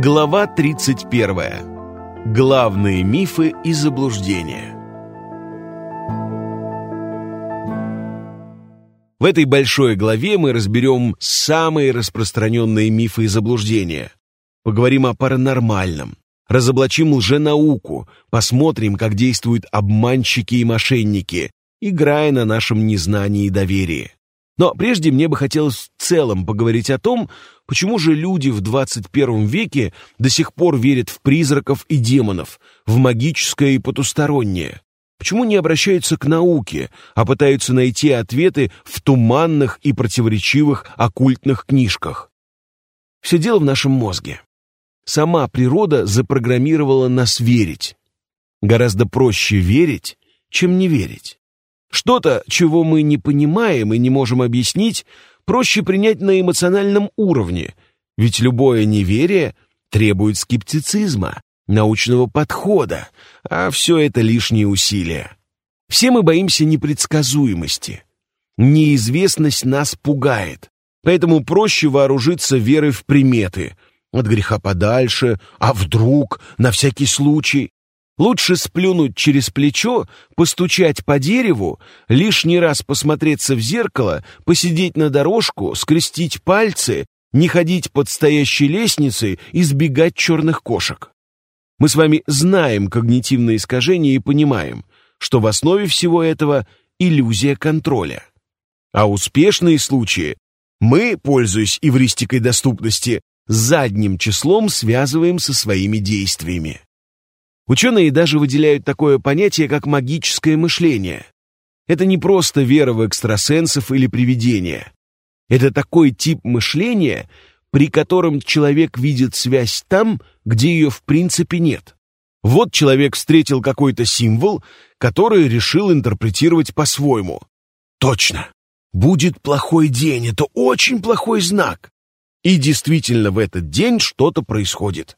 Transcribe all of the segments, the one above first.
Глава 31. Главные мифы и заблуждения. В этой большой главе мы разберем самые распространенные мифы и заблуждения. Поговорим о паранормальном, разоблачим лженауку, посмотрим, как действуют обманщики и мошенники, играя на нашем незнании и доверии. Но прежде мне бы хотелось в целом поговорить о том, почему же люди в 21 веке до сих пор верят в призраков и демонов, в магическое и потустороннее. Почему не обращаются к науке, а пытаются найти ответы в туманных и противоречивых оккультных книжках? Все дело в нашем мозге. Сама природа запрограммировала нас верить. Гораздо проще верить, чем не верить. Что-то, чего мы не понимаем и не можем объяснить, проще принять на эмоциональном уровне, ведь любое неверие требует скептицизма, научного подхода, а все это лишние усилия. Все мы боимся непредсказуемости. Неизвестность нас пугает, поэтому проще вооружиться верой в приметы, от греха подальше, а вдруг, на всякий случай. Лучше сплюнуть через плечо, постучать по дереву, лишний раз посмотреться в зеркало, посидеть на дорожку, скрестить пальцы, не ходить под стоящей лестницей, избегать черных кошек. Мы с вами знаем когнитивные искажения и понимаем, что в основе всего этого иллюзия контроля. А успешные случаи мы, пользуясь эвристикой доступности, задним числом связываем со своими действиями. Ученые даже выделяют такое понятие, как магическое мышление. Это не просто вера в экстрасенсов или привидения. Это такой тип мышления, при котором человек видит связь там, где ее в принципе нет. Вот человек встретил какой-то символ, который решил интерпретировать по-своему. Точно! Будет плохой день, это очень плохой знак. И действительно в этот день что-то происходит.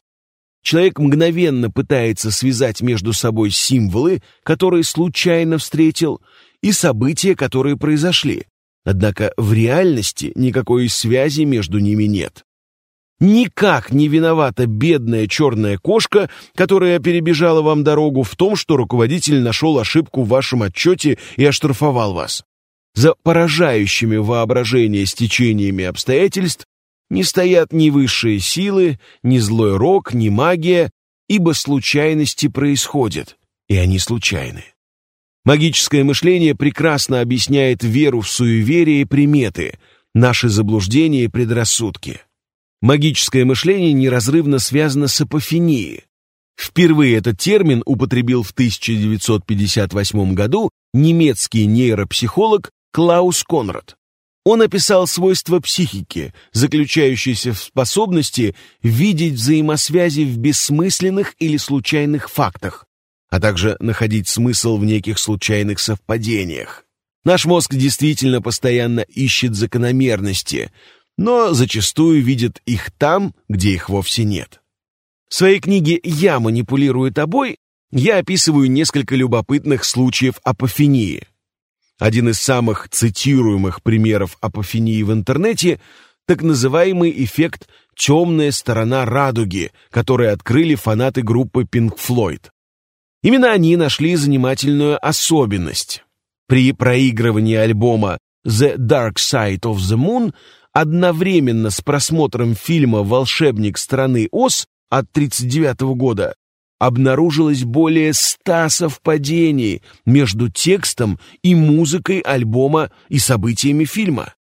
Человек мгновенно пытается связать между собой символы, которые случайно встретил, и события, которые произошли. Однако в реальности никакой связи между ними нет. Никак не виновата бедная черная кошка, которая перебежала вам дорогу в том, что руководитель нашел ошибку в вашем отчете и оштрафовал вас. За поражающими воображение стечениями обстоятельств не стоят ни высшие силы, ни злой рок, ни магия, ибо случайности происходят, и они случайны. Магическое мышление прекрасно объясняет веру в суеверие и приметы, наши заблуждения и предрассудки. Магическое мышление неразрывно связано с апофенией. Впервые этот термин употребил в 1958 году немецкий нейропсихолог Клаус Конрад. Он описал свойства психики, заключающиеся в способности видеть взаимосвязи в бессмысленных или случайных фактах, а также находить смысл в неких случайных совпадениях. Наш мозг действительно постоянно ищет закономерности, но зачастую видит их там, где их вовсе нет. В своей книге «Я манипулирую тобой» я описываю несколько любопытных случаев апофении. Один из самых цитируемых примеров апофении в интернете – так называемый эффект «темная сторона радуги», который открыли фанаты группы Pink Floyd. Именно они нашли занимательную особенность. При проигрывании альбома «The Dark Side of the Moon» одновременно с просмотром фильма «Волшебник страны Оз» от 1939 года обнаружилось более ста совпадений между текстом и музыкой альбома и событиями фильма.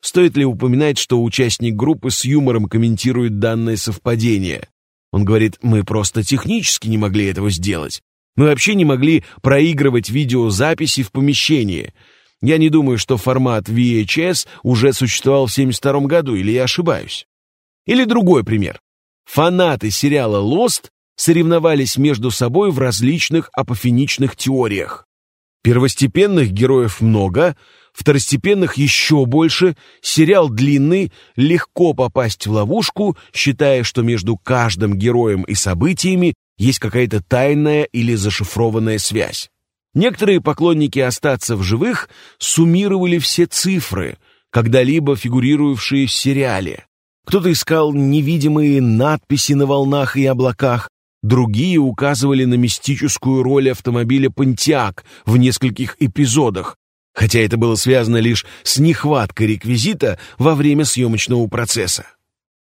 Стоит ли упоминать, что участник группы с юмором комментирует данное совпадение? Он говорит, мы просто технически не могли этого сделать. Мы вообще не могли проигрывать видеозаписи в помещении. Я не думаю, что формат VHS уже существовал в 1972 году, или я ошибаюсь. Или другой пример. Фанаты сериала Lost соревновались между собой в различных апофеничных теориях. Первостепенных героев много, второстепенных еще больше, сериал длинный, легко попасть в ловушку, считая, что между каждым героем и событиями есть какая-то тайная или зашифрованная связь. Некоторые поклонники «Остаться в живых» суммировали все цифры, когда-либо фигурировавшие в сериале. Кто-то искал невидимые надписи на волнах и облаках, другие указывали на мистическую роль автомобиля «Пантиак» в нескольких эпизодах, хотя это было связано лишь с нехваткой реквизита во время съемочного процесса.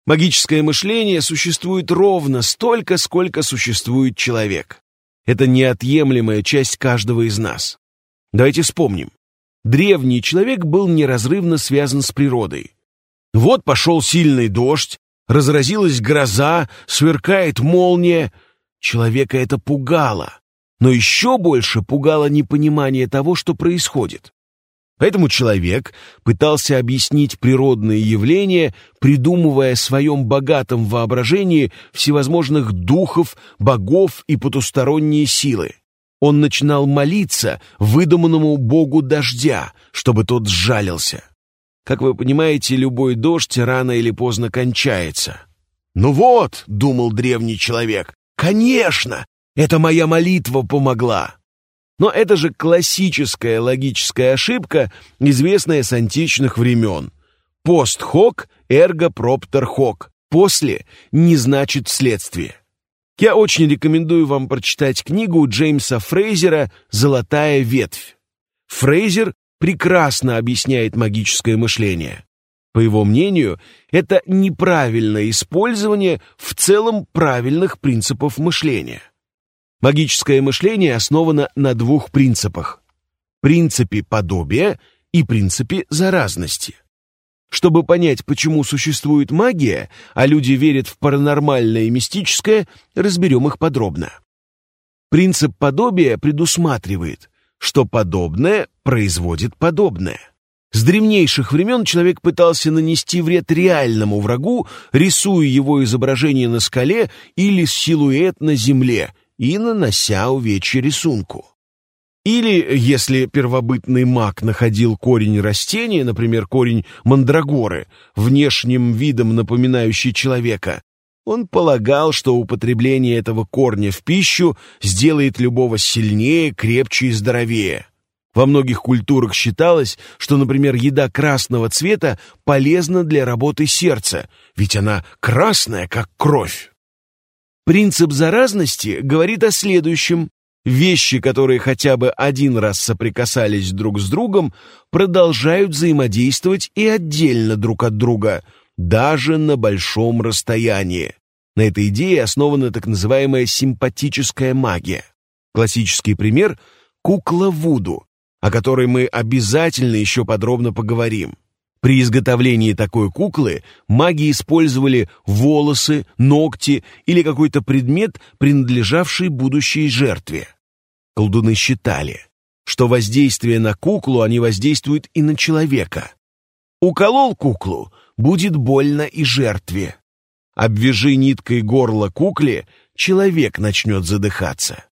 Магическое мышление существует ровно столько, сколько существует человек. Это неотъемлемая часть каждого из нас. Давайте вспомним. Древний человек был неразрывно связан с природой. Вот пошел сильный дождь, разразилась гроза, сверкает молния. Человека это пугало, но еще больше пугало непонимание того, что происходит. Поэтому человек пытался объяснить природные явления, придумывая в своем богатом воображении всевозможных духов, богов и потусторонние силы. Он начинал молиться выдуманному богу дождя, чтобы тот сжалился. Как вы понимаете, любой дождь рано или поздно кончается. «Ну вот», — думал древний человек, — «конечно, это моя молитва помогла». Но это же классическая логическая ошибка, известная с античных времен. Пост хок, эрго проптер хок. После не значит вследствие. Я очень рекомендую вам прочитать книгу Джеймса Фрейзера «Золотая ветвь». Фрейзер прекрасно объясняет магическое мышление. По его мнению, это неправильное использование в целом правильных принципов мышления. Магическое мышление основано на двух принципах – принципе подобия и принципе заразности. Чтобы понять, почему существует магия, а люди верят в паранормальное и мистическое, разберем их подробно. Принцип подобия предусматривает, что подобное производит подобное. С древнейших времен человек пытался нанести вред реальному врагу, рисуя его изображение на скале или силуэт на земле – и нанося увечья рисунку. Или, если первобытный маг находил корень растения, например, корень мандрагоры, внешним видом напоминающий человека, он полагал, что употребление этого корня в пищу сделает любого сильнее, крепче и здоровее. Во многих культурах считалось, что, например, еда красного цвета полезна для работы сердца, ведь она красная, как кровь. Принцип заразности говорит о следующем. Вещи, которые хотя бы один раз соприкасались друг с другом, продолжают взаимодействовать и отдельно друг от друга, даже на большом расстоянии. На этой идее основана так называемая симпатическая магия. Классический пример – кукла Вуду, о которой мы обязательно еще подробно поговорим. При изготовлении такой куклы маги использовали волосы, ногти или какой-то предмет, принадлежавший будущей жертве. Колдуны считали, что воздействие на куклу они воздействуют и на человека. Уколол куклу, будет больно и жертве. Обвяжи ниткой горло кукле, человек начнет задыхаться.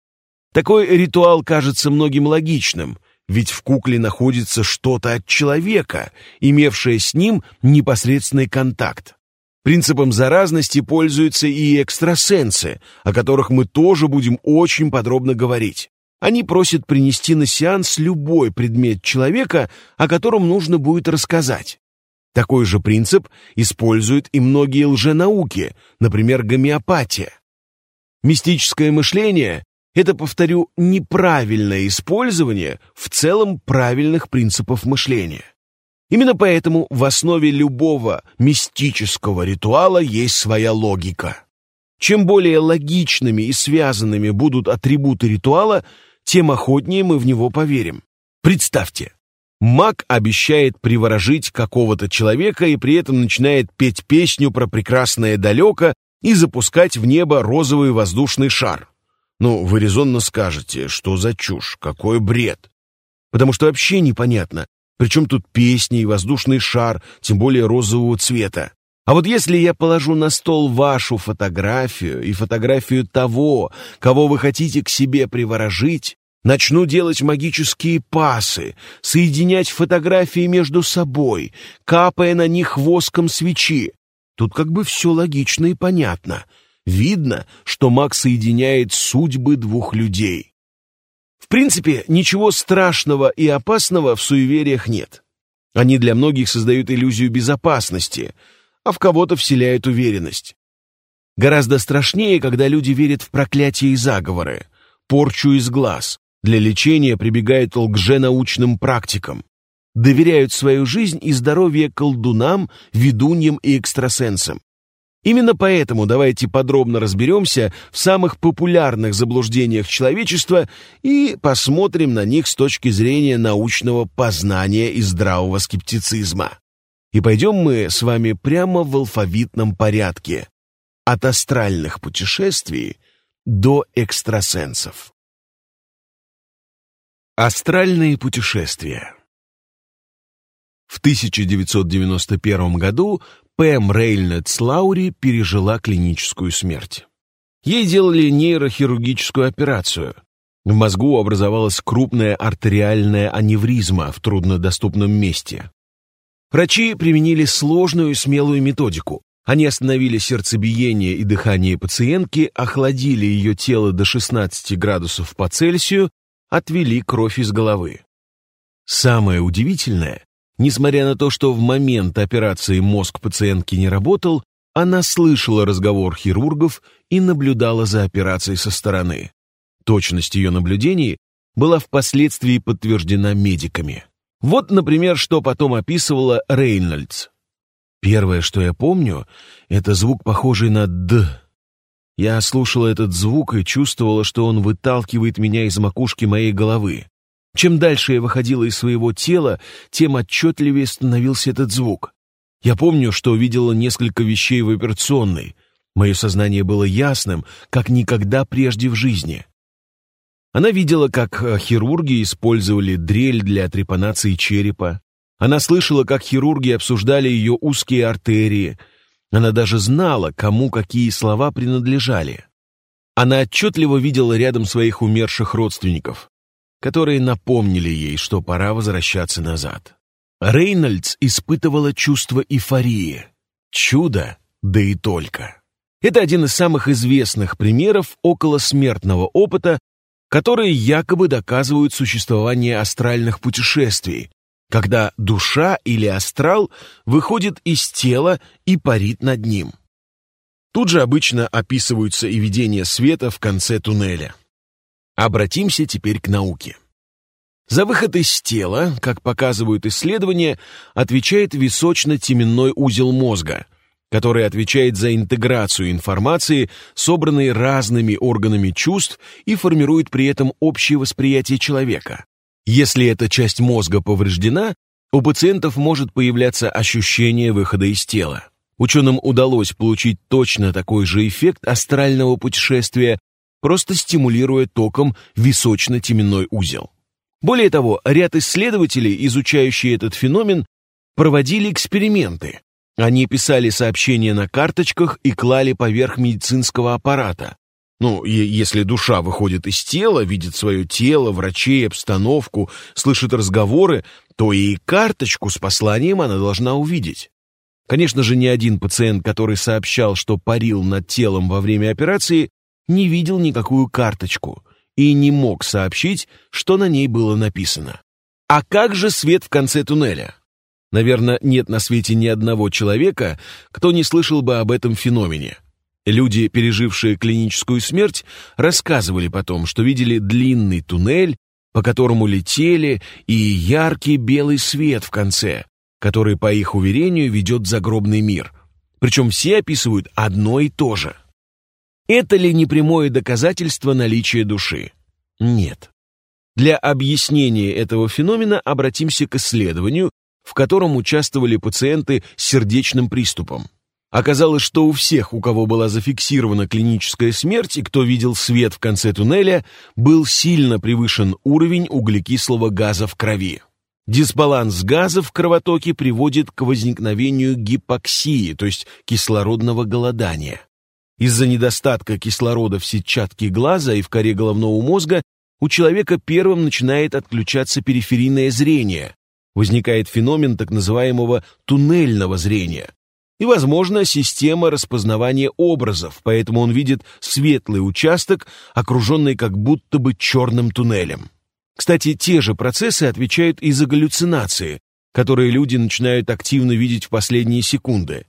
Такой ритуал кажется многим логичным, ведь в кукле находится что-то от человека, имевшее с ним непосредственный контакт. Принципом заразности пользуются и экстрасенсы, о которых мы тоже будем очень подробно говорить. Они просят принести на сеанс любой предмет человека, о котором нужно будет рассказать. Такой же принцип используют и многие лженауки, например, гомеопатия. Мистическое мышление это, повторю, неправильное использование в целом правильных принципов мышления. Именно поэтому в основе любого мистического ритуала есть своя логика. Чем более логичными и связанными будут атрибуты ритуала, тем охотнее мы в него поверим. Представьте, маг обещает приворожить какого-то человека и при этом начинает петь песню про прекрасное далеко и запускать в небо розовый воздушный шар. Ну, вы резонно скажете, что за чушь, какой бред. Потому что вообще непонятно, причем тут песни и воздушный шар, тем более розового цвета. А вот если я положу на стол вашу фотографию и фотографию того, кого вы хотите к себе приворожить, начну делать магические пасы, соединять фотографии между собой, капая на них воском свечи, тут как бы все логично и понятно — Видно, что маг соединяет судьбы двух людей. В принципе, ничего страшного и опасного в суевериях нет. Они для многих создают иллюзию безопасности, а в кого-то вселяет уверенность. Гораздо страшнее, когда люди верят в проклятие и заговоры, порчу из глаз, для лечения прибегают к лженаучным практикам, доверяют свою жизнь и здоровье колдунам, ведуньям и экстрасенсам. Именно поэтому давайте подробно разберемся в самых популярных заблуждениях человечества и посмотрим на них с точки зрения научного познания и здравого скептицизма. И пойдем мы с вами прямо в алфавитном порядке. От астральных путешествий до экстрасенсов. Астральные путешествия В 1991 году Пэм Рейнольдс Лаури пережила клиническую смерть. Ей делали нейрохирургическую операцию. В мозгу образовалась крупная артериальная аневризма в труднодоступном месте. Врачи применили сложную и смелую методику. Они остановили сердцебиение и дыхание пациентки, охладили ее тело до 16 градусов по Цельсию, отвели кровь из головы. Самое удивительное, несмотря на то, что в момент операции мозг пациентки не работал, она слышала разговор хирургов и наблюдала за операцией со стороны. Точность ее наблюдений была впоследствии подтверждена медиками. Вот, например, что потом описывала Рейнольдс. Первое, что я помню, это звук, похожий на «д». Я слушала этот звук и чувствовала, что он выталкивает меня из макушки моей головы. Чем дальше я выходила из своего тела, тем отчетливее становился этот звук. Я помню, что увидела несколько вещей в операционной. Мое сознание было ясным, как никогда прежде в жизни. Она видела, как э, хирурги использовали дрель для трепанации черепа. Она слышала, как хирурги обсуждали ее узкие артерии. Она даже знала, кому какие слова принадлежали. Она отчетливо видела рядом своих умерших родственников, которые напомнили ей, что пора возвращаться назад. Рейнольдс испытывала чувство эйфории. Чудо, да и только. Это один из самых известных примеров околосмертного опыта, которые якобы доказывают существование астральных путешествий, когда душа или астрал выходит из тела и парит над ним. Тут же обычно описываются и видения света в конце туннеля. Обратимся теперь к науке. За выход из тела, как показывают исследования, отвечает височно-теменной узел мозга, который отвечает за интеграцию информации, собранной разными органами чувств и формирует при этом общее восприятие человека. Если эта часть мозга повреждена, у пациентов может появляться ощущение выхода из тела. Ученым удалось получить точно такой же эффект астрального путешествия, просто стимулируя током височно-теменной узел. Более того, ряд исследователей, изучающие этот феномен, проводили эксперименты, они писали сообщения на карточках и клали поверх медицинского аппарата. Ну, если душа выходит из тела, видит свое тело, врачей, обстановку, слышит разговоры, то и карточку с посланием она должна увидеть. Конечно же, ни один пациент, который сообщал, что парил над телом во время операции, не видел никакую карточку и не мог сообщить, что на ней было написано. А как же свет в конце туннеля? Наверное, нет на свете ни одного человека, кто не слышал бы об этом феномене. Люди, пережившие клиническую смерть, рассказывали потом, что видели длинный туннель, по которому летели, и яркий белый свет в конце, который, по их уверению, ведет загробный мир. Причем все описывают одно и то же. Это ли не прямое доказательство наличия души? Нет. Для объяснения этого феномена обратимся к исследованию, в котором участвовали пациенты с сердечным приступом. Оказалось, что у всех, у кого была зафиксирована клиническая смерть и кто видел свет в конце туннеля, был сильно превышен уровень углекислого газа в крови. Дисбаланс газа в кровотоке приводит к возникновению гипоксии, то есть кислородного голодания. Из-за недостатка кислорода в сетчатке глаза и в коре головного мозга у человека первым начинает отключаться периферийное зрение, возникает феномен так называемого туннельного зрения. И, возможно, система распознавания образов, поэтому он видит светлый участок, окруженный как будто бы черным туннелем. Кстати, те же процессы отвечают и за галлюцинации, которые люди начинают активно видеть в последние секунды.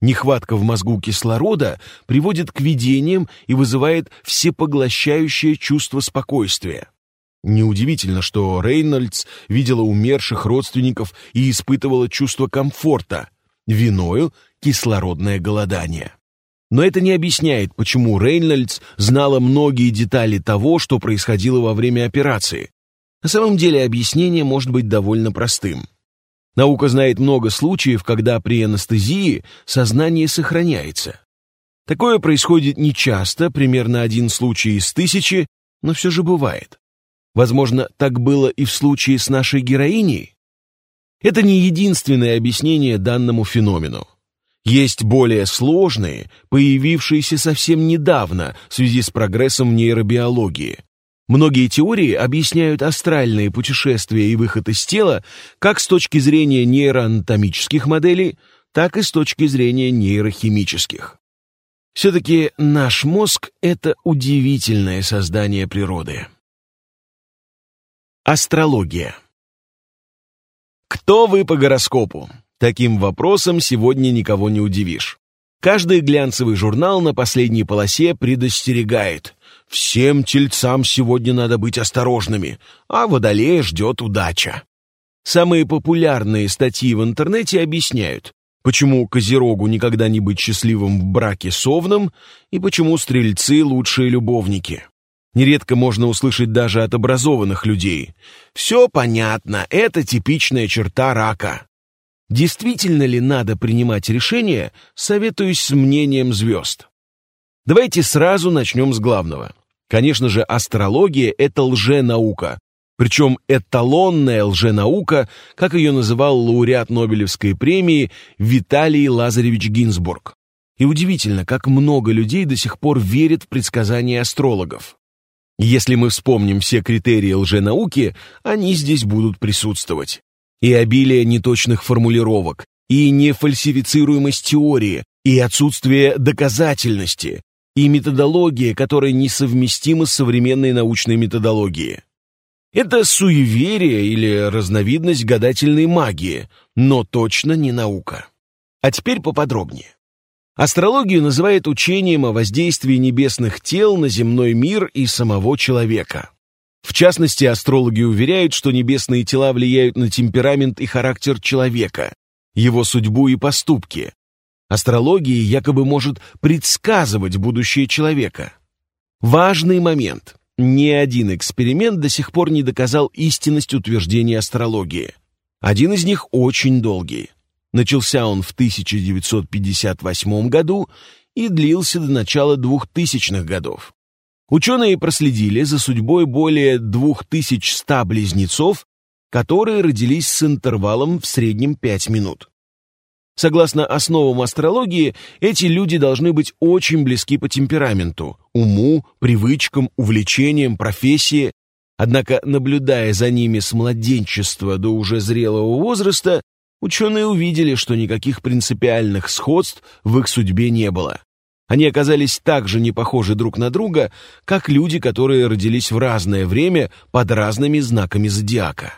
Нехватка в мозгу кислорода приводит к видениям и вызывает всепоглощающее чувство спокойствия. Неудивительно, что Рейнольдс видела умерших родственников и испытывала чувство комфорта, виною кислородное голодание. Но это не объясняет, почему Рейнольдс знала многие детали того, что происходило во время операции. На самом деле объяснение может быть довольно простым. Наука знает много случаев, когда при анестезии сознание сохраняется. Такое происходит нечасто, примерно один случай из тысячи, но все же бывает. Возможно, так было и в случае с нашей героиней? Это не единственное объяснение данному феномену. Есть более сложные, появившиеся совсем недавно в связи с прогрессом в нейробиологии. Многие теории объясняют астральные путешествия и выход из тела как с точки зрения нейроанатомических моделей, так и с точки зрения нейрохимических. Все-таки наш мозг — это удивительное создание природы. Астрология. Кто вы по гороскопу? Таким вопросом сегодня никого не удивишь. Каждый глянцевый журнал на последней полосе предостерегает. Всем тельцам сегодня надо быть осторожными, а водолея ждет удача. Самые популярные статьи в интернете объясняют, почему Козерогу никогда не быть счастливым в браке с Овном и почему стрельцы лучшие любовники. Нередко можно услышать даже от образованных людей. Все понятно, это типичная черта рака. Действительно ли надо принимать решение, советуюсь с мнением звезд. Давайте сразу начнем с главного. Конечно же, астрология — это лженаука. Причем эталонная лженаука, как ее называл лауреат Нобелевской премии Виталий Лазаревич Гинзбург. И удивительно, как много людей до сих пор верят в предсказания астрологов. Если мы вспомним все критерии лженауки, они здесь будут присутствовать. И обилие неточных формулировок, и нефальсифицируемость теории, и отсутствие доказательности, и методология, которая несовместима с современной научной методологией. Это суеверие или разновидность гадательной магии, но точно не наука. А теперь поподробнее. Астрологию называют учением о воздействии небесных тел на земной мир и самого человека. В частности, астрологи уверяют, что небесные тела влияют на темперамент и характер человека, его судьбу и поступки, Астрология якобы может предсказывать будущее человека. Важный момент. Ни один эксперимент до сих пор не доказал истинность утверждений астрологии. Один из них очень долгий. Начался он в 1958 году и длился до начала 2000-х годов. Ученые проследили за судьбой более 2100 близнецов, которые родились с интервалом в среднем 5 минут. Согласно основам астрологии, эти люди должны быть очень близки по темпераменту, уму, привычкам, увлечениям, профессии. Однако, наблюдая за ними с младенчества до уже зрелого возраста, ученые увидели, что никаких принципиальных сходств в их судьбе не было. Они оказались так же не похожи друг на друга, как люди, которые родились в разное время под разными знаками зодиака.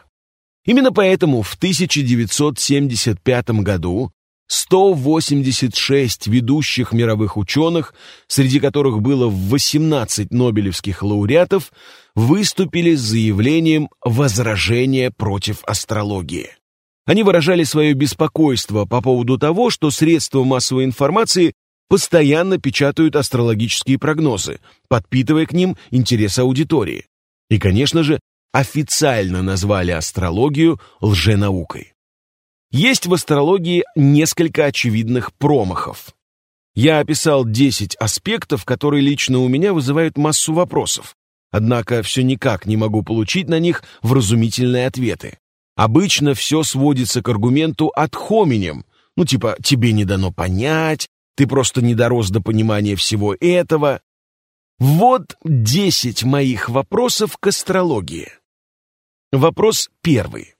Именно поэтому в 1975 году 186 ведущих мировых ученых, среди которых было 18 нобелевских лауреатов, выступили с заявлением возражения против астрологии. Они выражали свое беспокойство по поводу того, что средства массовой информации постоянно печатают астрологические прогнозы, подпитывая к ним интерес аудитории. И, конечно же, официально назвали астрологию лженаукой. Есть в астрологии несколько очевидных промахов. Я описал 10 аспектов, которые лично у меня вызывают массу вопросов. Однако все никак не могу получить на них вразумительные ответы. Обычно все сводится к аргументу от хоминем, ну типа «тебе не дано понять», «ты просто не дорос до понимания всего этого». Вот 10 моих вопросов к астрологии. Вопрос первый.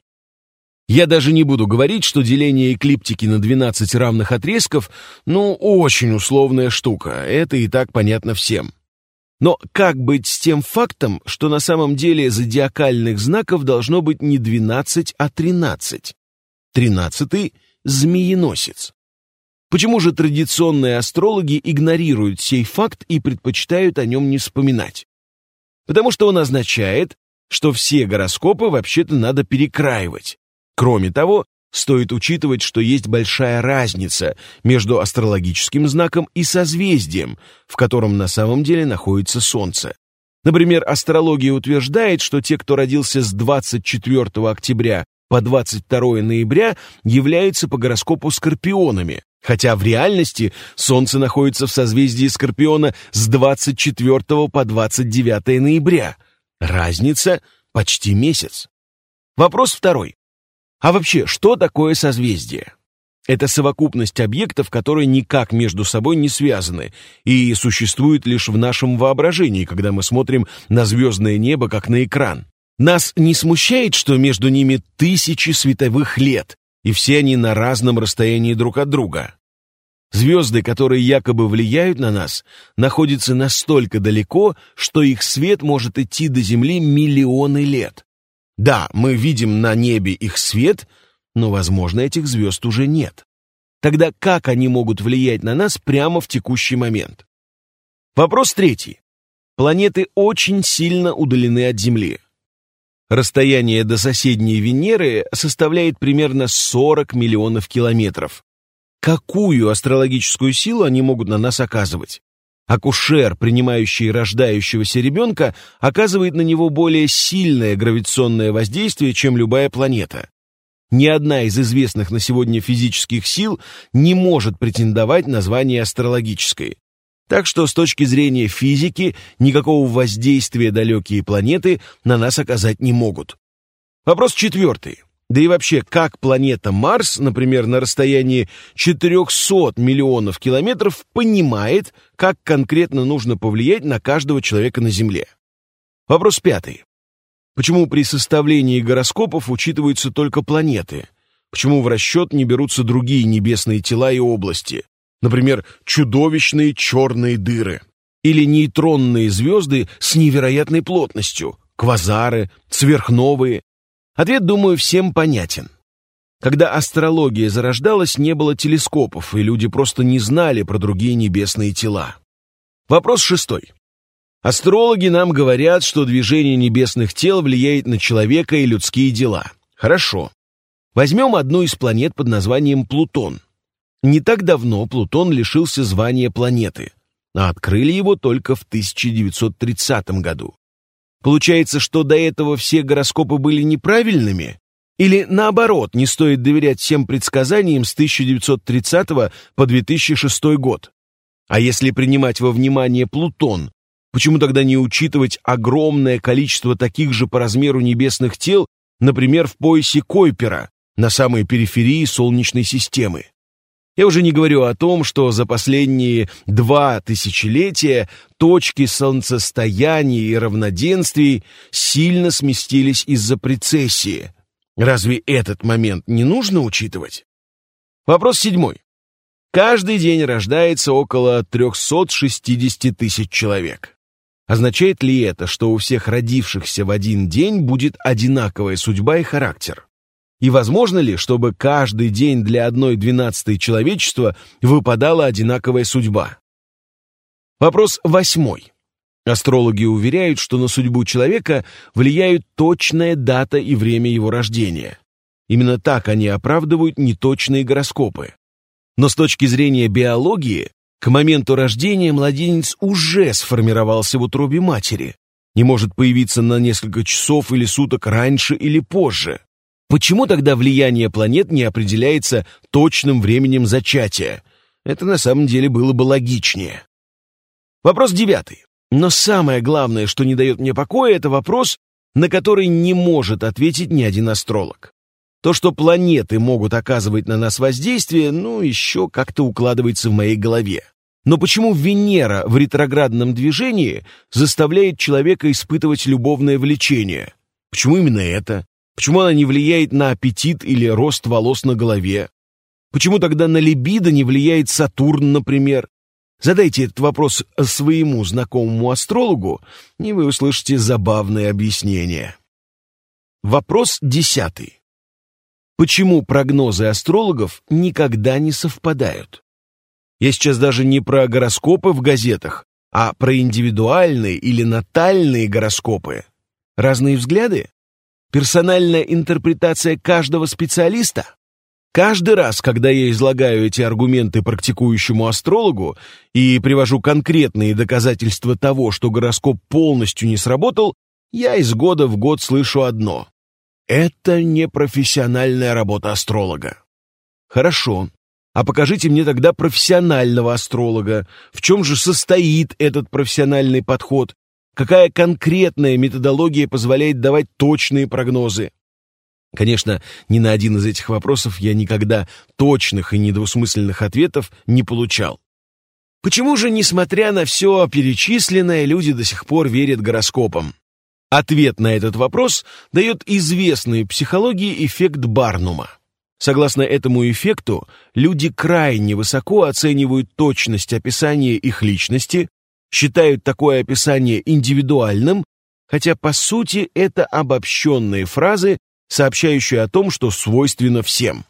Я даже не буду говорить, что деление эклиптики на 12 равных отрезков, ну, очень условная штука, это и так понятно всем. Но как быть с тем фактом, что на самом деле зодиакальных знаков должно быть не 12, а 13? Тринадцатый — змееносец. Почему же традиционные астрологи игнорируют сей факт и предпочитают о нем не вспоминать? Потому что он означает, что все гороскопы вообще-то надо перекраивать. Кроме того, стоит учитывать, что есть большая разница между астрологическим знаком и созвездием, в котором на самом деле находится Солнце. Например, астрология утверждает, что те, кто родился с 24 октября по 22 ноября, являются по гороскопу скорпионами, хотя в реальности Солнце находится в созвездии Скорпиона с 24 по 29 ноября. Разница почти месяц. Вопрос второй. А вообще, что такое созвездие? Это совокупность объектов, которые никак между собой не связаны и существуют лишь в нашем воображении, когда мы смотрим на звездное небо, как на экран. Нас не смущает, что между ними тысячи световых лет, и все они на разном расстоянии друг от друга. Звезды, которые якобы влияют на нас, находятся настолько далеко, что их свет может идти до Земли миллионы лет. Да, мы видим на небе их свет, но, возможно, этих звезд уже нет. Тогда как они могут влиять на нас прямо в текущий момент? Вопрос третий. Планеты очень сильно удалены от Земли. Расстояние до соседней Венеры составляет примерно 40 миллионов километров. Какую астрологическую силу они могут на нас оказывать? Акушер, принимающий рождающегося ребенка, оказывает на него более сильное гравитационное воздействие, чем любая планета. Ни одна из известных на сегодня физических сил не может претендовать на звание астрологической. Так что с точки зрения физики никакого воздействия далекие планеты на нас оказать не могут. Вопрос четвертый. Да и вообще, как планета Марс, например, на расстоянии 400 миллионов километров, понимает, как конкретно нужно повлиять на каждого человека на Земле? Вопрос пятый. Почему при составлении гороскопов учитываются только планеты? Почему в расчет не берутся другие небесные тела и области? Например, чудовищные черные дыры. Или нейтронные звезды с невероятной плотностью, квазары, сверхновые. Ответ, думаю, всем понятен. Когда астрология зарождалась, не было телескопов, и люди просто не знали про другие небесные тела. Вопрос шестой. Астрологи нам говорят, что движение небесных тел влияет на человека и людские дела. Хорошо. Возьмем одну из планет под названием Плутон. Не так давно Плутон лишился звания планеты, а открыли его только в 1930 году. Получается, что до этого все гороскопы были неправильными? Или наоборот, не стоит доверять всем предсказаниям с 1930 по 2006 год? А если принимать во внимание Плутон, почему тогда не учитывать огромное количество таких же по размеру небесных тел, например, в поясе Койпера, на самой периферии Солнечной системы? Я уже не говорю о том, что за последние два тысячелетия точки солнцестояния и равноденствий сильно сместились из-за прецессии. Разве этот момент не нужно учитывать? Вопрос седьмой. Каждый день рождается около 360 тысяч человек. Означает ли это, что у всех родившихся в один день будет одинаковая судьба и характер? И возможно ли, чтобы каждый день для одной двенадцатой человечества выпадала одинаковая судьба? Вопрос восьмой. Астрологи уверяют, что на судьбу человека влияют точная дата и время его рождения. Именно так они оправдывают неточные гороскопы. Но с точки зрения биологии, к моменту рождения младенец уже сформировался в утробе матери, не может появиться на несколько часов или суток раньше или позже. Почему тогда влияние планет не определяется точным временем зачатия? Это на самом деле было бы логичнее. Вопрос девятый. Но самое главное, что не дает мне покоя, это вопрос, на который не может ответить ни один астролог. То, что планеты могут оказывать на нас воздействие, ну, еще как-то укладывается в моей голове. Но почему Венера в ретроградном движении заставляет человека испытывать любовное влечение? Почему именно это? Почему она не влияет на аппетит или рост волос на голове? Почему тогда на либидо не влияет Сатурн, например? Задайте этот вопрос своему знакомому астрологу, и вы услышите забавное объяснение. Вопрос десятый. Почему прогнозы астрологов никогда не совпадают? Я сейчас даже не про гороскопы в газетах, а про индивидуальные или натальные гороскопы. Разные взгляды? Персональная интерпретация каждого специалиста? Каждый раз, когда я излагаю эти аргументы практикующему астрологу и привожу конкретные доказательства того, что гороскоп полностью не сработал, я из года в год слышу одно. Это не профессиональная работа астролога. Хорошо. А покажите мне тогда профессионального астролога. В чем же состоит этот профессиональный подход? Какая конкретная методология позволяет давать точные прогнозы? Конечно, ни на один из этих вопросов я никогда точных и недвусмысленных ответов не получал. Почему же, несмотря на все перечисленное, люди до сих пор верят гороскопам? Ответ на этот вопрос дает известный психологии эффект Барнума. Согласно этому эффекту, люди крайне высоко оценивают точность описания их личности, считают такое описание индивидуальным, хотя по сути это обобщенные фразы, сообщающие о том, что свойственно всем.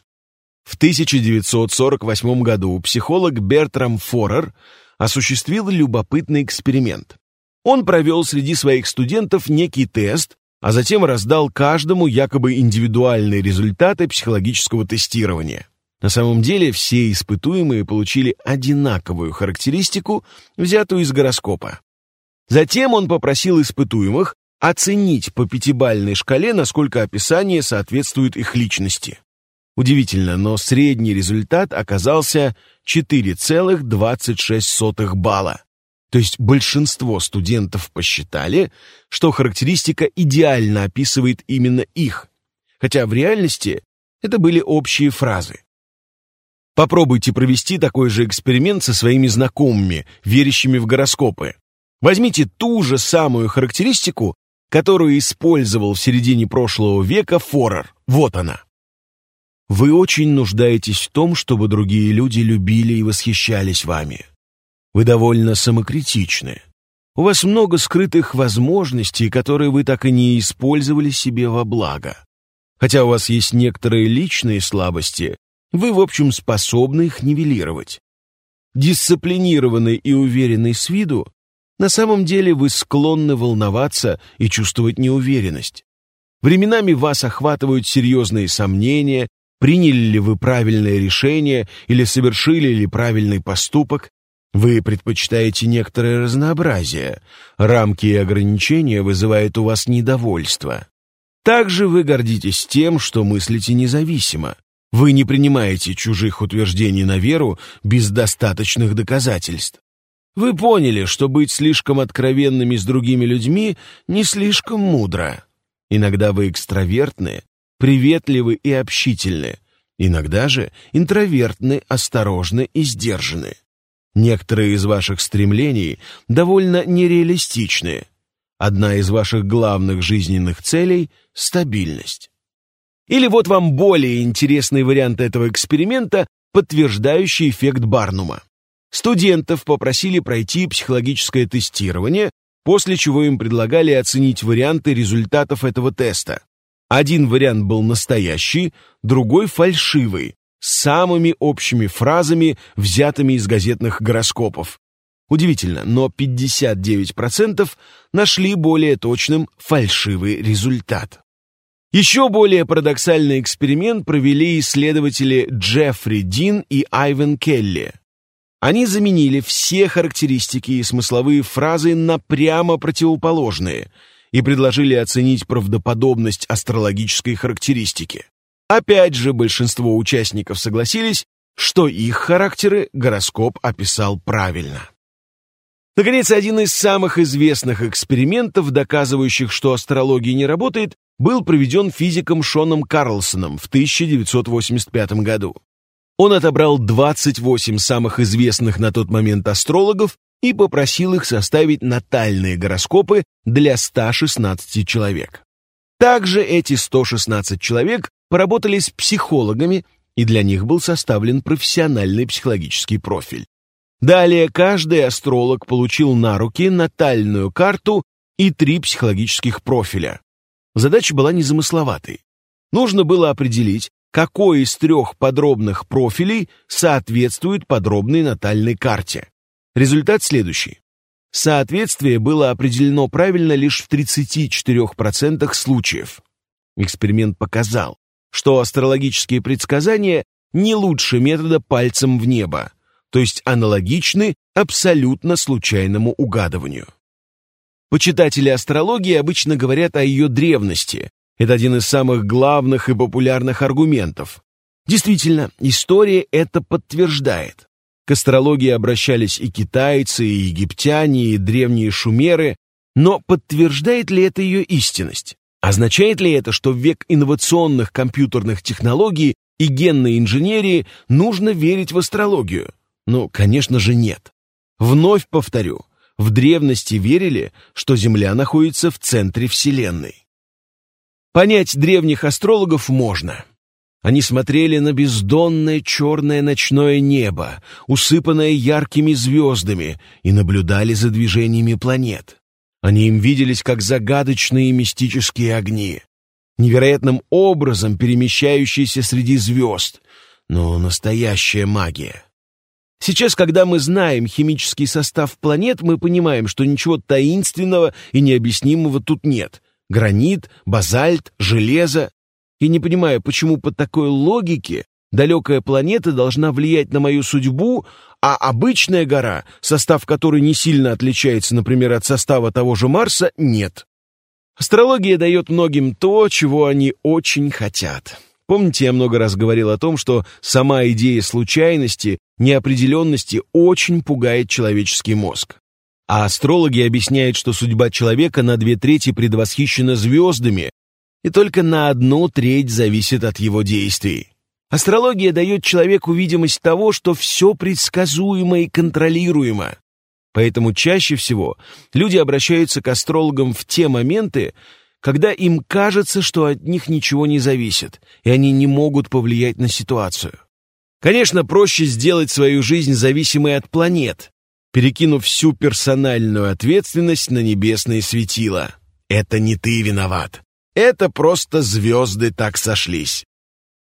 В 1948 году психолог Бертрам Форер осуществил любопытный эксперимент. Он провел среди своих студентов некий тест, а затем раздал каждому якобы индивидуальные результаты психологического тестирования. На самом деле все испытуемые получили одинаковую характеристику, взятую из гороскопа. Затем он попросил испытуемых оценить по пятибалльной шкале, насколько описание соответствует их личности. Удивительно, но средний результат оказался 4,26 балла. То есть большинство студентов посчитали, что характеристика идеально описывает именно их, хотя в реальности это были общие фразы. Попробуйте провести такой же эксперимент со своими знакомыми, верящими в гороскопы. Возьмите ту же самую характеристику, которую использовал в середине прошлого века Форер. Вот она. Вы очень нуждаетесь в том, чтобы другие люди любили и восхищались вами. Вы довольно самокритичны. У вас много скрытых возможностей, которые вы так и не использовали себе во благо. Хотя у вас есть некоторые личные слабости, вы, в общем, способны их нивелировать. Дисциплинированный и уверенный с виду, на самом деле вы склонны волноваться и чувствовать неуверенность. Временами вас охватывают серьезные сомнения, приняли ли вы правильное решение или совершили ли правильный поступок, вы предпочитаете некоторое разнообразие. Рамки и ограничения вызывают у вас недовольство. Также вы гордитесь тем, что мыслите независимо. Вы не принимаете чужих утверждений на веру без достаточных доказательств. Вы поняли, что быть слишком откровенными с другими людьми не слишком мудро. Иногда вы экстравертны, приветливы и общительны. Иногда же интровертны, осторожны и сдержаны. Некоторые из ваших стремлений довольно нереалистичны. Одна из ваших главных жизненных целей — стабильность. Или вот вам более интересный вариант этого эксперимента, подтверждающий эффект Барнума. Студентов попросили пройти психологическое тестирование, после чего им предлагали оценить варианты результатов этого теста. Один вариант был настоящий, другой фальшивый, с самыми общими фразами, взятыми из газетных гороскопов. Удивительно, но 59% нашли более точным фальшивый результат. Еще более парадоксальный эксперимент провели исследователи Джеффри Дин и Айвен Келли. Они заменили все характеристики и смысловые фразы на прямо противоположные и предложили оценить правдоподобность астрологической характеристики. Опять же, большинство участников согласились, что их характеры гороскоп описал правильно. Наконец, один из самых известных экспериментов, доказывающих, что астрология не работает, был проведен физиком Шоном Карлсоном в 1985 году. Он отобрал 28 самых известных на тот момент астрологов и попросил их составить натальные гороскопы для 116 человек. Также эти 116 человек поработали с психологами, и для них был составлен профессиональный психологический профиль. Далее каждый астролог получил на руки натальную карту и три психологических профиля. Задача была незамысловатой. Нужно было определить, какой из трех подробных профилей соответствует подробной натальной карте. Результат следующий. Соответствие было определено правильно лишь в 34% случаев. Эксперимент показал, что астрологические предсказания не лучше метода пальцем в небо, то есть аналогичны абсолютно случайному угадыванию. Почитатели астрологии обычно говорят о ее древности. Это один из самых главных и популярных аргументов. Действительно, история это подтверждает. К астрологии обращались и китайцы, и египтяне, и древние шумеры, но подтверждает ли это ее истинность? Означает ли это, что в век инновационных компьютерных технологий и генной инженерии нужно верить в астрологию? Ну, конечно же, нет. Вновь повторю, в древности верили, что Земля находится в центре Вселенной. Понять древних астрологов можно. Они смотрели на бездонное черное ночное небо, усыпанное яркими звездами, и наблюдали за движениями планет. Они им виделись как загадочные мистические огни, невероятным образом перемещающиеся среди звезд, но настоящая магия. Сейчас, когда мы знаем химический состав планет, мы понимаем, что ничего таинственного и необъяснимого тут нет. Гранит, базальт, железо. И не понимаю, почему по такой логике далекая планета должна влиять на мою судьбу, а обычная гора, состав которой не сильно отличается, например, от состава того же Марса, нет. Астрология дает многим то, чего они очень хотят. Помните, я много раз говорил о том, что сама идея случайности, неопределенности очень пугает человеческий мозг. А астрологи объясняют, что судьба человека на две трети предвосхищена звездами, и только на одну треть зависит от его действий. Астрология дает человеку видимость того, что все предсказуемо и контролируемо. Поэтому чаще всего люди обращаются к астрологам в те моменты, когда им кажется, что от них ничего не зависит, и они не могут повлиять на ситуацию. Конечно, проще сделать свою жизнь зависимой от планет, перекинув всю персональную ответственность на небесные светила. Это не ты виноват. Это просто звезды так сошлись.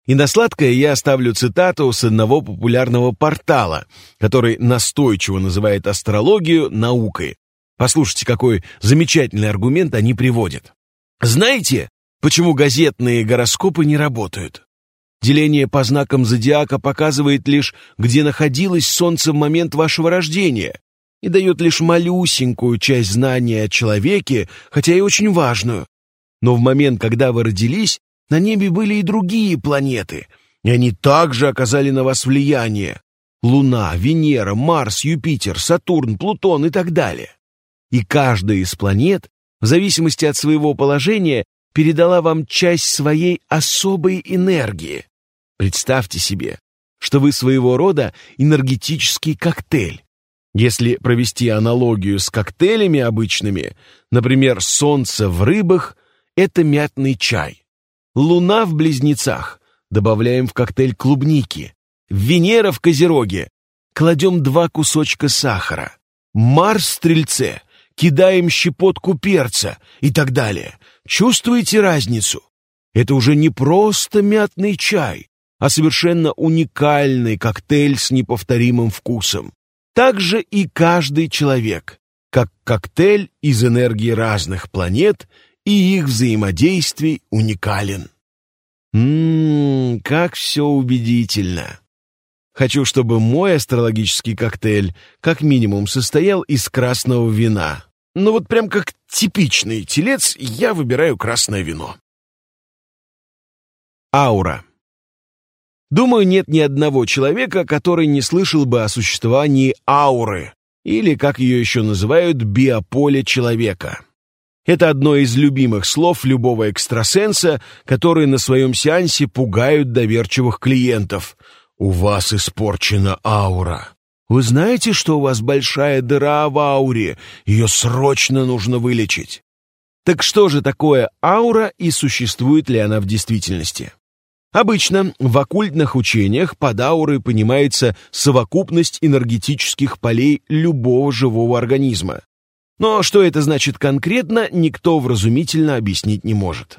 И на сладкое я оставлю цитату с одного популярного портала, который настойчиво называет астрологию наукой. Послушайте, какой замечательный аргумент они приводят. Знаете, почему газетные гороскопы не работают? Деление по знакам зодиака показывает лишь, где находилось Солнце в момент вашего рождения, и дает лишь малюсенькую часть знания о человеке, хотя и очень важную. Но в момент, когда вы родились, на небе были и другие планеты, и они также оказали на вас влияние. Луна, Венера, Марс, Юпитер, Сатурн, Плутон и так далее. И каждая из планет, в зависимости от своего положения, передала вам часть своей особой энергии. Представьте себе, что вы своего рода энергетический коктейль. Если провести аналогию с коктейлями обычными, например, солнце в рыбах — это мятный чай. Луна в близнецах. Добавляем в коктейль клубники. Венера в козероге. Кладем два кусочка сахара. Марс в стрельце. Кидаем щепотку перца и так далее. Чувствуете разницу? Это уже не просто мятный чай, а совершенно уникальный коктейль с неповторимым вкусом. Так же и каждый человек, как коктейль из энергии разных планет и их взаимодействий уникален. Ммм, как все убедительно. Хочу, чтобы мой астрологический коктейль как минимум состоял из красного вина. Ну вот прям как типичный телец, я выбираю красное вино. Аура. Думаю, нет ни одного человека, который не слышал бы о существовании ауры, или, как ее еще называют, биополе человека. Это одно из любимых слов любого экстрасенса, которые на своем сеансе пугают доверчивых клиентов. «У вас испорчена аура». «Вы знаете, что у вас большая дыра в ауре? Ее срочно нужно вылечить». Так что же такое аура и существует ли она в действительности? Обычно в оккультных учениях под аурой понимается совокупность энергетических полей любого живого организма. Но что это значит конкретно, никто вразумительно объяснить не может.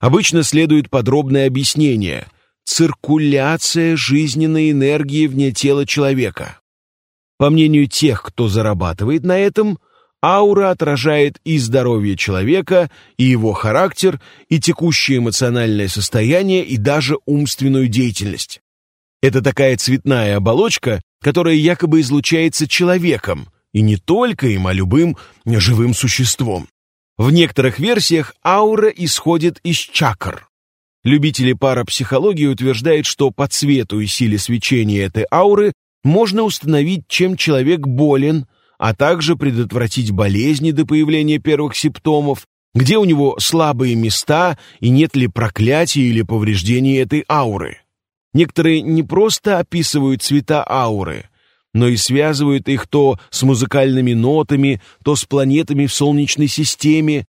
Обычно следует подробное объяснение. Циркуляция жизненной энергии вне тела человека. По мнению тех, кто зарабатывает на этом, аура отражает и здоровье человека, и его характер, и текущее эмоциональное состояние, и даже умственную деятельность. Это такая цветная оболочка, которая якобы излучается человеком, и не только им, а любым живым существом. В некоторых версиях аура исходит из чакр. Любители парапсихологии утверждают, что по цвету и силе свечения этой ауры можно установить, чем человек болен, а также предотвратить болезни до появления первых симптомов, где у него слабые места и нет ли проклятия или повреждений этой ауры. Некоторые не просто описывают цвета ауры, но и связывают их то с музыкальными нотами, то с планетами в Солнечной системе,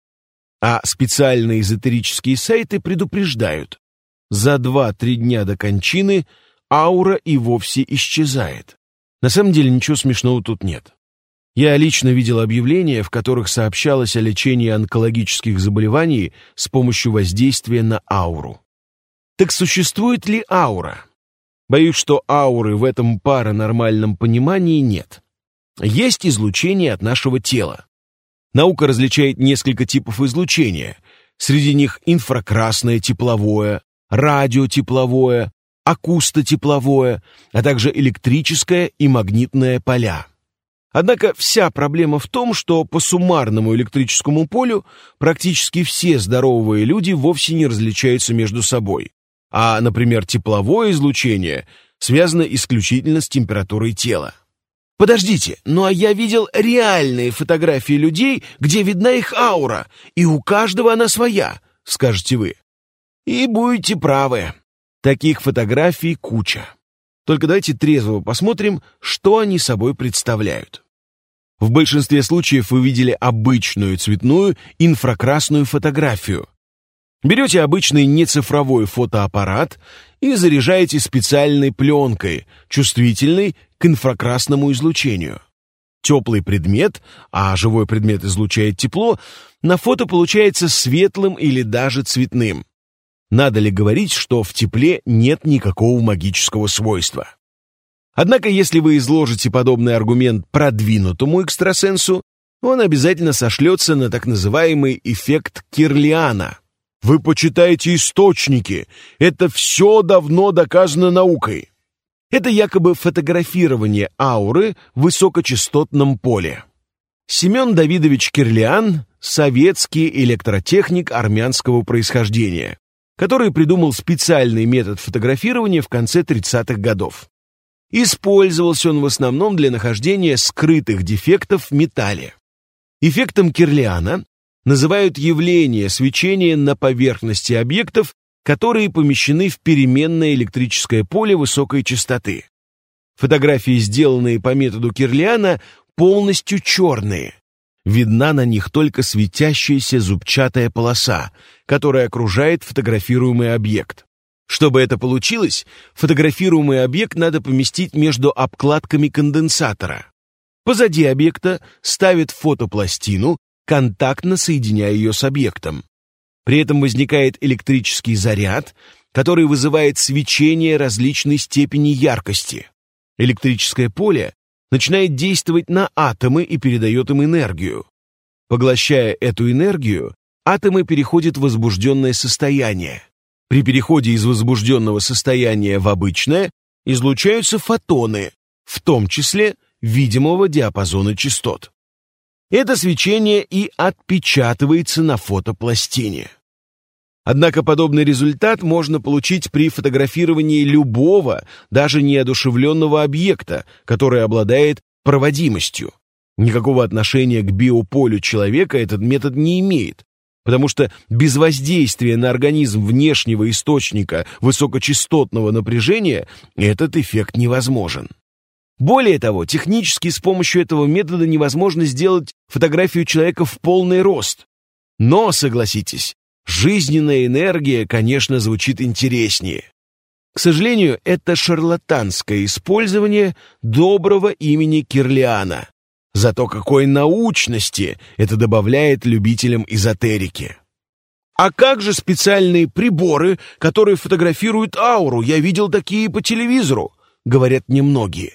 а специальные эзотерические сайты предупреждают. За 2-3 дня до кончины аура и вовсе исчезает. На самом деле ничего смешного тут нет. Я лично видел объявления, в которых сообщалось о лечении онкологических заболеваний с помощью воздействия на ауру. Так существует ли аура? Боюсь, что ауры в этом паранормальном понимании нет. Есть излучение от нашего тела. Наука различает несколько типов излучения. Среди них инфракрасное тепловое, радиотепловое, акустотепловое, а также электрическое и магнитное поля. Однако вся проблема в том, что по суммарному электрическому полю практически все здоровые люди вовсе не различаются между собой, а, например, тепловое излучение связано исключительно с температурой тела. Подождите, ну а я видел реальные фотографии людей, где видна их аура, и у каждого она своя, скажете вы. И будете правы. Таких фотографий куча. Только давайте трезво посмотрим, что они собой представляют. В большинстве случаев вы видели обычную цветную инфракрасную фотографию. Берете обычный нецифровой фотоаппарат и заряжаете специальной пленкой, чувствительной к инфракрасному излучению. Теплый предмет, а живой предмет излучает тепло, на фото получается светлым или даже цветным. Надо ли говорить, что в тепле нет никакого магического свойства? Однако, если вы изложите подобный аргумент продвинутому экстрасенсу, он обязательно сошлется на так называемый эффект Кирлиана. Вы почитаете источники. Это все давно доказано наукой. Это якобы фотографирование ауры в высокочастотном поле. Семен Давидович Кирлиан – советский электротехник армянского происхождения, который придумал специальный метод фотографирования в конце 30-х годов. Использовался он в основном для нахождения скрытых дефектов в металле. Эффектом Кирлиана называют явление свечения на поверхности объектов, которые помещены в переменное электрическое поле высокой частоты. Фотографии, сделанные по методу Кирлиана, полностью черные. Видна на них только светящаяся зубчатая полоса, которая окружает фотографируемый объект. Чтобы это получилось, фотографируемый объект надо поместить между обкладками конденсатора. Позади объекта ставят фотопластину, контактно соединяя ее с объектом. При этом возникает электрический заряд, который вызывает свечение различной степени яркости. Электрическое поле начинает действовать на атомы и передает им энергию. Поглощая эту энергию, атомы переходят в возбужденное состояние. При переходе из возбужденного состояния в обычное излучаются фотоны, в том числе видимого диапазона частот. Это свечение и отпечатывается на фотопластине. Однако подобный результат можно получить при фотографировании любого, даже неодушевленного объекта, который обладает проводимостью. Никакого отношения к биополю человека этот метод не имеет, потому что без воздействия на организм внешнего источника высокочастотного напряжения этот эффект невозможен. Более того, технически с помощью этого метода невозможно сделать фотографию человека в полный рост. Но, согласитесь, жизненная энергия, конечно, звучит интереснее. К сожалению, это шарлатанское использование доброго имени Кирлиана, Зато какой научности это добавляет любителям эзотерики. А как же специальные приборы, которые фотографируют ауру? Я видел такие по телевизору, говорят немногие.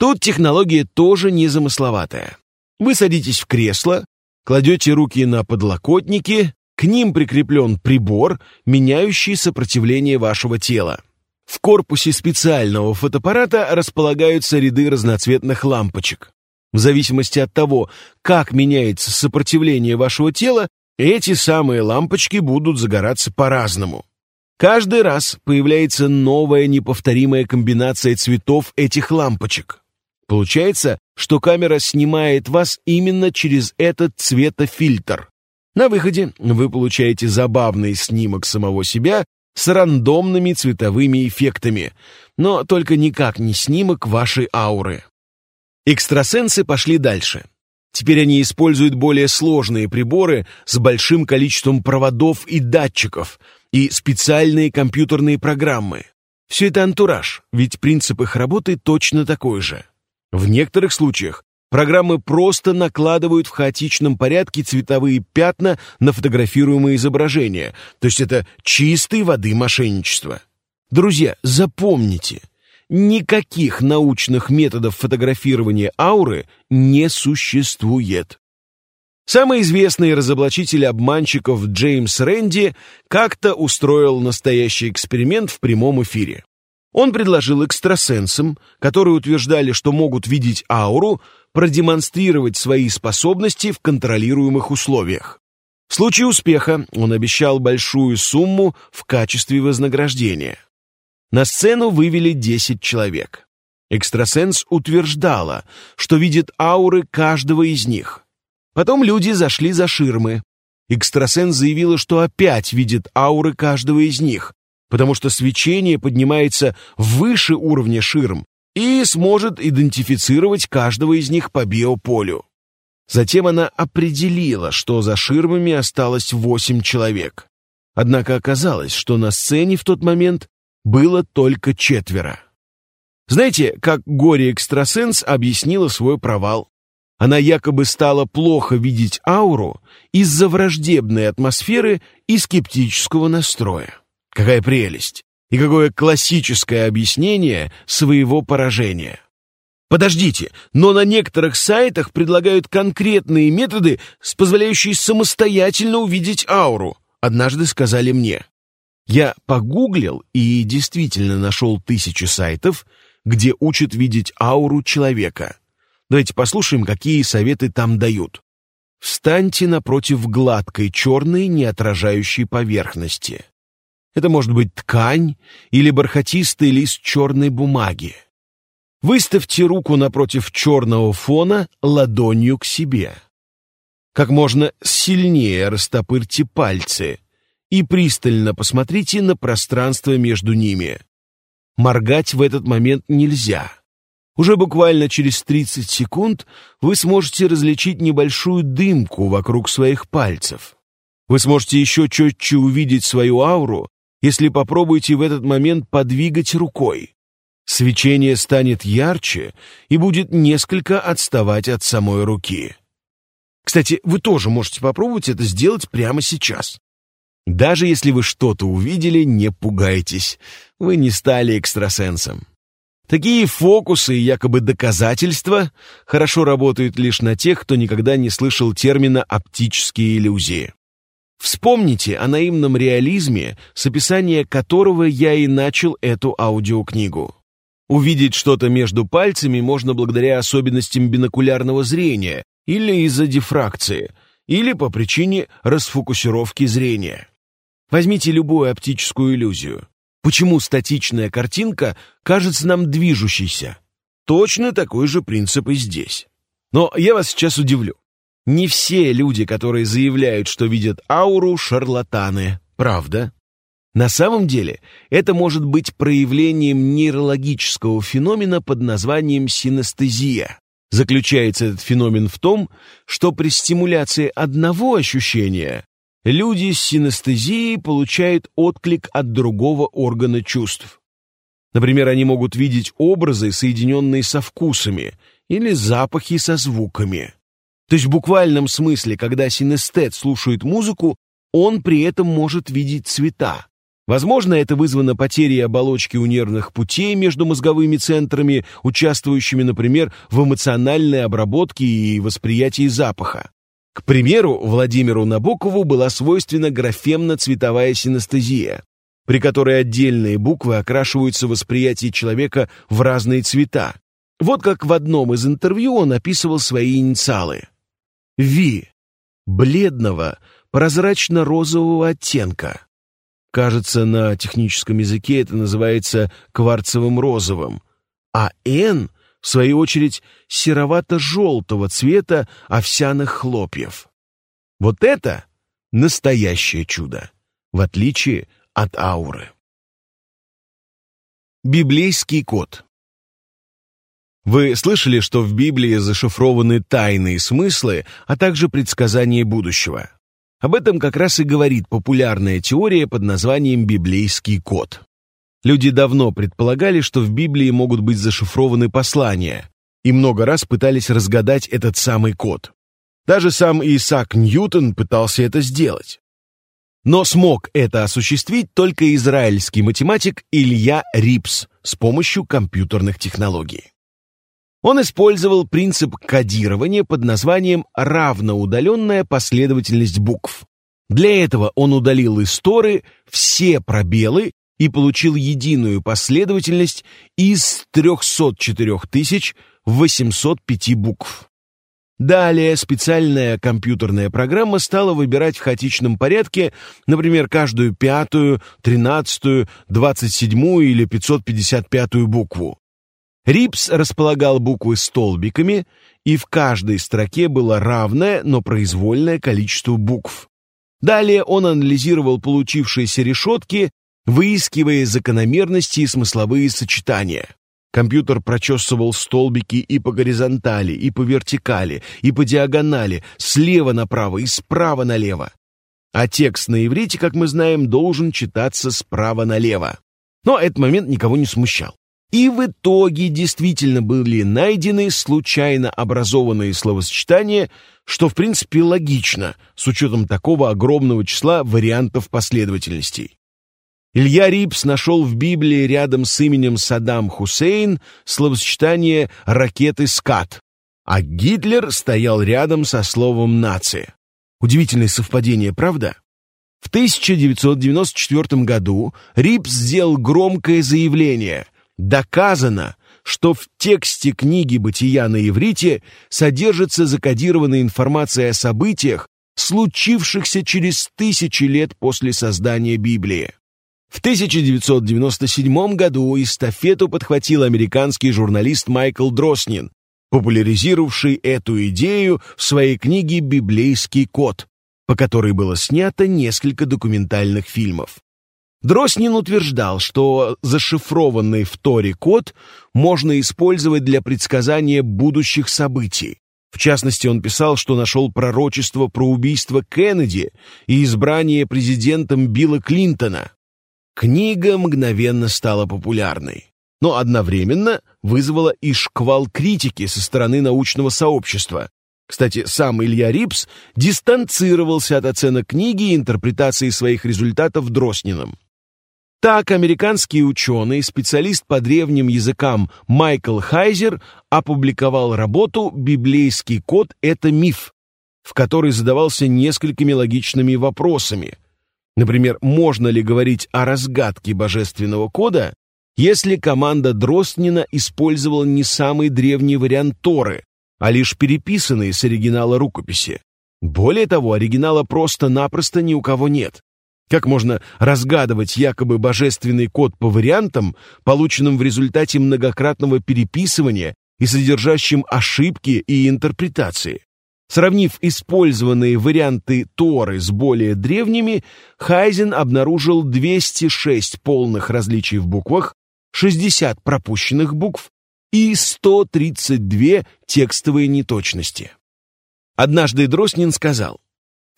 Тут технология тоже незамысловатая. Вы садитесь в кресло, кладете руки на подлокотники, к ним прикреплен прибор, меняющий сопротивление вашего тела. В корпусе специального фотоаппарата располагаются ряды разноцветных лампочек. В зависимости от того, как меняется сопротивление вашего тела, эти самые лампочки будут загораться по-разному. Каждый раз появляется новая неповторимая комбинация цветов этих лампочек. Получается, что камера снимает вас именно через этот цветофильтр. На выходе вы получаете забавный снимок самого себя с рандомными цветовыми эффектами, но только никак не снимок вашей ауры. Экстрасенсы пошли дальше. Теперь они используют более сложные приборы с большим количеством проводов и датчиков и специальные компьютерные программы. Все это антураж, ведь принцип их работы точно такой же. В некоторых случаях программы просто накладывают в хаотичном порядке цветовые пятна на фотографируемые изображения, то есть это чистой воды мошенничество. Друзья, запомните, никаких научных методов фотографирования ауры не существует. Самый известный разоблачитель обманщиков Джеймс Рэнди как-то устроил настоящий эксперимент в прямом эфире. Он предложил экстрасенсам, которые утверждали, что могут видеть ауру, продемонстрировать свои способности в контролируемых условиях. В случае успеха он обещал большую сумму в качестве вознаграждения. На сцену вывели 10 человек. Экстрасенс утверждала, что видит ауры каждого из них. Потом люди зашли за ширмы. Экстрасенс заявила, что опять видит ауры каждого из них, потому что свечение поднимается выше уровня ширм и сможет идентифицировать каждого из них по биополю. Затем она определила, что за ширмами осталось восемь человек. Однако оказалось, что на сцене в тот момент было только четверо. Знаете, как горе-экстрасенс объяснила свой провал? Она якобы стала плохо видеть ауру из-за враждебной атмосферы и скептического настроя. Какая прелесть! И какое классическое объяснение своего поражения. Подождите, но на некоторых сайтах предлагают конкретные методы, позволяющие самостоятельно увидеть ауру, однажды сказали мне. Я погуглил и действительно нашел тысячи сайтов, где учат видеть ауру человека. Давайте послушаем, какие советы там дают. Встаньте напротив гладкой черной неотражающей поверхности. Это может быть ткань или бархатистый лист черной бумаги. Выставьте руку напротив черного фона ладонью к себе. Как можно сильнее растопырьте пальцы – и пристально посмотрите на пространство между ними. Моргать в этот момент нельзя. Уже буквально через 30 секунд вы сможете различить небольшую дымку вокруг своих пальцев. Вы сможете еще четче увидеть свою ауру, если попробуете в этот момент подвигать рукой. Свечение станет ярче и будет несколько отставать от самой руки. Кстати, вы тоже можете попробовать это сделать прямо сейчас. Даже если вы что-то увидели, не пугайтесь. Вы не стали экстрасенсом. Такие фокусы и якобы доказательства хорошо работают лишь на тех, кто никогда не слышал термина «оптические иллюзии». Вспомните о наивном реализме, с описания которого я и начал эту аудиокнигу. Увидеть что-то между пальцами можно благодаря особенностям бинокулярного зрения или из-за дифракции, или по причине расфокусировки зрения. Возьмите любую оптическую иллюзию. Почему статичная картинка кажется нам движущейся? Точно такой же принцип и здесь. Но я вас сейчас удивлю. Не все люди, которые заявляют, что видят ауру, шарлатаны. Правда? На самом деле, это может быть проявлением нейрологического феномена под названием синестезия. Заключается этот феномен в том, что при стимуляции одного ощущения люди с синестезией получают отклик от другого органа чувств. Например, они могут видеть образы, соединенные со вкусами, или запахи со звуками. То есть в буквальном смысле, когда синестет слушает музыку, он при этом может видеть цвета. Возможно, это вызвано потерей оболочки у нервных путей между мозговыми центрами, участвующими, например, в эмоциональной обработке и восприятии запаха. К примеру, Владимиру Набокову была свойственна графемно-цветовая синестезия, при которой отдельные буквы окрашиваются в восприятии человека в разные цвета. Вот как в одном из интервью он описывал свои инициалы. «Ви» — бледного, прозрачно-розового оттенка. Кажется, на техническом языке это называется кварцевым розовым. А «Н» в свою очередь, серовато-желтого цвета овсяных хлопьев. Вот это настоящее чудо, в отличие от ауры. Библейский код Вы слышали, что в Библии зашифрованы тайные смыслы, а также предсказания будущего? Об этом как раз и говорит популярная теория под названием «библейский код». Люди давно предполагали, что в Библии могут быть зашифрованы послания, и много раз пытались разгадать этот самый код. Даже сам Исаак Ньютон пытался это сделать. Но смог это осуществить только израильский математик Илья Рипс с помощью компьютерных технологий. Он использовал принцип кодирования под названием равноудаленная последовательность букв. Для этого он удалил из Торы все пробелы и получил единую последовательность из 304 805 букв. Далее специальная компьютерная программа стала выбирать в хаотичном порядке, например, каждую пятую, тринадцатую, двадцать седьмую или пятьсот пятьдесят пятую букву. Рипс располагал буквы столбиками, и в каждой строке было равное, но произвольное количество букв. Далее он анализировал получившиеся решетки выискивая закономерности и смысловые сочетания. Компьютер прочесывал столбики и по горизонтали, и по вертикали, и по диагонали, слева направо и справа налево. А текст на иврите, как мы знаем, должен читаться справа налево. Но этот момент никого не смущал. И в итоге действительно были найдены случайно образованные словосочетания, что в принципе логично, с учетом такого огромного числа вариантов последовательностей. Илья Рипс нашел в Библии рядом с именем Саддам Хусейн словосочетание «ракеты «Скат», а Гитлер стоял рядом со словом «нация». Удивительное совпадение, правда? В 1994 году Рипс сделал громкое заявление «Доказано, что в тексте книги «Бытия» на иврите содержится закодированная информация о событиях, случившихся через тысячи лет после создания Библии. В 1997 году эстафету подхватил американский журналист Майкл Дроснин, популяризировавший эту идею в своей книге «Библейский код», по которой было снято несколько документальных фильмов. Дроснин утверждал, что зашифрованный в Торе код можно использовать для предсказания будущих событий. В частности, он писал, что нашел пророчество про убийство Кеннеди и избрание президентом Билла Клинтона. Книга мгновенно стала популярной, но одновременно вызвала и шквал критики со стороны научного сообщества. Кстати, сам Илья Рипс дистанцировался от оценок книги и интерпретации своих результатов Дросниным. Так, американский ученый, специалист по древним языкам Майкл Хайзер опубликовал работу «Библейский код – это миф», в которой задавался несколькими логичными вопросами – Например, можно ли говорить о разгадке божественного кода, если команда Дростнина использовала не самый древний вариант Торы, а лишь переписанный с оригинала рукописи? Более того, оригинала просто-напросто ни у кого нет. Как можно разгадывать якобы божественный код по вариантам, полученным в результате многократного переписывания и содержащим ошибки и интерпретации? Сравнив использованные варианты Торы с более древними, Хайзен обнаружил 206 полных различий в буквах, 60 пропущенных букв и 132 текстовые неточности. Однажды Дроснин сказал,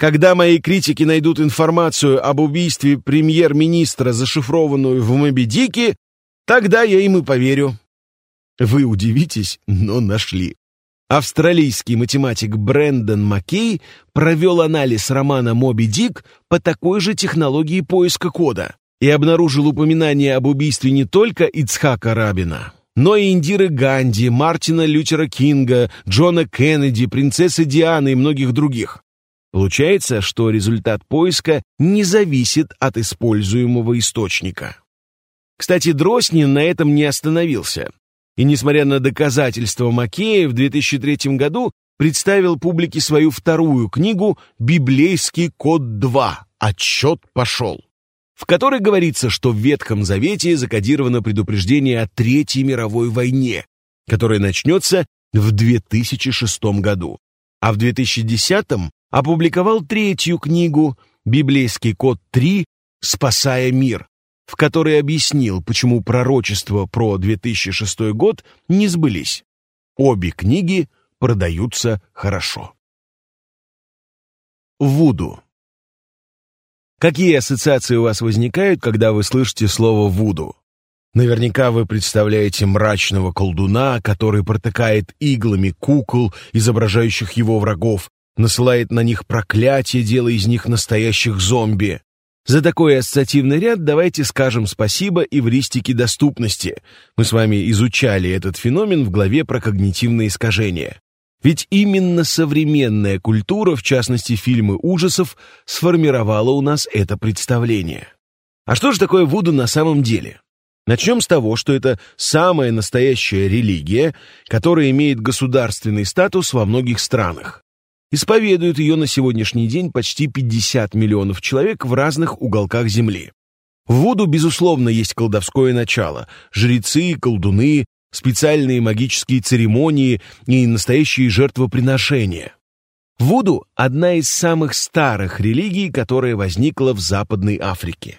«Когда мои критики найдут информацию об убийстве премьер-министра, зашифрованную в Мобидике, тогда я им и поверю». Вы удивитесь, но нашли. Австралийский математик Брэндон Маккей провел анализ романа «Моби Дик» по такой же технологии поиска кода и обнаружил упоминание об убийстве не только Ицхака Рабина, но и Индиры Ганди, Мартина Лютера Кинга, Джона Кеннеди, принцессы Дианы и многих других. Получается, что результат поиска не зависит от используемого источника. Кстати, Дроснин на этом не остановился. И, несмотря на доказательства Макея, в 2003 году представил публике свою вторую книгу «Библейский код 2. Отчет пошел», в которой говорится, что в Ветхом Завете закодировано предупреждение о Третьей мировой войне, которая начнется в 2006 году. А в 2010 опубликовал третью книгу «Библейский код 3. Спасая мир», в которой объяснил, почему пророчества про 2006 год не сбылись. Обе книги продаются хорошо. Вуду. Какие ассоциации у вас возникают, когда вы слышите слово «вуду»? Наверняка вы представляете мрачного колдуна, который протыкает иглами кукол, изображающих его врагов, насылает на них проклятие, делая из них настоящих зомби. За такой ассоциативный ряд давайте скажем спасибо эвристике доступности. Мы с вами изучали этот феномен в главе про когнитивные искажения. Ведь именно современная культура, в частности фильмы ужасов, сформировала у нас это представление. А что же такое Вуду на самом деле? Начнем с того, что это самая настоящая религия, которая имеет государственный статус во многих странах. Исповедуют ее на сегодняшний день почти 50 миллионов человек в разных уголках Земли. В Вуду, безусловно, есть колдовское начало. Жрецы, колдуны, специальные магические церемонии и настоящие жертвоприношения. Вуду – одна из самых старых религий, которая возникла в Западной Африке.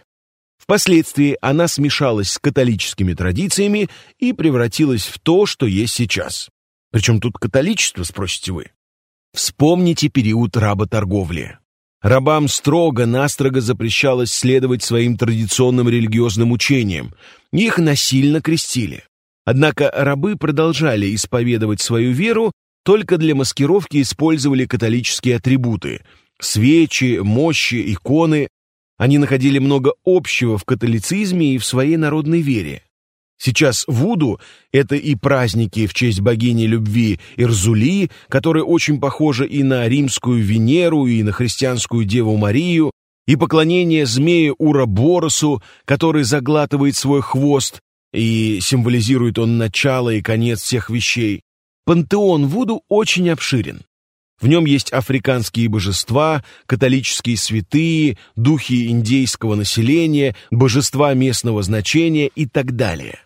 Впоследствии она смешалась с католическими традициями и превратилась в то, что есть сейчас. Причем тут католичество, спросите вы? Вспомните период работорговли. Рабам строго-настрого запрещалось следовать своим традиционным религиозным учениям. Их насильно крестили. Однако рабы продолжали исповедовать свою веру, только для маскировки использовали католические атрибуты – свечи, мощи, иконы. Они находили много общего в католицизме и в своей народной вере. Сейчас Вуду — это и праздники в честь богини любви Ирзули, которые очень похожи и на римскую Венеру, и на христианскую Деву Марию, и поклонение змею Ураборосу, который заглатывает свой хвост, и символизирует он начало и конец всех вещей. Пантеон Вуду очень обширен. В нем есть африканские божества, католические святые, духи индейского населения, божества местного значения и так далее.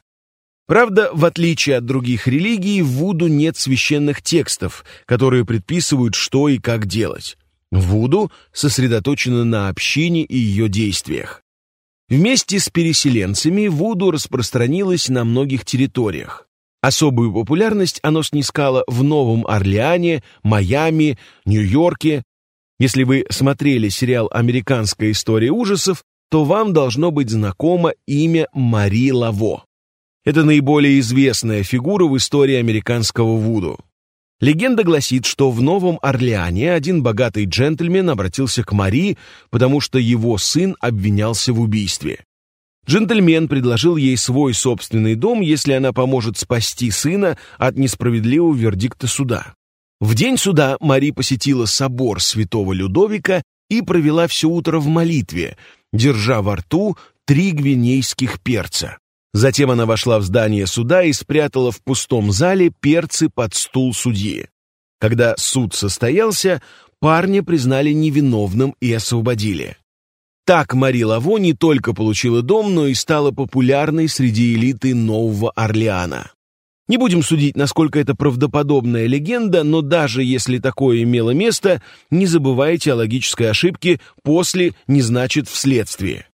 Правда, в отличие от других религий, в Вуду нет священных текстов, которые предписывают, что и как делать. Вуду сосредоточено на общине и ее действиях. Вместе с переселенцами Вуду распространилось на многих территориях. Особую популярность оно снискало в Новом Орлеане, Майами, Нью-Йорке. Если вы смотрели сериал «Американская история ужасов», то вам должно быть знакомо имя Мари Лаво. Это наиболее известная фигура в истории американского вуду. Легенда гласит, что в Новом Орлеане один богатый джентльмен обратился к Мари, потому что его сын обвинялся в убийстве. Джентльмен предложил ей свой собственный дом, если она поможет спасти сына от несправедливого вердикта суда. В день суда Мари посетила собор святого Людовика и провела все утро в молитве, держа во рту три гвинейских перца. Затем она вошла в здание суда и спрятала в пустом зале перцы под стул судьи. Когда суд состоялся, парня признали невиновным и освободили. Так Мари Лаво не только получила дом, но и стала популярной среди элиты Нового Орлеана. Не будем судить, насколько это правдоподобная легенда, но даже если такое имело место, не забывайте о логической ошибке «после» не значит «вследствие».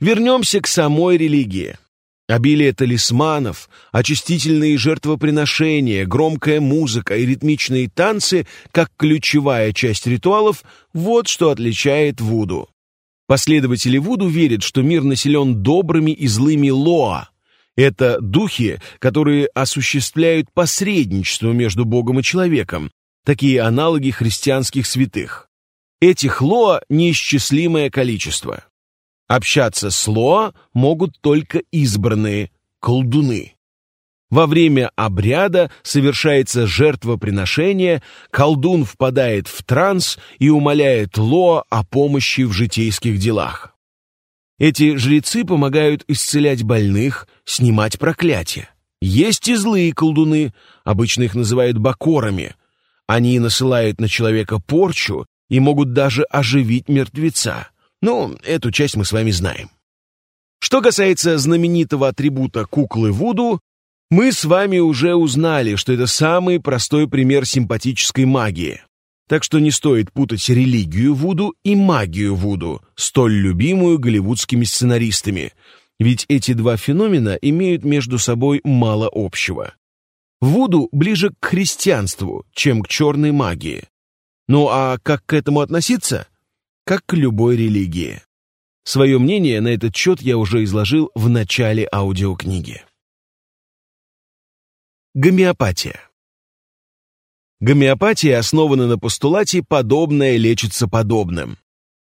Вернемся к самой религии. Обилие талисманов, очистительные жертвоприношения, громкая музыка и ритмичные танцы, как ключевая часть ритуалов, вот что отличает Вуду. Последователи Вуду верят, что мир населен добрыми и злыми Лоа. Это духи, которые осуществляют посредничество между Богом и человеком, такие аналоги христианских святых. Этих лоа неисчислимое количество. Общаться с лоа могут только избранные колдуны. Во время обряда совершается жертвоприношение, колдун впадает в транс и умоляет Лоа о помощи в житейских делах. Эти жрецы помогают исцелять больных, снимать проклятия. Есть и злые колдуны, обычно их называют бакорами. Они насылают на человека порчу и могут даже оживить мертвеца. Ну, эту часть мы с вами знаем. Что касается знаменитого атрибута куклы Вуду, мы с вами уже узнали, что это самый простой пример симпатической магии. Так что не стоит путать религию Вуду и магию Вуду, столь любимую голливудскими сценаристами, ведь эти два феномена имеют между собой мало общего. Вуду ближе к христианству, чем к черной магии. Ну а как к этому относиться? Как к любой религии. Свое мнение на этот счет я уже изложил в начале аудиокниги. Гомеопатия. Гомеопатия основана на постулате «подобное лечится подобным».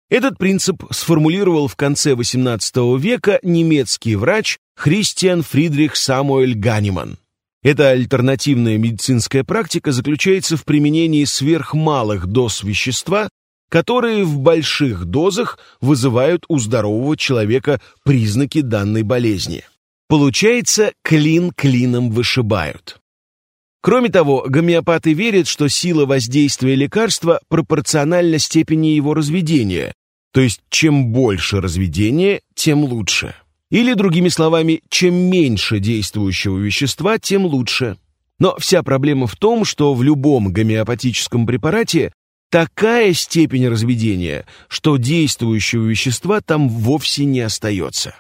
Этот принцип сформулировал в конце XVIII века немецкий врач Христиан Фридрих Самуэль Ганиман. Эта альтернативная медицинская практика заключается в применении сверхмалых доз вещества, которые в больших дозах вызывают у здорового человека признаки данной болезни. Получается, клин клином вышибают. Кроме того, гомеопаты верят, что сила воздействия лекарства пропорциональна степени его разведения, то есть чем больше разведения, тем лучше. Или, другими словами, чем меньше действующего вещества, тем лучше. Но вся проблема в том, что в любом гомеопатическом препарате такая степень разведения, что действующего вещества там вовсе не остается.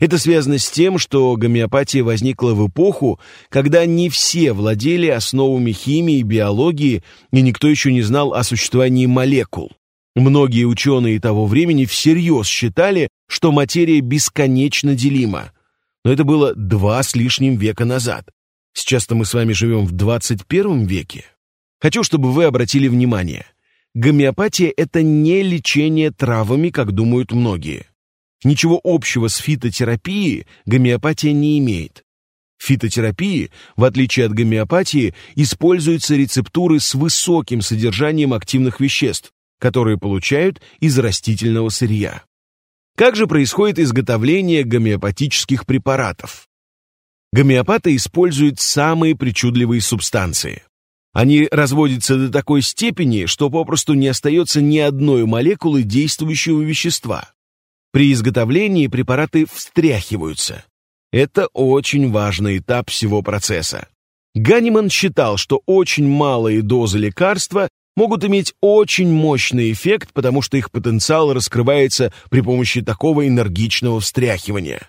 Это связано с тем, что гомеопатия возникла в эпоху, когда не все владели основами химии и биологии, и никто еще не знал о существовании молекул. Многие ученые того времени всерьез считали, что материя бесконечно делима. Но это было два с лишним века назад. Сейчас-то мы с вами живем в 21 веке. Хочу, чтобы вы обратили внимание. Гомеопатия – это не лечение травами, как думают многие. Ничего общего с фитотерапией гомеопатия не имеет. В фитотерапии, в отличие от гомеопатии, используются рецептуры с высоким содержанием активных веществ, которые получают из растительного сырья. Как же происходит изготовление гомеопатических препаратов? Гомеопаты используют самые причудливые субстанции. Они разводятся до такой степени, что попросту не остается ни одной молекулы действующего вещества. При изготовлении препараты встряхиваются. Это очень важный этап всего процесса. Ганиман считал, что очень малые дозы лекарства могут иметь очень мощный эффект, потому что их потенциал раскрывается при помощи такого энергичного встряхивания.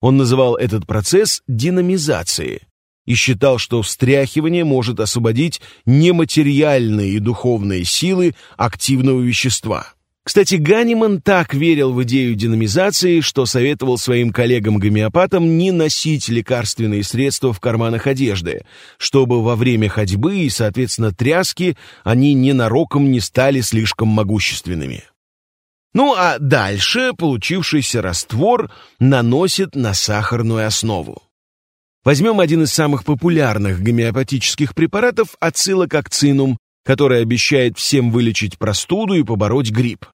Он называл этот процесс динамизацией и считал, что встряхивание может освободить нематериальные и духовные силы активного вещества. Кстати, Ганиман так верил в идею динамизации, что советовал своим коллегам-гомеопатам не носить лекарственные средства в карманах одежды, чтобы во время ходьбы и, соответственно, тряски они ненароком не стали слишком могущественными. Ну а дальше получившийся раствор наносит на сахарную основу. Возьмем один из самых популярных гомеопатических препаратов ацилококцинум, который обещает всем вылечить простуду и побороть грипп.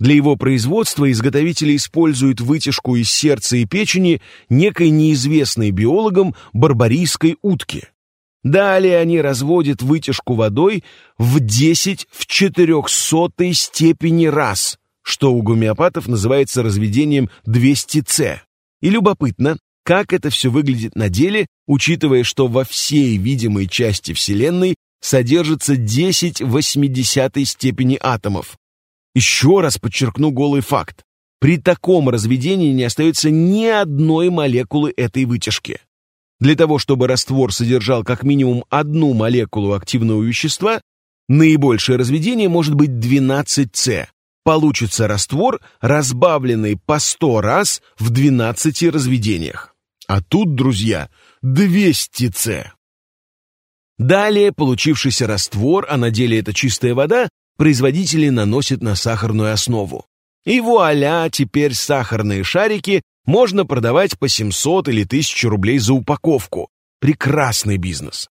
Для его производства изготовители используют вытяжку из сердца и печени некой неизвестной биологам барбарийской утки. Далее они разводят вытяжку водой в 10 в 400 степени раз, что у гомеопатов называется разведением 200С. И любопытно, как это все выглядит на деле, учитывая, что во всей видимой части Вселенной содержится 10 в 80 степени атомов, еще раз подчеркну голый факт. При таком разведении не остается ни одной молекулы этой вытяжки. Для того, чтобы раствор содержал как минимум одну молекулу активного вещества, наибольшее разведение может быть 12С. Получится раствор, разбавленный по 100 раз в 12 разведениях. А тут, друзья, 200 С. Далее получившийся раствор, а на деле это чистая вода, производители наносят на сахарную основу. И вуаля, теперь сахарные шарики можно продавать по 700 или 1000 рублей за упаковку. Прекрасный бизнес.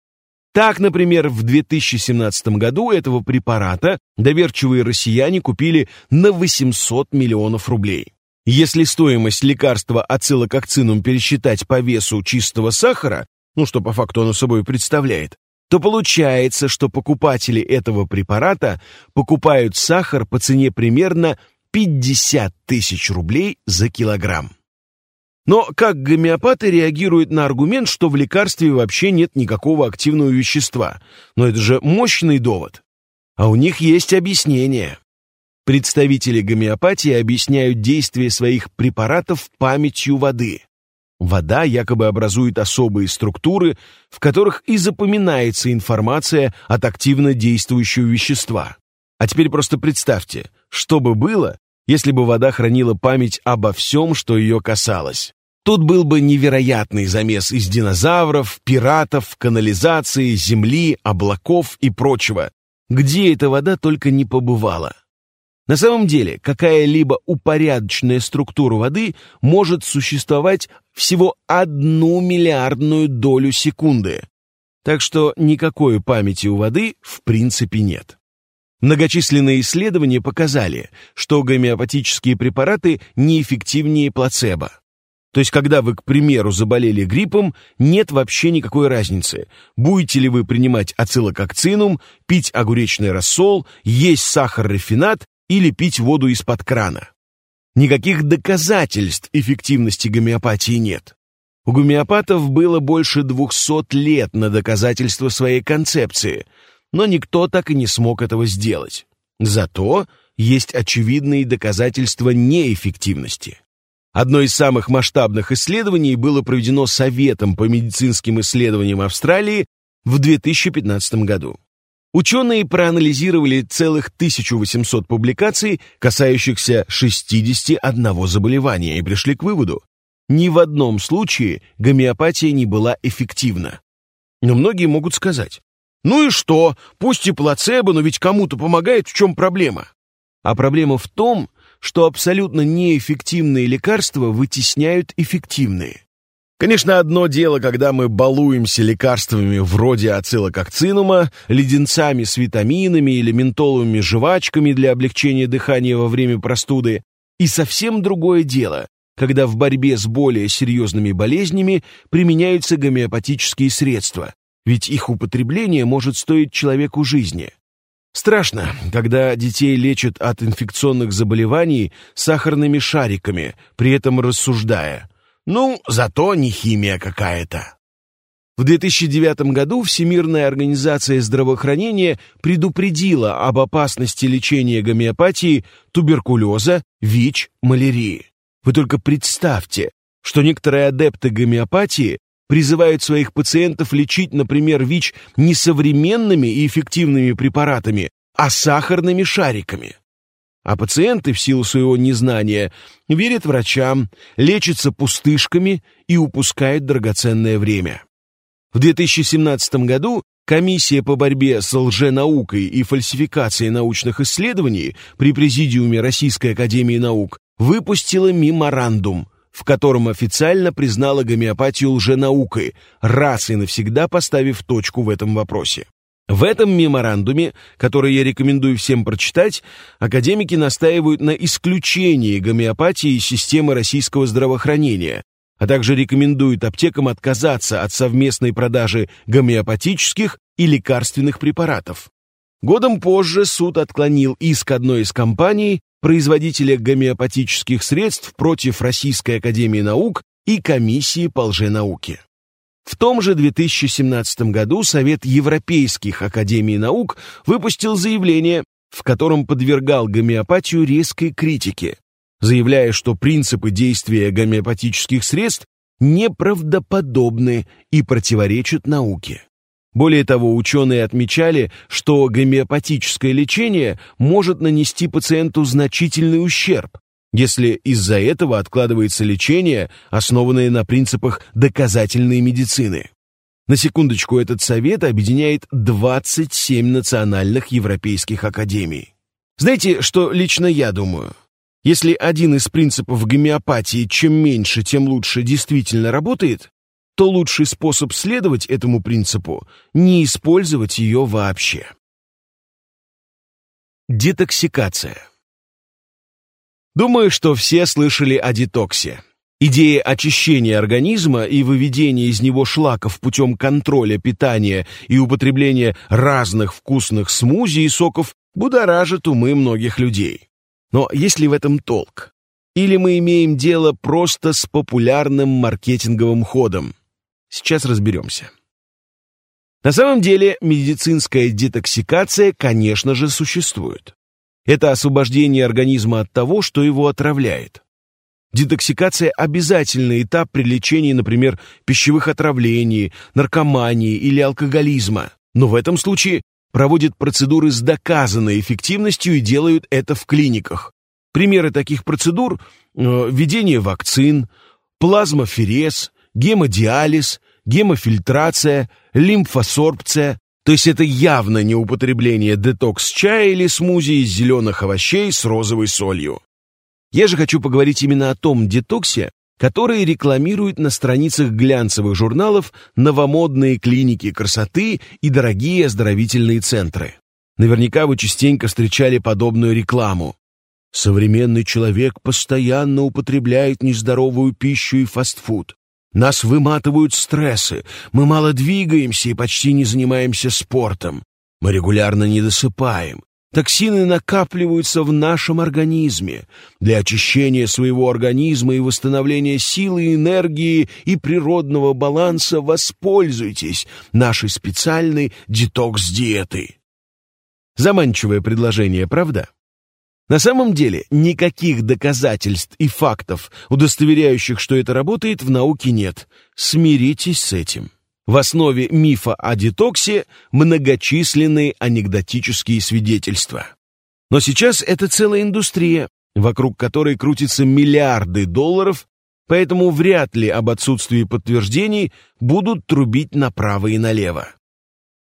Так, например, в 2017 году этого препарата доверчивые россияне купили на 800 миллионов рублей. Если стоимость лекарства ацилококцинум пересчитать по весу чистого сахара, ну что по факту оно собой представляет, то получается, что покупатели этого препарата покупают сахар по цене примерно 50 тысяч рублей за килограмм. Но как гомеопаты реагируют на аргумент, что в лекарстве вообще нет никакого активного вещества? Но это же мощный довод. А у них есть объяснение. Представители гомеопатии объясняют действие своих препаратов памятью воды. Вода якобы образует особые структуры, в которых и запоминается информация от активно действующего вещества. А теперь просто представьте, что бы было, если бы вода хранила память обо всем, что ее касалось. Тут был бы невероятный замес из динозавров, пиратов, канализации, земли, облаков и прочего. Где эта вода только не побывала. На самом деле, какая-либо упорядоченная структура воды может существовать всего одну миллиардную долю секунды. Так что никакой памяти у воды в принципе нет. Многочисленные исследования показали, что гомеопатические препараты неэффективнее плацебо. То есть, когда вы, к примеру, заболели гриппом, нет вообще никакой разницы, будете ли вы принимать ацилококцинум, пить огуречный рассол, есть сахар-рафинат или пить воду из-под крана. Никаких доказательств эффективности гомеопатии нет. У гомеопатов было больше 200 лет на доказательство своей концепции, но никто так и не смог этого сделать. Зато есть очевидные доказательства неэффективности. Одно из самых масштабных исследований было проведено Советом по медицинским исследованиям Австралии в 2015 году. Ученые проанализировали целых 1800 публикаций, касающихся 61 заболевания, и пришли к выводу, ни в одном случае гомеопатия не была эффективна. Но многие могут сказать, ну и что, пусть и плацебо, но ведь кому-то помогает, в чем проблема? А проблема в том, что абсолютно неэффективные лекарства вытесняют эффективные. Конечно, одно дело, когда мы балуемся лекарствами вроде ацилококцинума, леденцами с витаминами или ментоловыми жвачками для облегчения дыхания во время простуды, и совсем другое дело, когда в борьбе с более серьезными болезнями применяются гомеопатические средства, ведь их употребление может стоить человеку жизни. Страшно, когда детей лечат от инфекционных заболеваний сахарными шариками, при этом рассуждая – ну, зато не химия какая-то. В 2009 году Всемирная организация здравоохранения предупредила об опасности лечения гомеопатии туберкулеза, ВИЧ, малярии. Вы только представьте, что некоторые адепты гомеопатии призывают своих пациентов лечить, например, ВИЧ не современными и эффективными препаратами, а сахарными шариками а пациенты в силу своего незнания верят врачам, лечатся пустышками и упускают драгоценное время. В 2017 году Комиссия по борьбе с лженаукой и фальсификацией научных исследований при Президиуме Российской Академии Наук выпустила меморандум, в котором официально признала гомеопатию лженаукой, раз и навсегда поставив точку в этом вопросе. В этом меморандуме, который я рекомендую всем прочитать, академики настаивают на исключении гомеопатии из системы российского здравоохранения, а также рекомендуют аптекам отказаться от совместной продажи гомеопатических и лекарственных препаратов. Годом позже суд отклонил иск одной из компаний, производителя гомеопатических средств против Российской академии наук и комиссии по лженауке. В том же 2017 году Совет Европейских Академий Наук выпустил заявление, в котором подвергал гомеопатию резкой критике, заявляя, что принципы действия гомеопатических средств неправдоподобны и противоречат науке. Более того, ученые отмечали, что гомеопатическое лечение может нанести пациенту значительный ущерб, если из-за этого откладывается лечение, основанное на принципах доказательной медицины. На секундочку, этот совет объединяет 27 национальных европейских академий. Знаете, что лично я думаю? Если один из принципов гомеопатии «чем меньше, тем лучше» действительно работает, то лучший способ следовать этому принципу – не использовать ее вообще. Детоксикация. Думаю, что все слышали о детоксе. Идея очищения организма и выведения из него шлаков путем контроля питания и употребления разных вкусных смузи и соков будоражит умы многих людей. Но есть ли в этом толк? Или мы имеем дело просто с популярным маркетинговым ходом? Сейчас разберемся. На самом деле медицинская детоксикация, конечно же, существует. Это освобождение организма от того, что его отравляет. Детоксикация – обязательный этап при лечении, например, пищевых отравлений, наркомании или алкоголизма. Но в этом случае проводят процедуры с доказанной эффективностью и делают это в клиниках. Примеры таких процедур э, – введение вакцин, плазмоферез, гемодиализ, гемофильтрация, лимфосорбция, то есть это явно не употребление детокс-чая или смузи из зеленых овощей с розовой солью. Я же хочу поговорить именно о том детоксе, который рекламируют на страницах глянцевых журналов новомодные клиники красоты и дорогие оздоровительные центры. Наверняка вы частенько встречали подобную рекламу. Современный человек постоянно употребляет нездоровую пищу и фастфуд. Нас выматывают стрессы, мы мало двигаемся и почти не занимаемся спортом. Мы регулярно не досыпаем, Токсины накапливаются в нашем организме. Для очищения своего организма и восстановления силы, энергии и природного баланса воспользуйтесь нашей специальной детокс-диетой. Заманчивое предложение, правда? На самом деле никаких доказательств и фактов, удостоверяющих, что это работает, в науке нет. Смиритесь с этим. В основе мифа о детоксе многочисленные анекдотические свидетельства. Но сейчас это целая индустрия, вокруг которой крутятся миллиарды долларов, поэтому вряд ли об отсутствии подтверждений будут трубить направо и налево.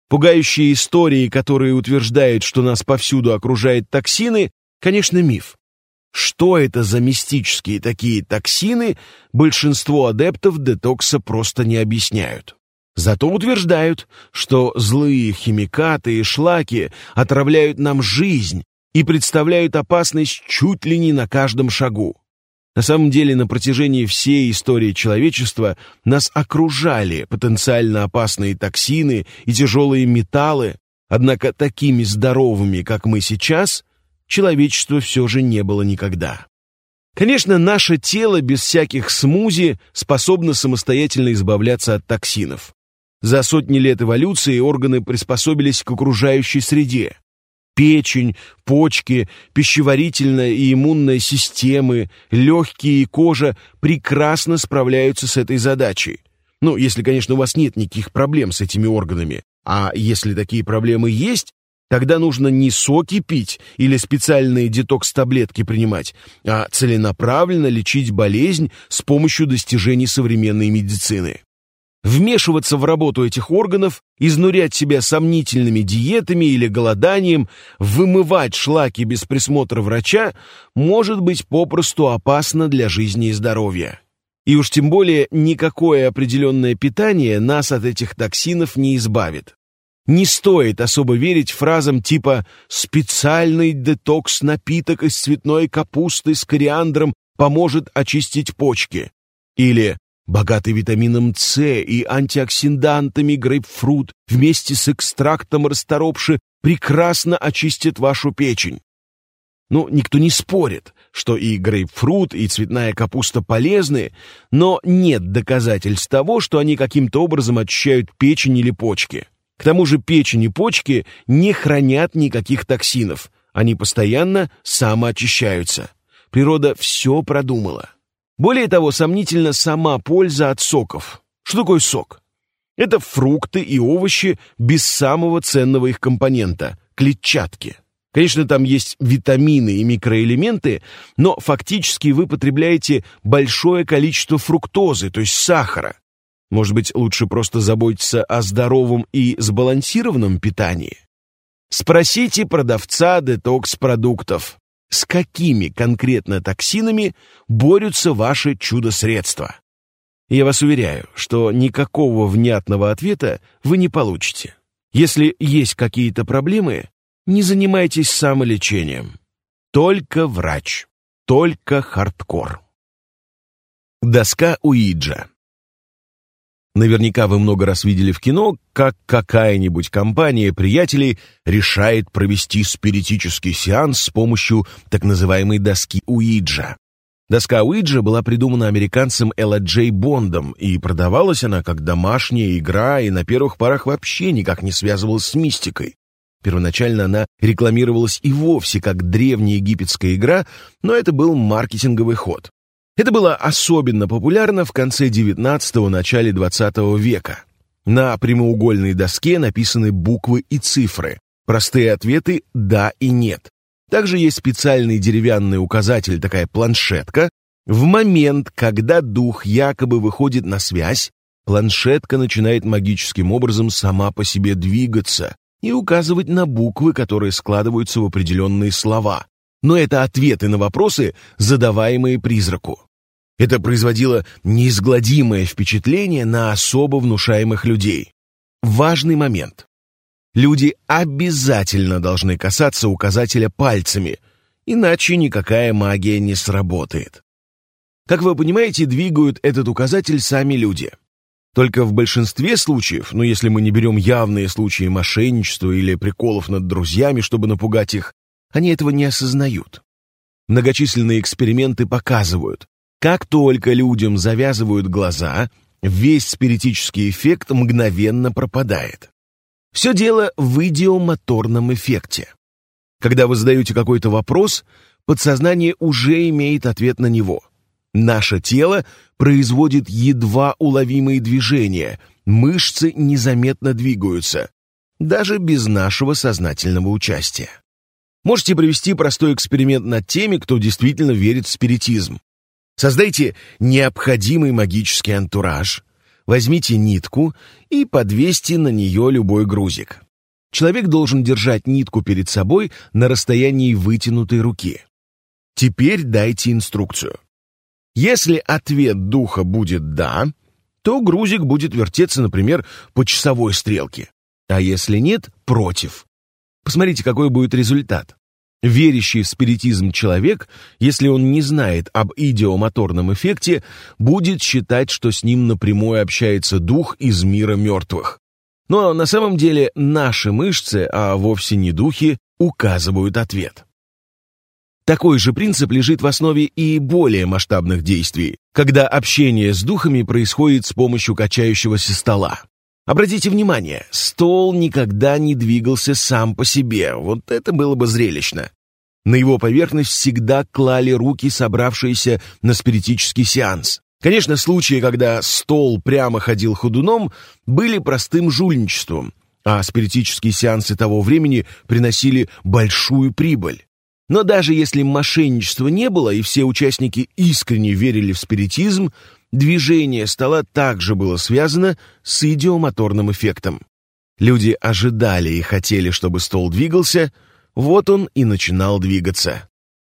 Пугающие истории, которые утверждают, что нас повсюду окружают токсины, конечно, миф. Что это за мистические такие токсины, большинство адептов детокса просто не объясняют. Зато утверждают, что злые химикаты и шлаки отравляют нам жизнь и представляют опасность чуть ли не на каждом шагу. На самом деле, на протяжении всей истории человечества нас окружали потенциально опасные токсины и тяжелые металлы, однако такими здоровыми, как мы сейчас, человечество все же не было никогда. Конечно, наше тело без всяких смузи способно самостоятельно избавляться от токсинов. За сотни лет эволюции органы приспособились к окружающей среде. Печень, почки, пищеварительная и иммунная системы, легкие и кожа прекрасно справляются с этой задачей. Ну, если, конечно, у вас нет никаких проблем с этими органами. А если такие проблемы есть, тогда нужно не соки пить или специальные детокс-таблетки принимать, а целенаправленно лечить болезнь с помощью достижений современной медицины. Вмешиваться в работу этих органов, изнурять себя сомнительными диетами или голоданием, вымывать шлаки без присмотра врача может быть попросту опасно для жизни и здоровья. И уж тем более никакое определенное питание нас от этих токсинов не избавит. Не стоит особо верить фразам типа «специальный детокс-напиток из цветной капусты с кориандром поможет очистить почки» или Богатый витамином С и антиоксидантами грейпфрут вместе с экстрактом расторопши прекрасно очистит вашу печень. Ну, никто не спорит, что и грейпфрут, и цветная капуста полезны, но нет доказательств того, что они каким-то образом очищают печень или почки. К тому же печень и почки не хранят никаких токсинов, они постоянно самоочищаются. Природа все продумала. Более того, сомнительна сама польза от соков. Что такое сок? Это фрукты и овощи без самого ценного их компонента – клетчатки. Конечно, там есть витамины и микроэлементы, но фактически вы потребляете большое количество фруктозы, то есть сахара. Может быть, лучше просто заботиться о здоровом и сбалансированном питании? Спросите продавца детокс-продуктов, с какими конкретно токсинами борются ваши чудо-средства. Я вас уверяю, что никакого внятного ответа вы не получите. Если есть какие-то проблемы, не занимайтесь самолечением. Только врач. Только хардкор. Доска Уиджа. Наверняка вы много раз видели в кино, как какая-нибудь компания приятелей решает провести спиритический сеанс с помощью так называемой доски Уиджа. Доска Уиджа была придумана американцем Элла Джей Бондом, и продавалась она как домашняя игра, и на первых порах вообще никак не связывалась с мистикой. Первоначально она рекламировалась и вовсе как древняя египетская игра, но это был маркетинговый ход. Это было особенно популярно в конце XIX – начале XX века. На прямоугольной доске написаны буквы и цифры. Простые ответы «да» и «нет». Также есть специальный деревянный указатель, такая планшетка. В момент, когда дух якобы выходит на связь, планшетка начинает магическим образом сама по себе двигаться и указывать на буквы, которые складываются в определенные слова но это ответы на вопросы, задаваемые призраку. Это производило неизгладимое впечатление на особо внушаемых людей. Важный момент. Люди обязательно должны касаться указателя пальцами, иначе никакая магия не сработает. Как вы понимаете, двигают этот указатель сами люди. Только в большинстве случаев, ну если мы не берем явные случаи мошенничества или приколов над друзьями, чтобы напугать их, они этого не осознают. Многочисленные эксперименты показывают, как только людям завязывают глаза, весь спиритический эффект мгновенно пропадает. Все дело в идиомоторном эффекте. Когда вы задаете какой-то вопрос, подсознание уже имеет ответ на него. Наше тело производит едва уловимые движения, мышцы незаметно двигаются, даже без нашего сознательного участия. Можете провести простой эксперимент над теми, кто действительно верит в спиритизм. Создайте необходимый магический антураж, возьмите нитку и подвесьте на нее любой грузик. Человек должен держать нитку перед собой на расстоянии вытянутой руки. Теперь дайте инструкцию. Если ответ духа будет «да», то грузик будет вертеться, например, по часовой стрелке, а если нет — против. Посмотрите, какой будет результат. Верящий в спиритизм человек, если он не знает об идиомоторном эффекте, будет считать, что с ним напрямую общается дух из мира мертвых. Но на самом деле наши мышцы, а вовсе не духи, указывают ответ. Такой же принцип лежит в основе и более масштабных действий, когда общение с духами происходит с помощью качающегося стола. Обратите внимание, стол никогда не двигался сам по себе, вот это было бы зрелищно. На его поверхность всегда клали руки, собравшиеся на спиритический сеанс. Конечно, случаи, когда стол прямо ходил ходуном, были простым жульничеством, а спиритические сеансы того времени приносили большую прибыль. Но даже если мошенничества не было и все участники искренне верили в спиритизм, движение стола также было связано с идиомоторным эффектом. Люди ожидали и хотели, чтобы стол двигался, вот он и начинал двигаться.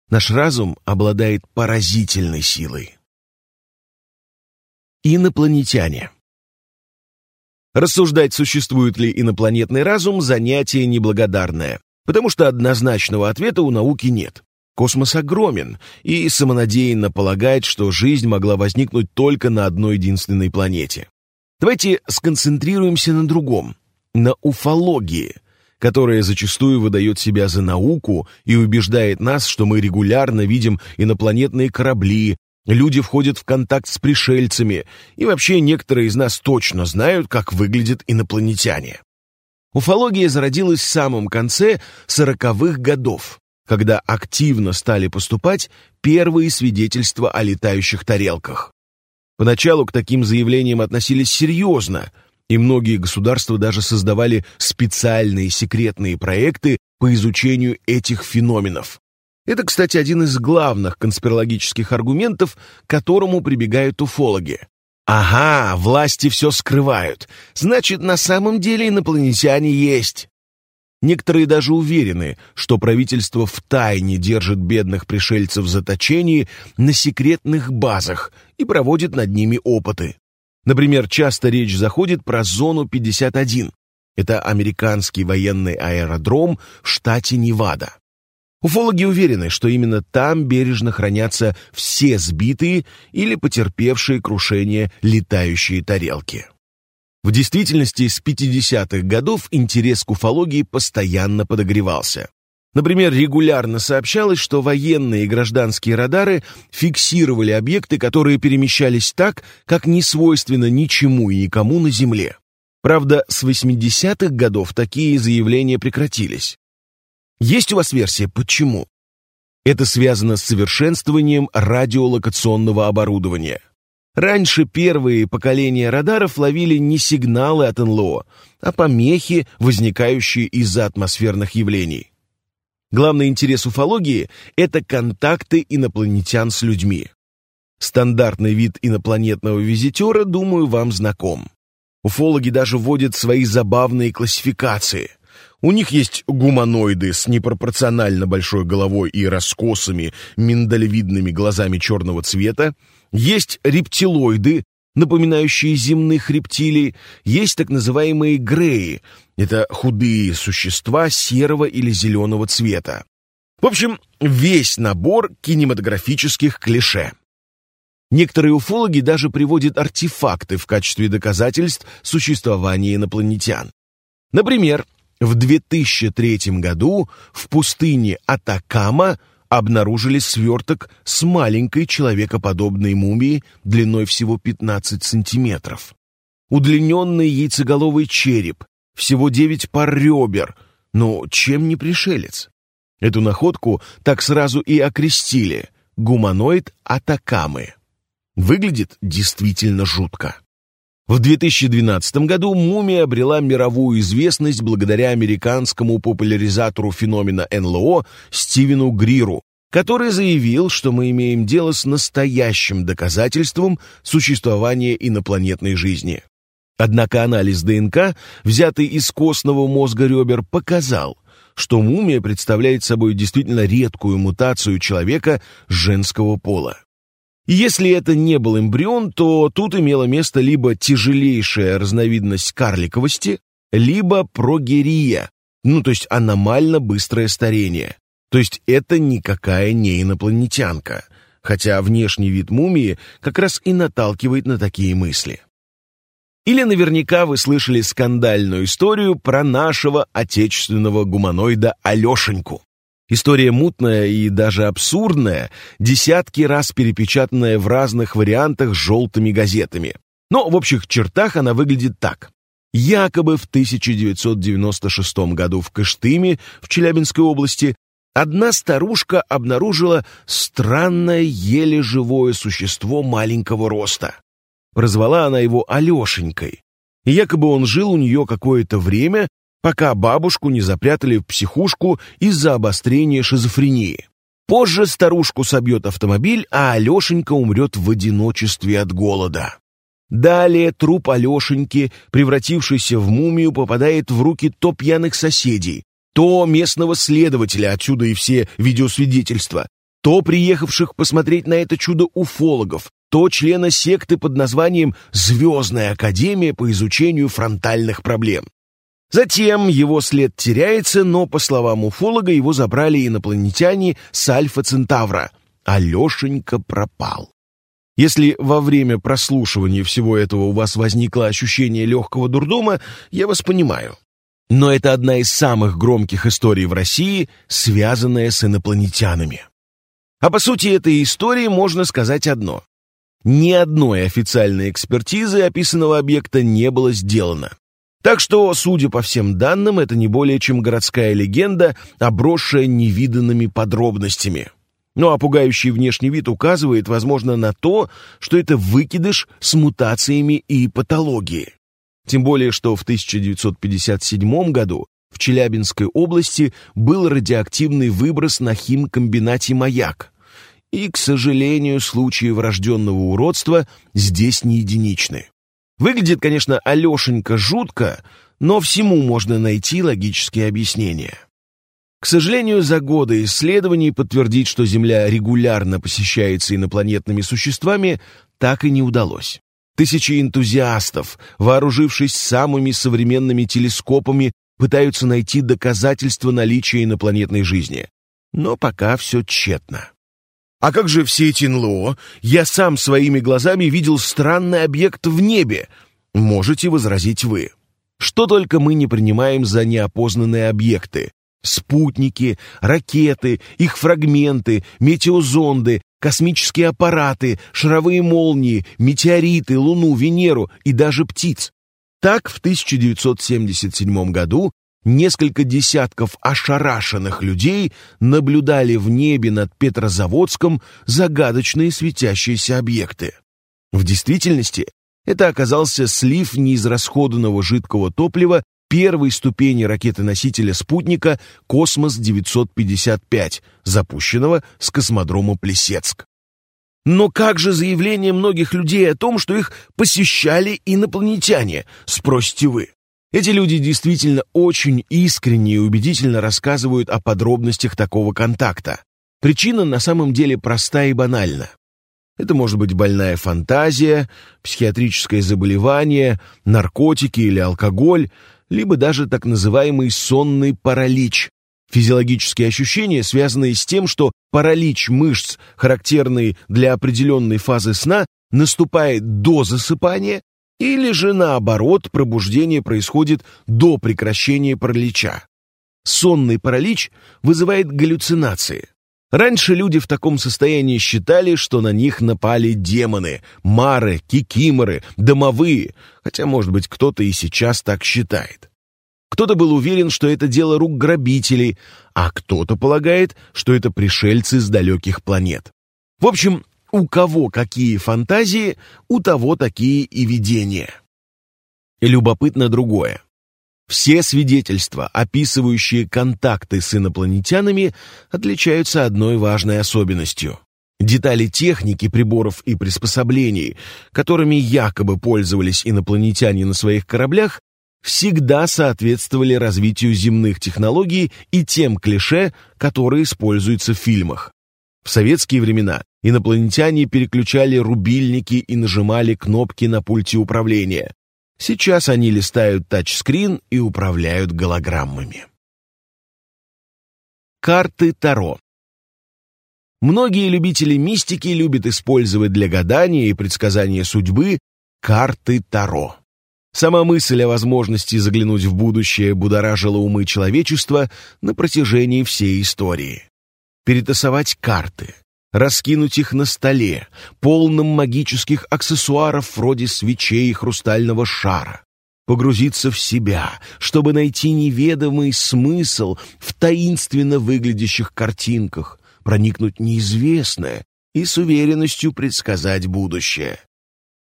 Наш разум обладает поразительной силой. Инопланетяне Рассуждать, существует ли инопланетный разум, занятие неблагодарное, потому что однозначного ответа у науки нет. Космос огромен и самонадеянно полагает, что жизнь могла возникнуть только на одной единственной планете. Давайте сконцентрируемся на другом, на уфологии, которая зачастую выдает себя за науку и убеждает нас, что мы регулярно видим инопланетные корабли, люди входят в контакт с пришельцами, и вообще некоторые из нас точно знают, как выглядят инопланетяне. Уфология зародилась в самом конце сороковых годов, когда активно стали поступать первые свидетельства о летающих тарелках. Поначалу к таким заявлениям относились серьезно, и многие государства даже создавали специальные секретные проекты по изучению этих феноменов. Это, кстати, один из главных конспирологических аргументов, к которому прибегают уфологи. Ага, власти все скрывают. Значит, на самом деле инопланетяне есть. Некоторые даже уверены, что правительство втайне держит бедных пришельцев в заточении на секретных базах и проводит над ними опыты. Например, часто речь заходит про зону 51. Это американский военный аэродром в штате Невада. Уфологи уверены, что именно там бережно хранятся все сбитые или потерпевшие крушение летающие тарелки. В действительности, с 50-х годов интерес к уфологии постоянно подогревался. Например, регулярно сообщалось, что военные и гражданские радары фиксировали объекты, которые перемещались так, как не свойственно ничему и никому на Земле. Правда, с 80-х годов такие заявления прекратились. Есть у вас версия, почему? Это связано с совершенствованием радиолокационного оборудования. Раньше первые поколения радаров ловили не сигналы от НЛО, а помехи, возникающие из-за атмосферных явлений. Главный интерес уфологии – это контакты инопланетян с людьми. Стандартный вид инопланетного визитера, думаю, вам знаком. Уфологи даже вводят свои забавные классификации – у них есть гуманоиды с непропорционально большой головой и раскосыми миндалевидными глазами черного цвета, есть рептилоиды, напоминающие земных рептилий, есть так называемые греи, это худые существа серого или зеленого цвета. В общем, весь набор кинематографических клише. Некоторые уфологи даже приводят артефакты в качестве доказательств существования инопланетян. Например, в 2003 году в пустыне Атакама обнаружили сверток с маленькой человекоподобной мумией длиной всего 15 сантиметров. Удлиненный яйцеголовый череп, всего 9 пар ребер, но чем не пришелец? Эту находку так сразу и окрестили – гуманоид Атакамы. Выглядит действительно жутко. В 2012 году «Мумия» обрела мировую известность благодаря американскому популяризатору феномена НЛО Стивену Гриру, который заявил, что мы имеем дело с настоящим доказательством существования инопланетной жизни. Однако анализ ДНК, взятый из костного мозга ребер, показал, что мумия представляет собой действительно редкую мутацию человека женского пола. Если это не был эмбрион, то тут имела место либо тяжелейшая разновидность карликовости, либо прогерия, ну то есть аномально быстрое старение. То есть это никакая не инопланетянка, хотя внешний вид мумии как раз и наталкивает на такие мысли. Или наверняка вы слышали скандальную историю про нашего отечественного гуманоида Алешеньку. История мутная и даже абсурдная, десятки раз перепечатанная в разных вариантах желтыми газетами. Но в общих чертах она выглядит так. Якобы в 1996 году в Кыштыме, в Челябинской области, одна старушка обнаружила странное, еле живое существо маленького роста. Прозвала она его Алешенькой. И якобы он жил у нее какое-то время пока бабушку не запрятали в психушку из-за обострения шизофрении. Позже старушку собьет автомобиль, а Алешенька умрет в одиночестве от голода. Далее труп Алешеньки, превратившийся в мумию, попадает в руки то пьяных соседей, то местного следователя, отсюда и все видеосвидетельства, то приехавших посмотреть на это чудо уфологов, то члена секты под названием «Звездная академия по изучению фронтальных проблем». Затем его след теряется, но, по словам уфолога, его забрали инопланетяне с Альфа Центавра. Алешенька пропал. Если во время прослушивания всего этого у вас возникло ощущение легкого дурдома, я вас понимаю. Но это одна из самых громких историй в России, связанная с инопланетянами. А по сути этой истории можно сказать одно. Ни одной официальной экспертизы описанного объекта не было сделано. Так что, судя по всем данным, это не более чем городская легенда, обросшая невиданными подробностями. Ну а пугающий внешний вид указывает, возможно, на то, что это выкидыш с мутациями и патологией. Тем более, что в 1957 году в Челябинской области был радиоактивный выброс на химкомбинате «Маяк». И, к сожалению, случаи врожденного уродства здесь не единичны. Выглядит, конечно, Алешенька жутко, но всему можно найти логические объяснения. К сожалению, за годы исследований подтвердить, что Земля регулярно посещается инопланетными существами, так и не удалось. Тысячи энтузиастов, вооружившись самыми современными телескопами, пытаются найти доказательства наличия инопланетной жизни. Но пока все тщетно. А как же все эти НЛО? Я сам своими глазами видел странный объект в небе. Можете возразить вы. Что только мы не принимаем за неопознанные объекты. Спутники, ракеты, их фрагменты, метеозонды, космические аппараты, шаровые молнии, метеориты, Луну, Венеру и даже птиц. Так, в 1977 году несколько десятков ошарашенных людей наблюдали в небе над Петрозаводском загадочные светящиеся объекты. В действительности, это оказался слив неизрасходованного жидкого топлива первой ступени ракеты-носителя спутника «Космос-955», запущенного с космодрома Плесецк. Но как же заявление многих людей о том, что их посещали инопланетяне, спросите вы? Эти люди действительно очень искренне и убедительно рассказывают о подробностях такого контакта. Причина на самом деле проста и банальна. Это может быть больная фантазия, психиатрическое заболевание, наркотики или алкоголь, либо даже так называемый сонный паралич, Физиологические ощущения, связанные с тем, что паралич мышц, характерный для определенной фазы сна, наступает до засыпания, или же наоборот, пробуждение происходит до прекращения паралича. Сонный паралич вызывает галлюцинации. Раньше люди в таком состоянии считали, что на них напали демоны, мары, кикиморы, домовые, хотя, может быть, кто-то и сейчас так считает. Кто-то был уверен, что это дело рук грабителей, а кто-то полагает, что это пришельцы с далеких планет. В общем, у кого какие фантазии, у того такие и видения. Любопытно другое. Все свидетельства, описывающие контакты с инопланетянами, отличаются одной важной особенностью. Детали техники, приборов и приспособлений, которыми якобы пользовались инопланетяне на своих кораблях, всегда соответствовали развитию земных технологий и тем клише, которые используются в фильмах. В советские времена инопланетяне переключали рубильники и нажимали кнопки на пульте управления. Сейчас они листают тачскрин и управляют голограммами. Карты Таро Многие любители мистики любят использовать для гадания и предсказания судьбы карты Таро. Сама мысль о возможности заглянуть в будущее будоражила умы человечества на протяжении всей истории. Перетасовать карты, раскинуть их на столе, полном магических аксессуаров вроде свечей и хрустального шара, погрузиться в себя, чтобы найти неведомый смысл в таинственно выглядящих картинках, проникнуть неизвестное и с уверенностью предсказать будущее.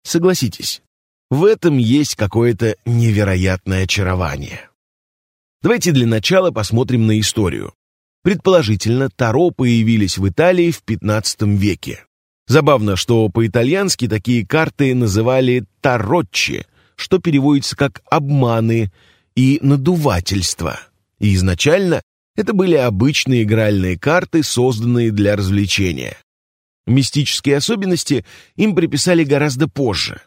Согласитесь, в этом есть какое-то невероятное очарование. Давайте для начала посмотрим на историю. Предположительно, Таро появились в Италии в 15 веке. Забавно, что по-итальянски такие карты называли «тароччи», что переводится как «обманы» и «надувательство». И изначально это были обычные игральные карты, созданные для развлечения. Мистические особенности им приписали гораздо позже.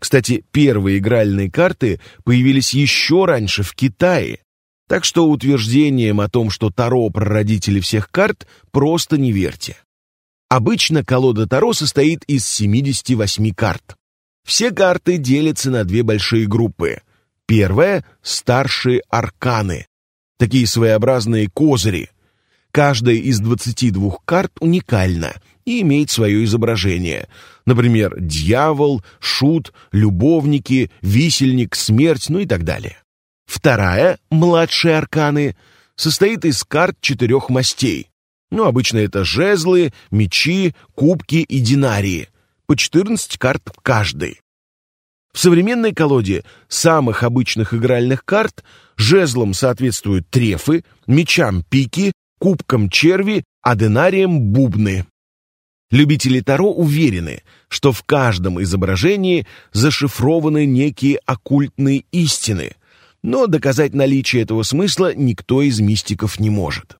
Кстати, первые игральные карты появились еще раньше в Китае, так что утверждением о том, что Таро – прародители всех карт, просто не верьте. Обычно колода Таро состоит из 78 карт. Все карты делятся на две большие группы. Первая – старшие арканы, такие своеобразные козыри. Каждая из 22 карт уникальна и имеет свое изображение. Например, дьявол, шут, любовники, висельник, смерть, ну и так далее. Вторая, младшие арканы, состоит из карт четырех мастей. Ну, обычно это жезлы, мечи, кубки и динарии. По 14 карт в каждой. В современной колоде самых обычных игральных карт жезлом соответствуют трефы, мечам пики, кубкам черви, а денариям бубны. Любители Таро уверены, что в каждом изображении зашифрованы некие оккультные истины, но доказать наличие этого смысла никто из мистиков не может.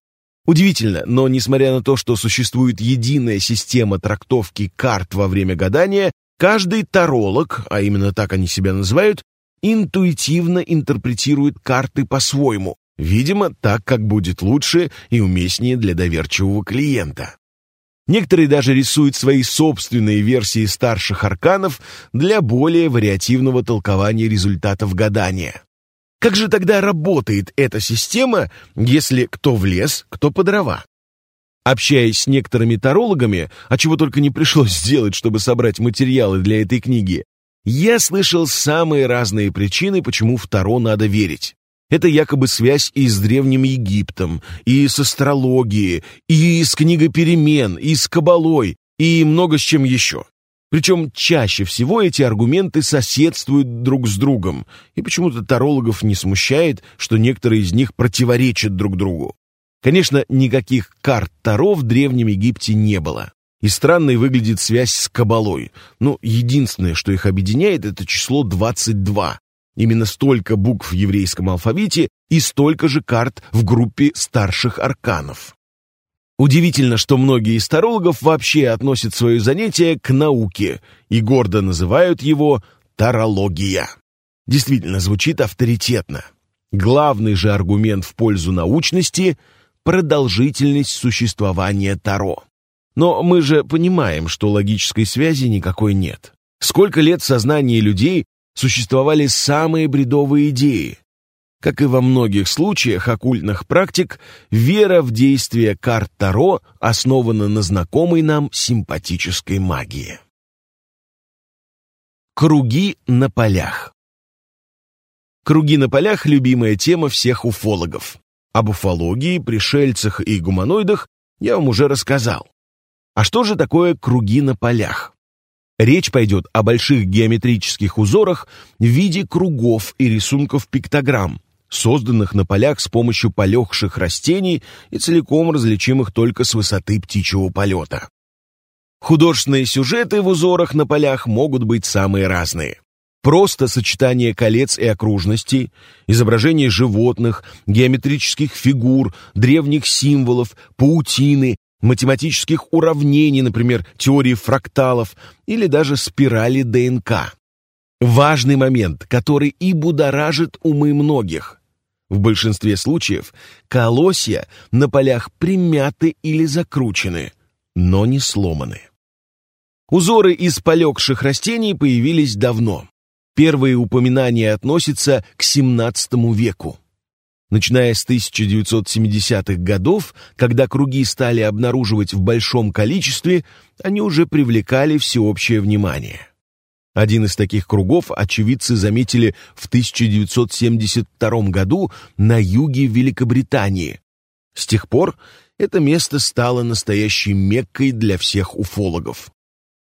Удивительно, но несмотря на то, что существует единая система трактовки карт во время гадания, каждый таролог, а именно так они себя называют, интуитивно интерпретирует карты по-своему, видимо, так, как будет лучше и уместнее для доверчивого клиента. Некоторые даже рисуют свои собственные версии старших арканов для более вариативного толкования результатов гадания. Как же тогда работает эта система, если кто в лес, кто по дрова? Общаясь с некоторыми тарологами, а чего только не пришлось сделать, чтобы собрать материалы для этой книги, я слышал самые разные причины, почему в Таро надо верить. Это якобы связь и с Древним Египтом, и с астрологией, и с книгой перемен, и с кабалой, и много с чем еще. Причем чаще всего эти аргументы соседствуют друг с другом, и почему-то тарологов не смущает, что некоторые из них противоречат друг другу. Конечно, никаких карт Таро в Древнем Египте не было. И странной выглядит связь с Кабалой. Но единственное, что их объединяет, это число 22. Именно столько букв в еврейском алфавите и столько же карт в группе старших арканов. Удивительно, что многие из тарологов вообще относят свое занятие к науке и гордо называют его тарология. Действительно, звучит авторитетно. Главный же аргумент в пользу научности – продолжительность существования Таро. Но мы же понимаем, что логической связи никакой нет. Сколько лет в сознании людей существовали самые бредовые идеи. Как и во многих случаях оккультных практик, вера в действие карт Таро основана на знакомой нам симпатической магии. Круги на полях Круги на полях – любимая тема всех уфологов. Об уфологии, пришельцах и гуманоидах я вам уже рассказал. А что же такое круги на полях? Речь пойдет о больших геометрических узорах в виде кругов и рисунков пиктограмм, созданных на полях с помощью полегших растений и целиком различимых только с высоты птичьего полета. Художественные сюжеты в узорах на полях могут быть самые разные. Просто сочетание колец и окружностей, изображение животных, геометрических фигур, древних символов, паутины, математических уравнений, например, теории фракталов или даже спирали ДНК. Важный момент, который и будоражит умы многих. В большинстве случаев колосья на полях примяты или закручены, но не сломаны. Узоры из полегших растений появились давно. Первые упоминания относятся к XVII веку. Начиная с 1970-х годов, когда круги стали обнаруживать в большом количестве, они уже привлекали всеобщее внимание. Один из таких кругов очевидцы заметили в 1972 году на юге Великобритании. С тех пор это место стало настоящей меккой для всех уфологов.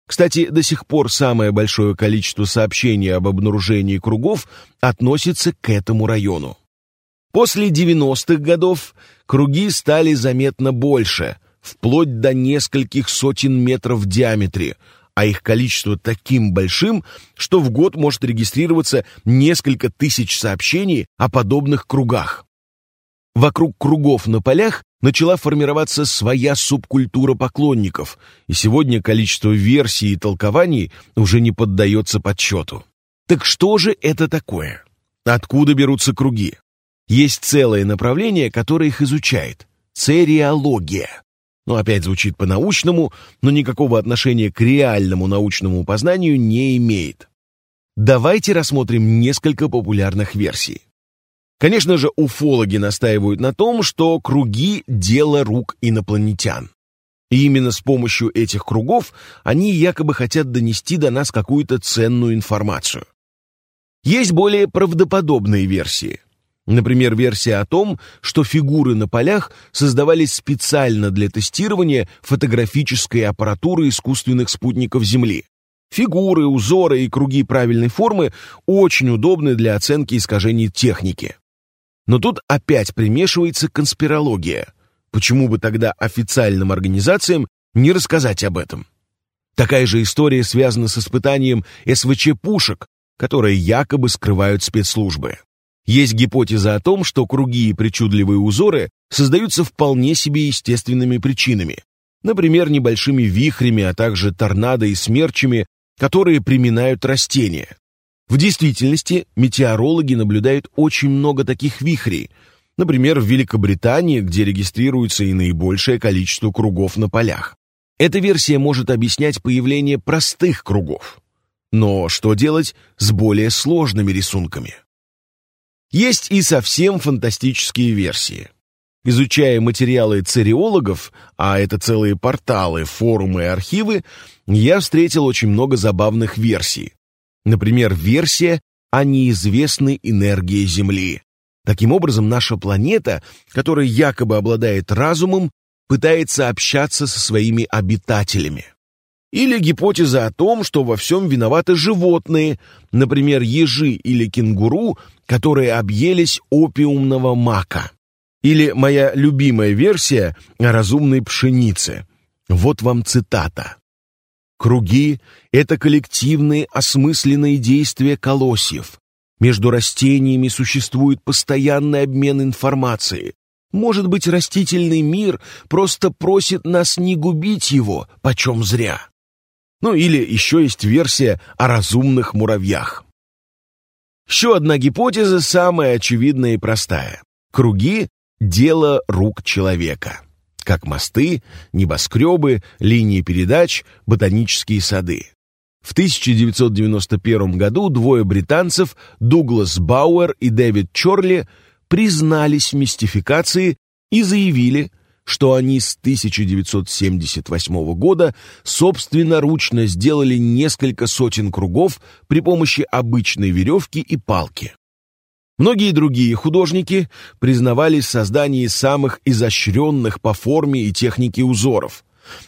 Кстати, до сих пор самое большое количество сообщений об обнаружении кругов относится к этому району. После 90-х годов круги стали заметно больше, вплоть до нескольких сотен метров в диаметре, а их количество таким большим, что в год может регистрироваться несколько тысяч сообщений о подобных кругах. Вокруг кругов на полях начала формироваться своя субкультура поклонников, и сегодня количество версий и толкований уже не поддается подсчету. Так что же это такое? Откуда берутся круги? Есть целое направление, которое их изучает – цериология. Ну, опять звучит по-научному, но никакого отношения к реальному научному познанию не имеет. Давайте рассмотрим несколько популярных версий. Конечно же, уфологи настаивают на том, что круги – дело рук инопланетян. И именно с помощью этих кругов они якобы хотят донести до нас какую-то ценную информацию. Есть более правдоподобные версии – Например, версия о том, что фигуры на полях создавались специально для тестирования фотографической аппаратуры искусственных спутников Земли. Фигуры, узоры и круги правильной формы очень удобны для оценки искажений техники. Но тут опять примешивается конспирология. Почему бы тогда официальным организациям не рассказать об этом? Такая же история связана с испытанием СВЧ-пушек, которые якобы скрывают спецслужбы. Есть гипотеза о том, что круги и причудливые узоры создаются вполне себе естественными причинами. Например, небольшими вихрями, а также торнадо и смерчами, которые приминают растения. В действительности метеорологи наблюдают очень много таких вихрей, например, в Великобритании, где регистрируется и наибольшее количество кругов на полях. Эта версия может объяснять появление простых кругов. Но что делать с более сложными рисунками? Есть и совсем фантастические версии. Изучая материалы цариологов, а это целые порталы, форумы и архивы, я встретил очень много забавных версий. Например, версия о неизвестной энергии Земли. Таким образом, наша планета, которая якобы обладает разумом, пытается общаться со своими обитателями. Или гипотеза о том, что во всем виноваты животные, например, ежи или кенгуру, которые объелись опиумного мака. Или моя любимая версия о разумной пшенице. Вот вам цитата. Круги — это коллективные осмысленные действия колосьев. Между растениями существует постоянный обмен информацией. Может быть, растительный мир просто просит нас не губить его, почем зря. Ну или еще есть версия о разумных муравьях. Еще одна гипотеза самая очевидная и простая. Круги — дело рук человека как мосты, небоскребы, линии передач, ботанические сады. В 1991 году двое британцев, Дуглас Бауэр и Дэвид Чорли, признались в мистификации и заявили, что они с 1978 года собственноручно сделали несколько сотен кругов при помощи обычной веревки и палки. Многие другие художники признавались в создании самых изощренных по форме и технике узоров.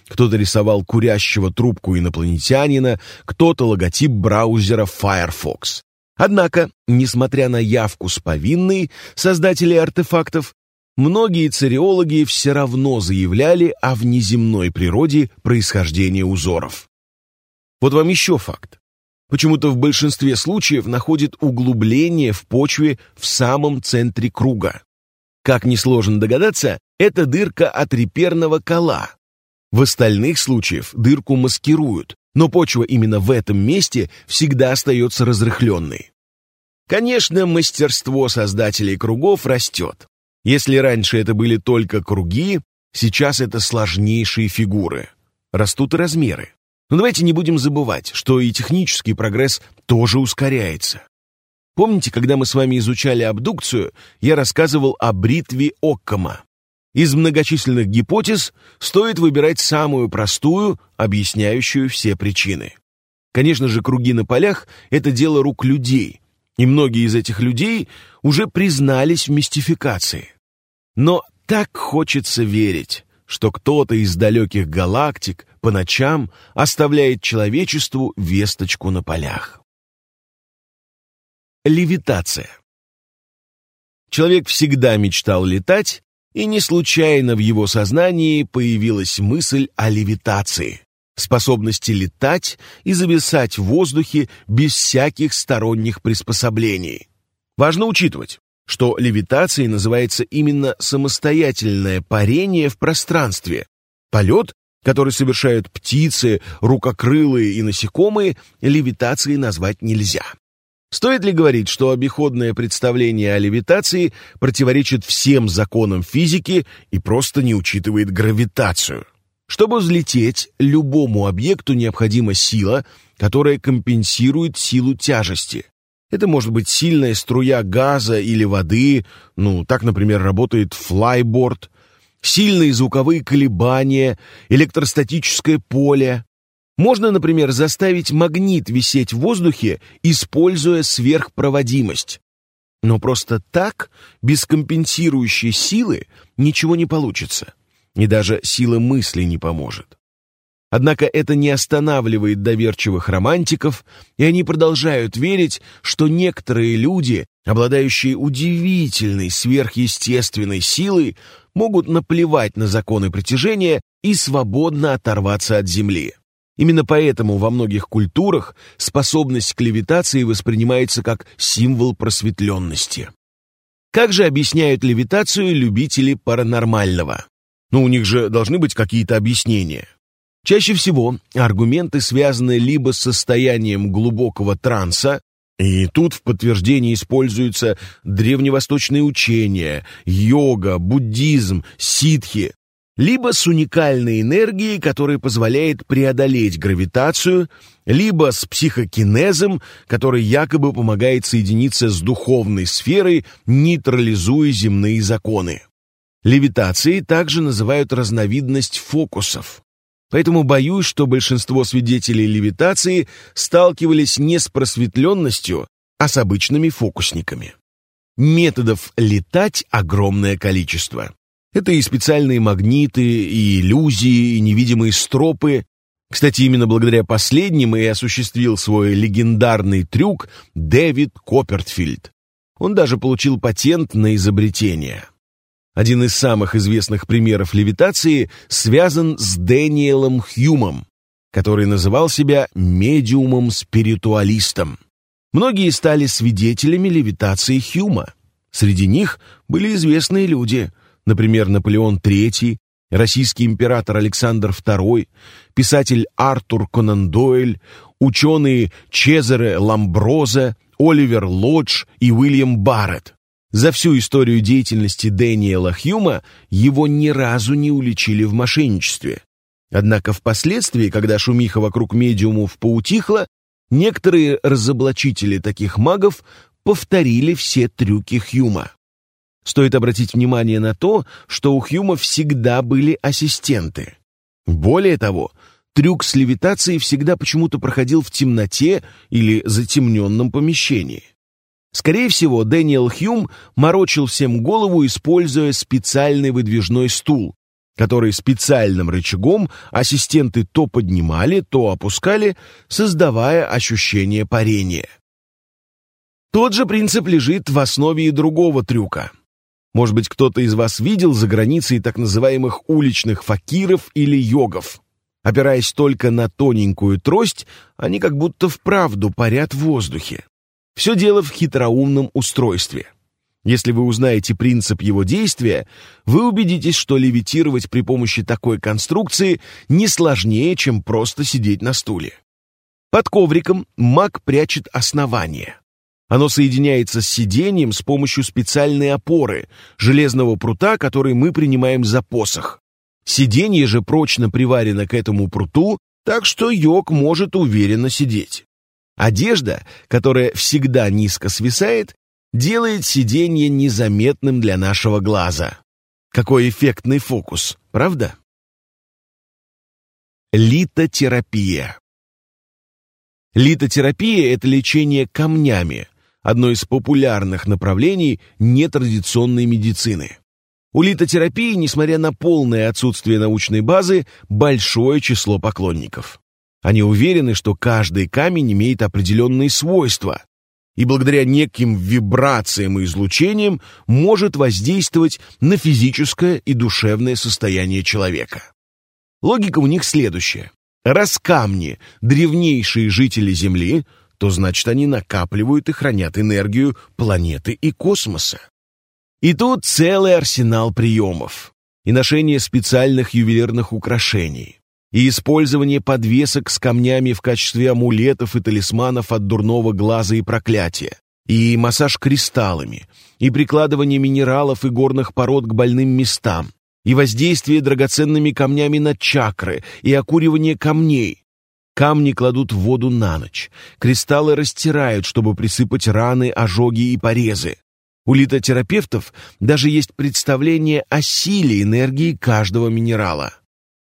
Кто-то рисовал курящего трубку инопланетянина, кто-то логотип браузера Firefox. Однако, несмотря на явку с повинной создателей артефактов, многие цариологи все равно заявляли о внеземной природе происхождения узоров. Вот вам еще факт почему-то в большинстве случаев находит углубление в почве в самом центре круга. Как несложно догадаться, это дырка от реперного кола. В остальных случаях дырку маскируют, но почва именно в этом месте всегда остается разрыхленной. Конечно, мастерство создателей кругов растет. Если раньше это были только круги, сейчас это сложнейшие фигуры. Растут и размеры. Но давайте не будем забывать, что и технический прогресс тоже ускоряется. Помните, когда мы с вами изучали абдукцию, я рассказывал о бритве Оккама. Из многочисленных гипотез стоит выбирать самую простую, объясняющую все причины. Конечно же, круги на полях — это дело рук людей, и многие из этих людей уже признались в мистификации. Но так хочется верить, что кто-то из далеких галактик по ночам оставляет человечеству весточку на полях. Левитация. Человек всегда мечтал летать, и не случайно в его сознании появилась мысль о левитации, способности летать и зависать в воздухе без всяких сторонних приспособлений. Важно учитывать, что левитацией называется именно самостоятельное парение в пространстве. Полет, который совершают птицы, рукокрылые и насекомые, левитацией назвать нельзя. Стоит ли говорить, что обиходное представление о левитации противоречит всем законам физики и просто не учитывает гравитацию? Чтобы взлететь, любому объекту необходима сила, которая компенсирует силу тяжести. Это может быть сильная струя газа или воды, ну, так, например, работает флайборд, сильные звуковые колебания, электростатическое поле. Можно, например, заставить магнит висеть в воздухе, используя сверхпроводимость. Но просто так, без компенсирующей силы, ничего не получится. И даже сила мысли не поможет. Однако это не останавливает доверчивых романтиков, и они продолжают верить, что некоторые люди, обладающие удивительной сверхъестественной силой, могут наплевать на законы притяжения и свободно оторваться от Земли. Именно поэтому во многих культурах способность к левитации воспринимается как символ просветленности. Как же объясняют левитацию любители паранормального? Ну, у них же должны быть какие-то объяснения. Чаще всего аргументы связаны либо с состоянием глубокого транса, и тут в подтверждении используются древневосточные учения, йога, буддизм, ситхи, либо с уникальной энергией, которая позволяет преодолеть гравитацию, либо с психокинезом, который якобы помогает соединиться с духовной сферой, нейтрализуя земные законы. Левитацией также называют разновидность фокусов. Поэтому боюсь, что большинство свидетелей левитации сталкивались не с просветленностью, а с обычными фокусниками. Методов летать огромное количество. Это и специальные магниты, и иллюзии, и невидимые стропы. Кстати, именно благодаря последним и осуществил свой легендарный трюк Дэвид Коппертфильд. Он даже получил патент на изобретение. Один из самых известных примеров левитации связан с Дэниелом Хьюмом, который называл себя медиумом-спиритуалистом. Многие стали свидетелями левитации Хьюма. Среди них были известные люди, например, Наполеон III, российский император Александр II, писатель Артур Конан Дойль, ученые Чезаре Ламброза, Оливер Лодж и Уильям Барретт. За всю историю деятельности Дэниела Хьюма его ни разу не уличили в мошенничестве. Однако впоследствии, когда шумиха вокруг медиумов поутихла, некоторые разоблачители таких магов повторили все трюки Хьюма. Стоит обратить внимание на то, что у Хьюма всегда были ассистенты. Более того, трюк с левитацией всегда почему-то проходил в темноте или затемненном помещении. Скорее всего, Дэниел Хьюм морочил всем голову, используя специальный выдвижной стул, который специальным рычагом ассистенты то поднимали, то опускали, создавая ощущение парения. Тот же принцип лежит в основе и другого трюка. Может быть, кто-то из вас видел за границей так называемых уличных факиров или йогов. Опираясь только на тоненькую трость, они как будто вправду парят в воздухе. Все дело в хитроумном устройстве. Если вы узнаете принцип его действия, вы убедитесь, что левитировать при помощи такой конструкции не сложнее, чем просто сидеть на стуле. Под ковриком маг прячет основание. Оно соединяется с сиденьем с помощью специальной опоры, железного прута, который мы принимаем за посох. Сиденье же прочно приварено к этому пруту, так что йог может уверенно сидеть. Одежда, которая всегда низко свисает, делает сиденье незаметным для нашего глаза. Какой эффектный фокус, правда? Литотерапия. Литотерапия – это лечение камнями, одно из популярных направлений нетрадиционной медицины. У литотерапии, несмотря на полное отсутствие научной базы, большое число поклонников. Они уверены, что каждый камень имеет определенные свойства и благодаря неким вибрациям и излучениям может воздействовать на физическое и душевное состояние человека. Логика у них следующая. Раз камни – древнейшие жители Земли, то значит они накапливают и хранят энергию планеты и космоса. И тут целый арсенал приемов и ношение специальных ювелирных украшений, и использование подвесок с камнями в качестве амулетов и талисманов от дурного глаза и проклятия, и массаж кристаллами, и прикладывание минералов и горных пород к больным местам, и воздействие драгоценными камнями на чакры, и окуривание камней. Камни кладут в воду на ночь, кристаллы растирают, чтобы присыпать раны, ожоги и порезы. У литотерапевтов даже есть представление о силе энергии каждого минерала.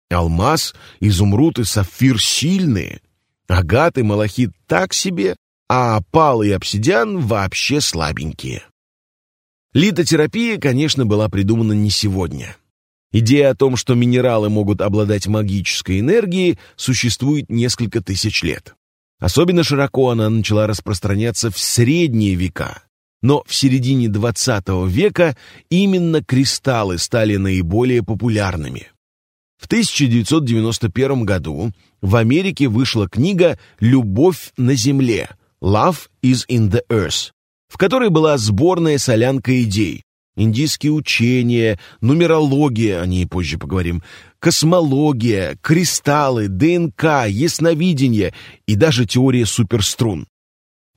Алмаз, изумруд и сапфир сильные, агат и малахит так себе, а опал и обсидиан вообще слабенькие. Литотерапия, конечно, была придумана не сегодня. Идея о том, что минералы могут обладать магической энергией, существует несколько тысяч лет. Особенно широко она начала распространяться в средние века. Но в середине XX века именно кристаллы стали наиболее популярными. В 1991 году в Америке вышла книга «Любовь на Земле» «Love is in the Earth», в которой была сборная солянка идей, индийские учения, нумерология, о ней позже поговорим, космология, кристаллы, ДНК, ясновидение и даже теория суперструн.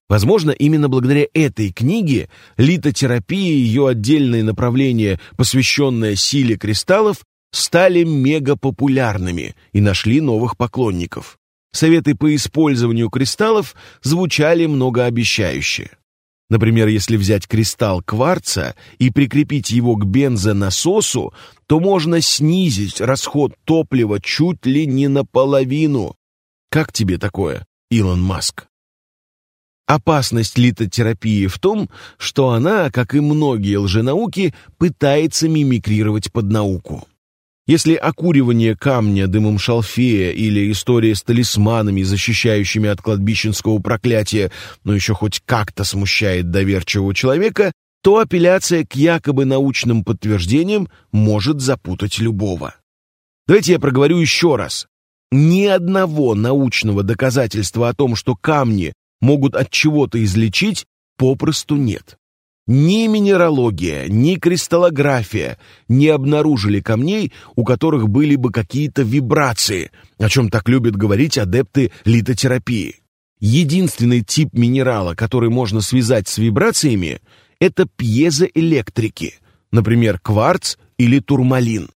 Возможно, именно благодаря этой книге литотерапия и ее отдельное направление, посвященное силе кристаллов, стали мегапопулярными и нашли новых поклонников. Советы по использованию кристаллов звучали многообещающе. Например, если взять кристалл кварца и прикрепить его к бензонасосу, то можно снизить расход топлива чуть ли не наполовину. Как тебе такое, Илон Маск? Опасность литотерапии в том, что она, как и многие лженауки, пытается мимикрировать под науку. Если окуривание камня дымом шалфея или история с талисманами, защищающими от кладбищенского проклятия, но еще хоть как-то смущает доверчивого человека, то апелляция к якобы научным подтверждениям может запутать любого. Давайте я проговорю еще раз. Ни одного научного доказательства о том, что камни могут от чего-то излечить, попросту нет. Ни минералогия, ни кристаллография не обнаружили камней, у которых были бы какие-то вибрации, о чем так любят говорить адепты литотерапии. Единственный тип минерала, который можно связать с вибрациями, это пьезоэлектрики, например, кварц или турмалин.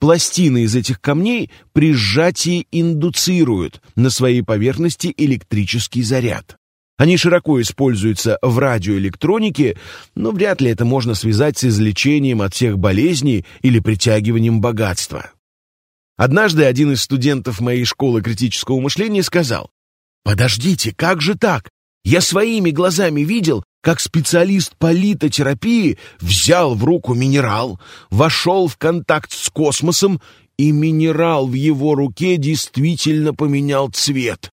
Пластины из этих камней при сжатии индуцируют на своей поверхности электрический заряд. Они широко используются в радиоэлектронике, но вряд ли это можно связать с излечением от всех болезней или притягиванием богатства. Однажды один из студентов моей школы критического мышления сказал, «Подождите, как же так? Я своими глазами видел, как специалист по литотерапии взял в руку минерал, вошел в контакт с космосом, и минерал в его руке действительно поменял цвет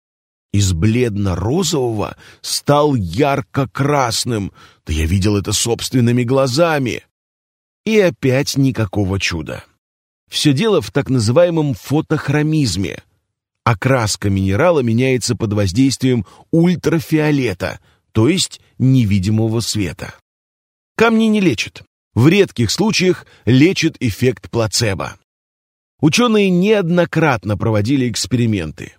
из бледно-розового стал ярко-красным. Да я видел это собственными глазами. И опять никакого чуда. Все дело в так называемом фотохромизме. Окраска минерала меняется под воздействием ультрафиолета, то есть невидимого света. Камни не лечат. В редких случаях лечит эффект плацебо. Ученые неоднократно проводили эксперименты.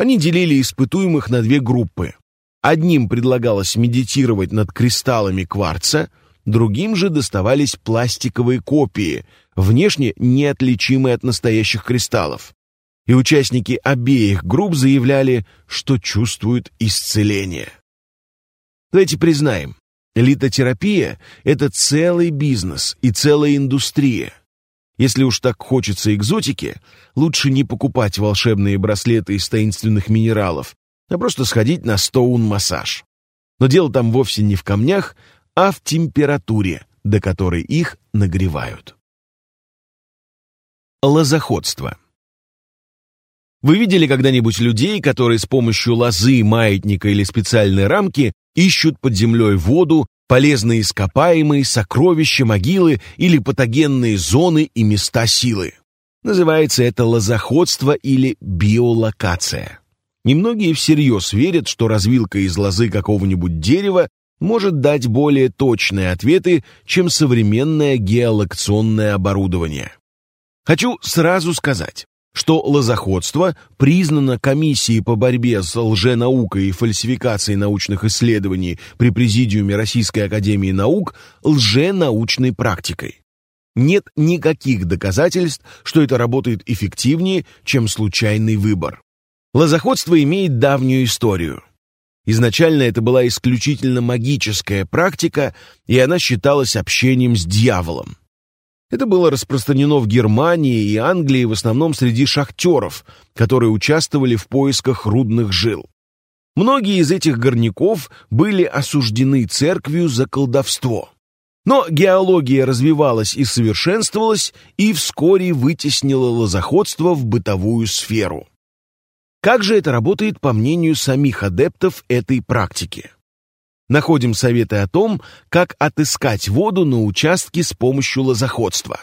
Они делили испытуемых на две группы. Одним предлагалось медитировать над кристаллами кварца, другим же доставались пластиковые копии, внешне неотличимые от настоящих кристаллов. И участники обеих групп заявляли, что чувствуют исцеление. Давайте признаем, литотерапия – это целый бизнес и целая индустрия. Если уж так хочется экзотики, лучше не покупать волшебные браслеты из таинственных минералов, а просто сходить на стоун-массаж. Но дело там вовсе не в камнях, а в температуре, до которой их нагревают. Лозоходство. Вы видели когда-нибудь людей, которые с помощью лозы, маятника или специальной рамки ищут под землей воду, полезные ископаемые, сокровища, могилы или патогенные зоны и места силы. Называется это лозоходство или биолокация. Немногие всерьез верят, что развилка из лозы какого-нибудь дерева может дать более точные ответы, чем современное геолокационное оборудование. Хочу сразу сказать, что лозоходство признано комиссией по борьбе с лженаукой и фальсификацией научных исследований при Президиуме Российской Академии Наук лженаучной практикой. Нет никаких доказательств, что это работает эффективнее, чем случайный выбор. Лозоходство имеет давнюю историю. Изначально это была исключительно магическая практика, и она считалась общением с дьяволом. Это было распространено в Германии и Англии в основном среди шахтеров, которые участвовали в поисках рудных жил. Многие из этих горняков были осуждены церковью за колдовство. Но геология развивалась и совершенствовалась, и вскоре вытеснила лозоходство в бытовую сферу. Как же это работает по мнению самих адептов этой практики? Находим советы о том, как отыскать воду на участке с помощью лозоходства.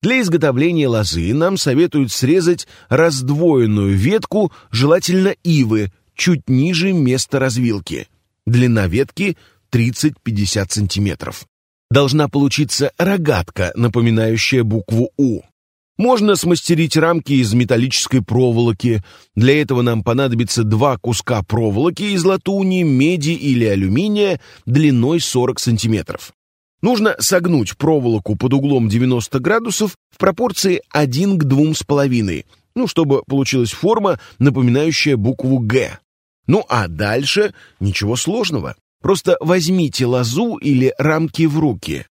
Для изготовления лозы нам советуют срезать раздвоенную ветку, желательно ивы, чуть ниже места развилки. Длина ветки 30-50 сантиметров. Должна получиться рогатка, напоминающая букву «У». Можно смастерить рамки из металлической проволоки. Для этого нам понадобится два куска проволоки из латуни, меди или алюминия длиной 40 сантиметров. Нужно согнуть проволоку под углом 90 градусов в пропорции 1 к 2,5, ну, чтобы получилась форма, напоминающая букву «Г». Ну а дальше ничего сложного. Просто возьмите лозу или рамки в руки.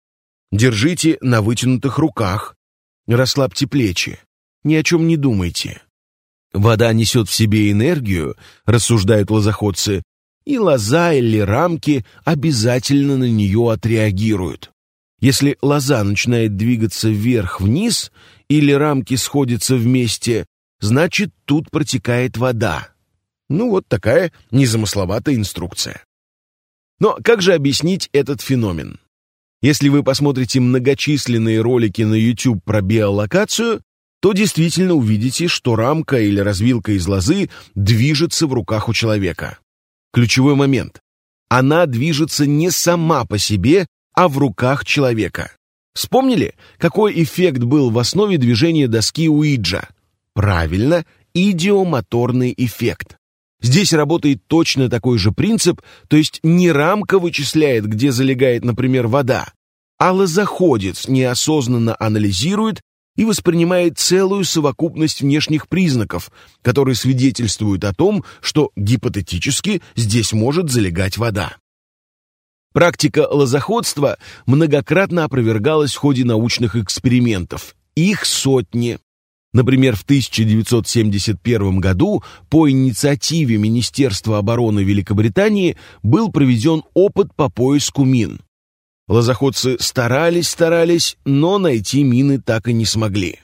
Держите на вытянутых руках, Расслабьте плечи. Ни о чем не думайте. Вода несет в себе энергию, рассуждают лозоходцы, и лоза или рамки обязательно на нее отреагируют. Если лоза начинает двигаться вверх-вниз или рамки сходятся вместе, значит, тут протекает вода. Ну вот такая незамысловатая инструкция. Но как же объяснить этот феномен? Если вы посмотрите многочисленные ролики на YouTube про биолокацию, то действительно увидите, что рамка или развилка из лозы движется в руках у человека. Ключевой момент. Она движется не сама по себе, а в руках человека. Вспомнили, какой эффект был в основе движения доски Уиджа? Правильно, идиомоторный эффект. Здесь работает точно такой же принцип, то есть не рамка вычисляет, где залегает, например, вода, а лозоходец неосознанно анализирует и воспринимает целую совокупность внешних признаков, которые свидетельствуют о том, что гипотетически здесь может залегать вода. Практика лозоходства многократно опровергалась в ходе научных экспериментов. Их сотни. Например, в 1971 году по инициативе Министерства обороны Великобритании был проведен опыт по поиску мин. Лозоходцы старались-старались, но найти мины так и не смогли.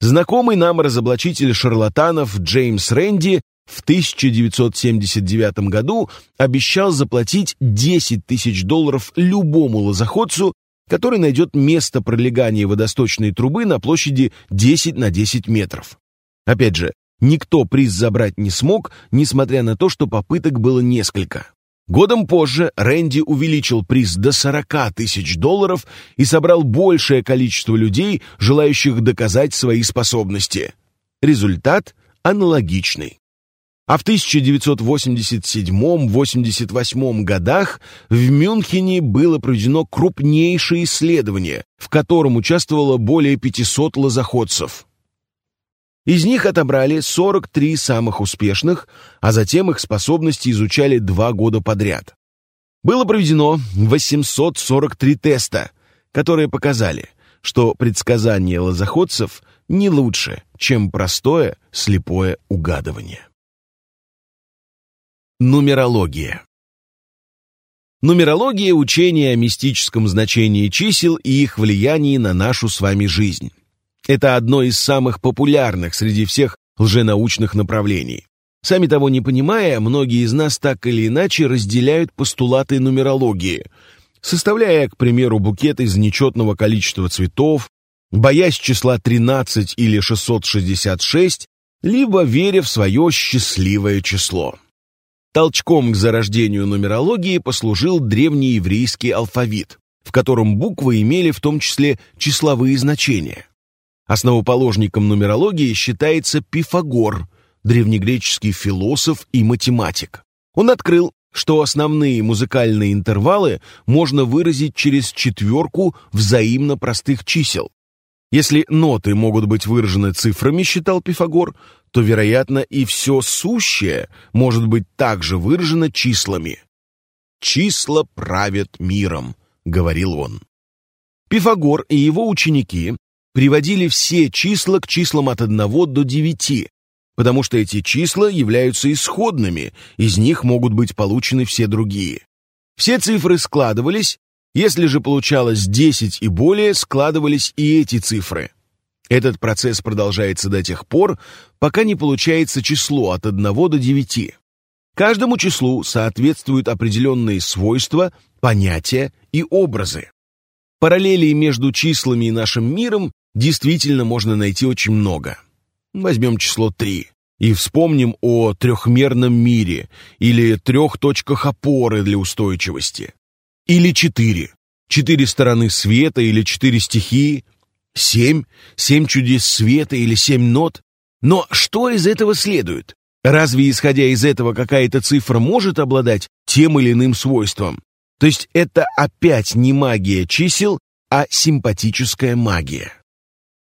Знакомый нам разоблачитель шарлатанов Джеймс Рэнди в 1979 году обещал заплатить 10 тысяч долларов любому лозоходцу, который найдет место пролегания водосточной трубы на площади 10 на 10 метров. Опять же, никто приз забрать не смог, несмотря на то, что попыток было несколько. Годом позже Рэнди увеличил приз до 40 тысяч долларов и собрал большее количество людей, желающих доказать свои способности. Результат аналогичный а в 1987-88 годах в Мюнхене было проведено крупнейшее исследование, в котором участвовало более 500 лозоходцев. Из них отобрали 43 самых успешных, а затем их способности изучали два года подряд. Было проведено 843 теста, которые показали, что предсказания лозоходцев не лучше, чем простое слепое угадывание. Нумерология. Нумерология – учение о мистическом значении чисел и их влиянии на нашу с вами жизнь. Это одно из самых популярных среди всех лженаучных направлений. Сами того не понимая, многие из нас так или иначе разделяют постулаты нумерологии, составляя, к примеру, букет из нечетного количества цветов, боясь числа 13 или 666, либо веря в свое счастливое число. Толчком к зарождению нумерологии послужил древнееврейский алфавит, в котором буквы имели в том числе числовые значения. Основоположником нумерологии считается Пифагор, древнегреческий философ и математик. Он открыл, что основные музыкальные интервалы можно выразить через четверку взаимно простых чисел. Если ноты могут быть выражены цифрами, считал Пифагор, то, вероятно, и все сущее может быть также выражено числами. «Числа правят миром», — говорил он. Пифагор и его ученики приводили все числа к числам от 1 до 9, потому что эти числа являются исходными, из них могут быть получены все другие. Все цифры складывались, Если же получалось 10 и более, складывались и эти цифры. Этот процесс продолжается до тех пор, пока не получается число от 1 до 9. Каждому числу соответствуют определенные свойства, понятия и образы. Параллелей между числами и нашим миром действительно можно найти очень много. Возьмем число 3 и вспомним о трехмерном мире или трех точках опоры для устойчивости. Или четыре. Четыре стороны света или четыре стихии. Семь. Семь чудес света или семь нот. Но что из этого следует? Разве, исходя из этого, какая-то цифра может обладать тем или иным свойством? То есть это опять не магия чисел, а симпатическая магия.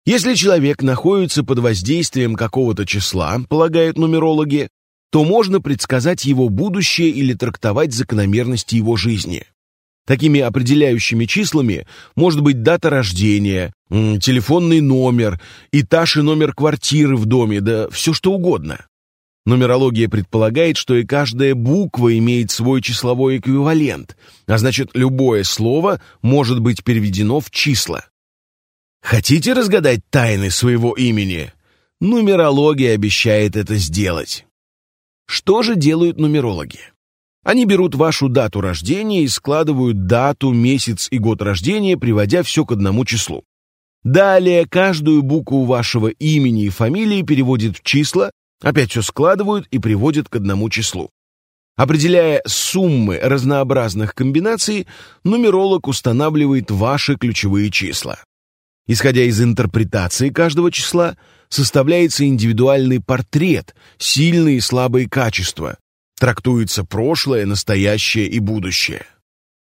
Если человек находится под воздействием какого-то числа, полагают нумерологи, то можно предсказать его будущее или трактовать закономерности его жизни. Такими определяющими числами может быть дата рождения, телефонный номер, этаж и номер квартиры в доме, да все что угодно. Нумерология предполагает, что и каждая буква имеет свой числовой эквивалент, а значит, любое слово может быть переведено в числа. Хотите разгадать тайны своего имени? Нумерология обещает это сделать. Что же делают нумерологи? Они берут вашу дату рождения и складывают дату, месяц и год рождения, приводя все к одному числу. Далее каждую букву вашего имени и фамилии переводят в числа, опять все складывают и приводят к одному числу. Определяя суммы разнообразных комбинаций, нумеролог устанавливает ваши ключевые числа. Исходя из интерпретации каждого числа, составляется индивидуальный портрет, сильные и слабые качества, Трактуется прошлое, настоящее и будущее.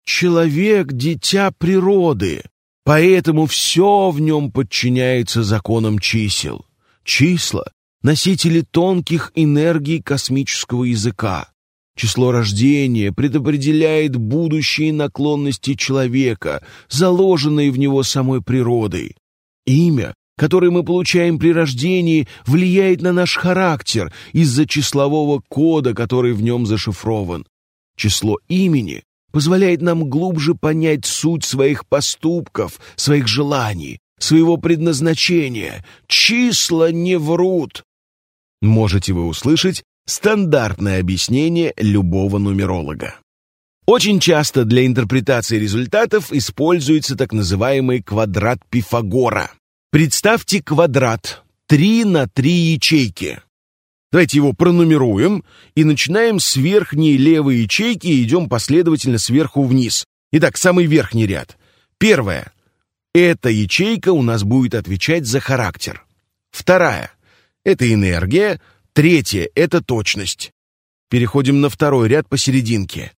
Человек — дитя природы, поэтому все в нем подчиняется законам чисел. Числа — носители тонких энергий космического языка. Число рождения предопределяет будущие наклонности человека, заложенные в него самой природой. Имя который мы получаем при рождении, влияет на наш характер из-за числового кода, который в нем зашифрован. Число имени позволяет нам глубже понять суть своих поступков, своих желаний, своего предназначения. Числа не врут. Можете вы услышать стандартное объяснение любого нумеролога. Очень часто для интерпретации результатов используется так называемый квадрат Пифагора. Представьте квадрат 3 на 3 ячейки. Давайте его пронумеруем и начинаем с верхней левой ячейки и идем последовательно сверху вниз. Итак, самый верхний ряд. Первая. Эта ячейка у нас будет отвечать за характер. Вторая. Это энергия. Третья. Это точность. Переходим на второй ряд посерединке.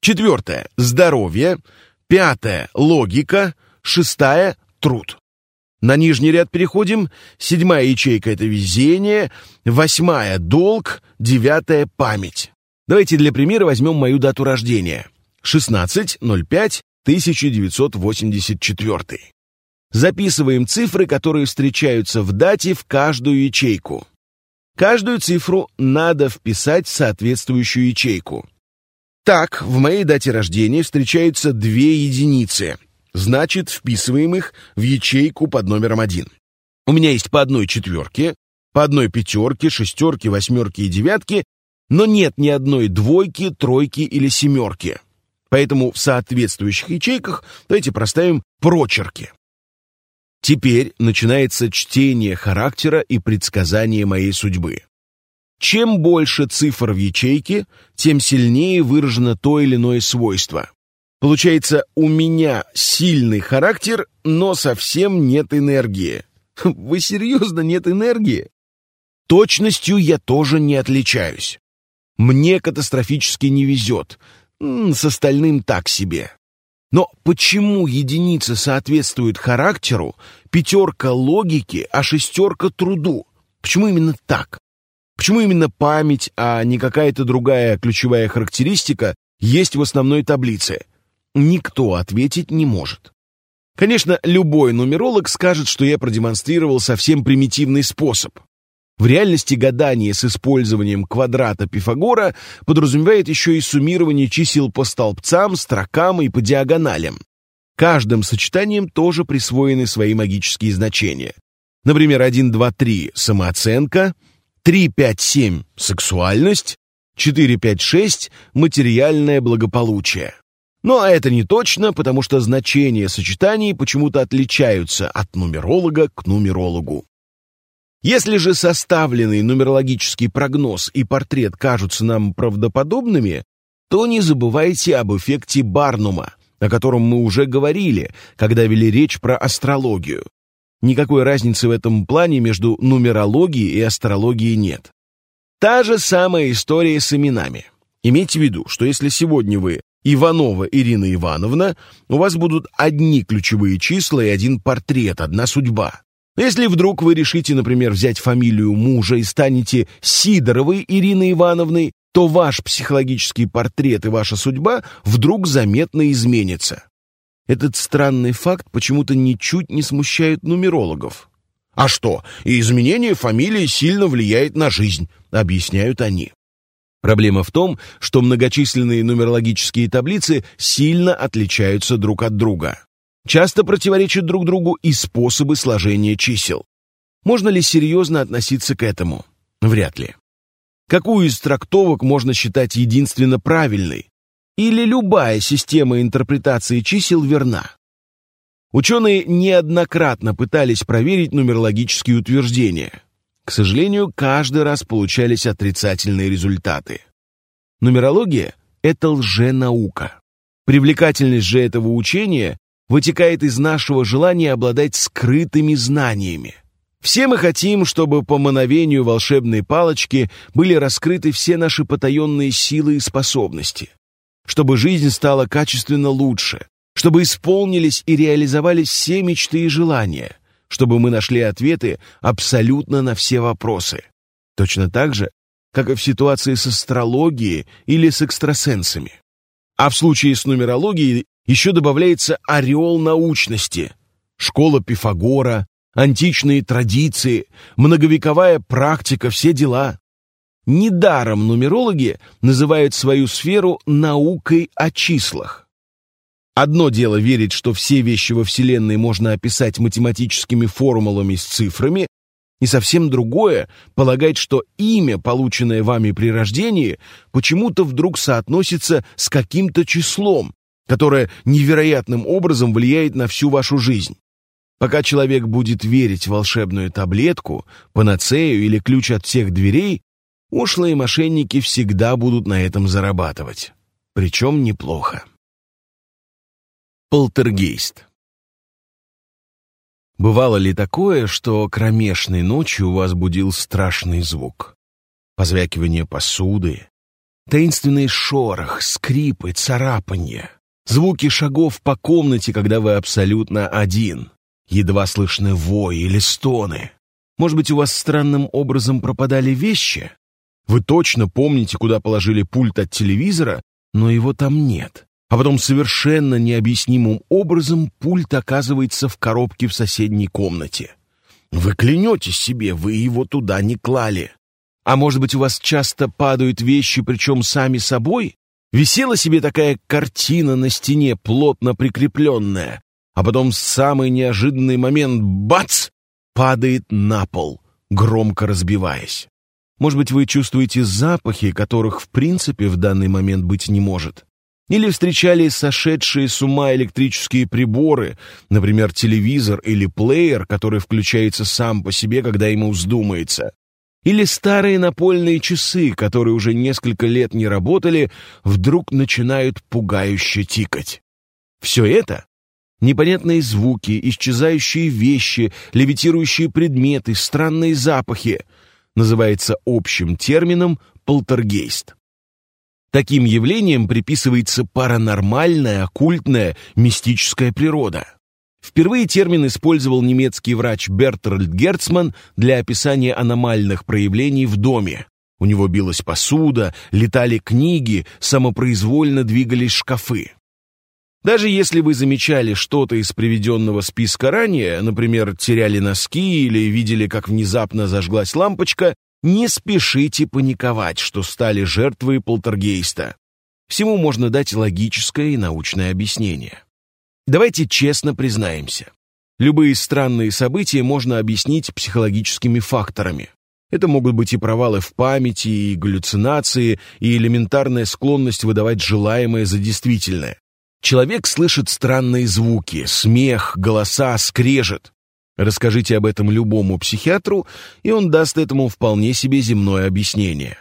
Четвертое. Здоровье. Пятое. Логика. Шестая. Труд. На нижний ряд переходим. Седьмая ячейка — это везение. Восьмая — долг. Девятая — память. Давайте для примера возьмем мою дату рождения. 16.05.1984. Записываем цифры, которые встречаются в дате в каждую ячейку. Каждую цифру надо вписать в соответствующую ячейку. Так, в моей дате рождения встречаются две единицы — Значит, вписываем их в ячейку под номером один. У меня есть по одной четверке, по одной пятерке, шестерке, восьмерке и девятке, но нет ни одной двойки, тройки или семерки. Поэтому в соответствующих ячейках давайте проставим прочерки. Теперь начинается чтение характера и предсказание моей судьбы. Чем больше цифр в ячейке, тем сильнее выражено то или иное свойство. Получается, у меня сильный характер, но совсем нет энергии. Вы серьезно, нет энергии? Точностью я тоже не отличаюсь. Мне катастрофически не везет. С остальным так себе. Но почему единица соответствует характеру, пятерка логике, а шестерка труду? Почему именно так? Почему именно память, а не какая-то другая ключевая характеристика есть в основной таблице? Никто ответить не может. Конечно, любой нумеролог скажет, что я продемонстрировал совсем примитивный способ. В реальности гадание с использованием квадрата Пифагора подразумевает еще и суммирование чисел по столбцам, строкам и по диагоналям. Каждым сочетанием тоже присвоены свои магические значения. Например, 1, 2, 3 – самооценка, 3, 5, 7 – сексуальность, 4, 5, 6 – материальное благополучие. Но это не точно, потому что значения сочетаний почему-то отличаются от нумеролога к нумерологу. Если же составленный нумерологический прогноз и портрет кажутся нам правдоподобными, то не забывайте об эффекте Барнума, о котором мы уже говорили, когда вели речь про астрологию. Никакой разницы в этом плане между нумерологией и астрологией нет. Та же самая история с именами. Имейте в виду, что если сегодня вы Иванова Ирина Ивановна, у вас будут одни ключевые числа и один портрет, одна судьба. Если вдруг вы решите, например, взять фамилию мужа и станете Сидоровой Ириной Ивановной, то ваш психологический портрет и ваша судьба вдруг заметно изменятся. Этот странный факт почему-то ничуть не смущает нумерологов. А что, изменение фамилии сильно влияет на жизнь, объясняют они. Проблема в том, что многочисленные нумерологические таблицы сильно отличаются друг от друга. Часто противоречат друг другу и способы сложения чисел. Можно ли серьезно относиться к этому? Вряд ли. Какую из трактовок можно считать единственно правильной? Или любая система интерпретации чисел верна? Ученые неоднократно пытались проверить нумерологические утверждения. К сожалению, каждый раз получались отрицательные результаты. Нумерология — это лженаука. Привлекательность же этого учения вытекает из нашего желания обладать скрытыми знаниями. Все мы хотим, чтобы по мановению волшебной палочки были раскрыты все наши потаенные силы и способности чтобы жизнь стала качественно лучше, чтобы исполнились и реализовались все мечты и желания, чтобы мы нашли ответы абсолютно на все вопросы. Точно так же, как и в ситуации с астрологией или с экстрасенсами. А в случае с нумерологией еще добавляется ореол научности, школа Пифагора, античные традиции, многовековая практика, все дела. Недаром нумерологи называют свою сферу наукой о числах. Одно дело верить, что все вещи во Вселенной можно описать математическими формулами с цифрами, и совсем другое — полагать, что имя, полученное вами при рождении, почему-то вдруг соотносится с каким-то числом, которое невероятным образом влияет на всю вашу жизнь. Пока человек будет верить в волшебную таблетку, панацею или ключ от всех дверей, Ушлые мошенники всегда будут на этом зарабатывать. Причем неплохо. Полтергейст. Бывало ли такое, что кромешной ночью вас будил страшный звук? Позвякивание посуды, таинственный шорох, скрипы, царапанье, звуки шагов по комнате, когда вы абсолютно один, едва слышны вой или стоны. Может быть, у вас странным образом пропадали вещи? Вы точно помните, куда положили пульт от телевизора, но его там нет. А потом совершенно необъяснимым образом пульт оказывается в коробке в соседней комнате. Вы клянетесь себе, вы его туда не клали. А может быть, у вас часто падают вещи, причем сами собой? Висела себе такая картина на стене, плотно прикрепленная, а потом самый неожиданный момент — бац! — падает на пол, громко разбиваясь. Может быть, вы чувствуете запахи, которых в принципе в данный момент быть не может. Или встречали сошедшие с ума электрические приборы, например, телевизор или плеер, который включается сам по себе, когда ему вздумается. Или старые напольные часы, которые уже несколько лет не работали, вдруг начинают пугающе тикать. Все это Непонятные звуки, исчезающие вещи, левитирующие предметы, странные запахи называется общим термином полтергейст. Таким явлением приписывается паранормальная, оккультная, мистическая природа. Впервые термин использовал немецкий врач Бертральд Герцман для описания аномальных проявлений в доме. У него билась посуда, летали книги, самопроизвольно двигались шкафы. Даже если вы замечали что-то из приведенного списка ранее, например, теряли носки или видели, как внезапно зажглась лампочка, не спешите паниковать, что стали жертвой полтергейста. Всему можно дать логическое и научное объяснение. Давайте честно признаемся. Любые странные события можно объяснить психологическими факторами. Это могут быть и провалы в памяти, и галлюцинации, и элементарная склонность выдавать желаемое за действительное. Человек слышит странные звуки, смех, голоса, скрежет. Расскажите об этом любому психиатру, и он даст этому вполне себе земное объяснение.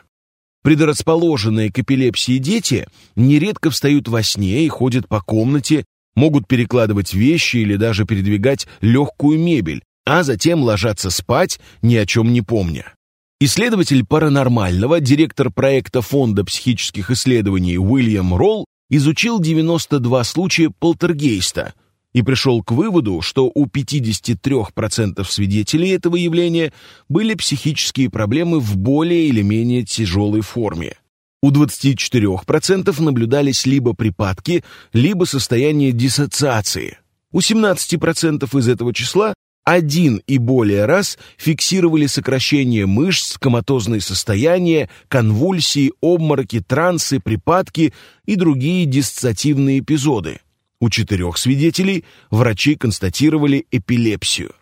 Предрасположенные к эпилепсии дети нередко встают во сне и ходят по комнате, могут перекладывать вещи или даже передвигать легкую мебель, а затем ложатся спать, ни о чем не помня. Исследователь паранормального, директор проекта Фонда психических исследований Уильям Ролл изучил 92 случая полтергейста и пришел к выводу, что у 53% свидетелей этого явления были психические проблемы в более или менее тяжелой форме. У 24% наблюдались либо припадки, либо состояние диссоциации. У 17% из этого числа один и более раз фиксировали сокращение мышц, коматозные состояния, конвульсии, обмороки, трансы, припадки и другие диссоциативные эпизоды. У четырех свидетелей врачи констатировали эпилепсию.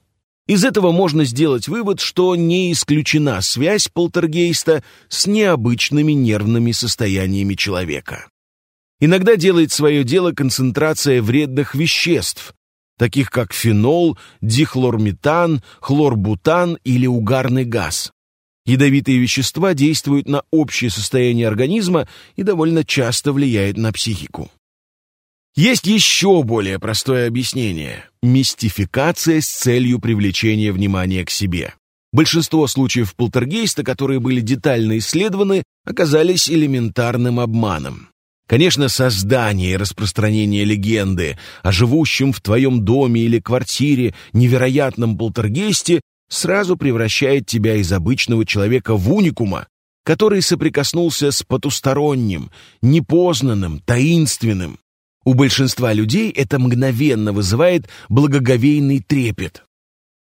Из этого можно сделать вывод, что не исключена связь полтергейста с необычными нервными состояниями человека. Иногда делает свое дело концентрация вредных веществ, таких как фенол, дихлорметан, хлорбутан или угарный газ. Ядовитые вещества действуют на общее состояние организма и довольно часто влияют на психику. Есть еще более простое объяснение – мистификация с целью привлечения внимания к себе. Большинство случаев полтергейста, которые были детально исследованы, оказались элементарным обманом. Конечно, создание и распространение легенды о живущем в твоем доме или квартире невероятном полтергейсте сразу превращает тебя из обычного человека в уникума, который соприкоснулся с потусторонним, непознанным, таинственным. У большинства людей это мгновенно вызывает благоговейный трепет.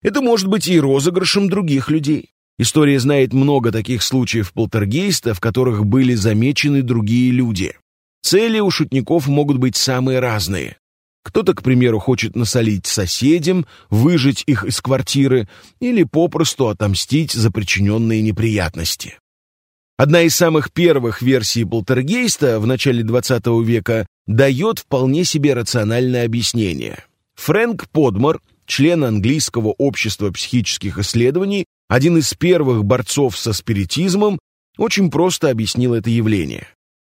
Это может быть и розыгрышем других людей. История знает много таких случаев полтергейста, в которых были замечены другие люди. Цели у шутников могут быть самые разные. Кто-то, к примеру, хочет насолить соседям, выжить их из квартиры или попросту отомстить за причиненные неприятности. Одна из самых первых версий полтергейста в начале XX века дает вполне себе рациональное объяснение. Фрэнк Подмор, член английского общества психических исследований, один из первых борцов со спиритизмом, очень просто объяснил это явление.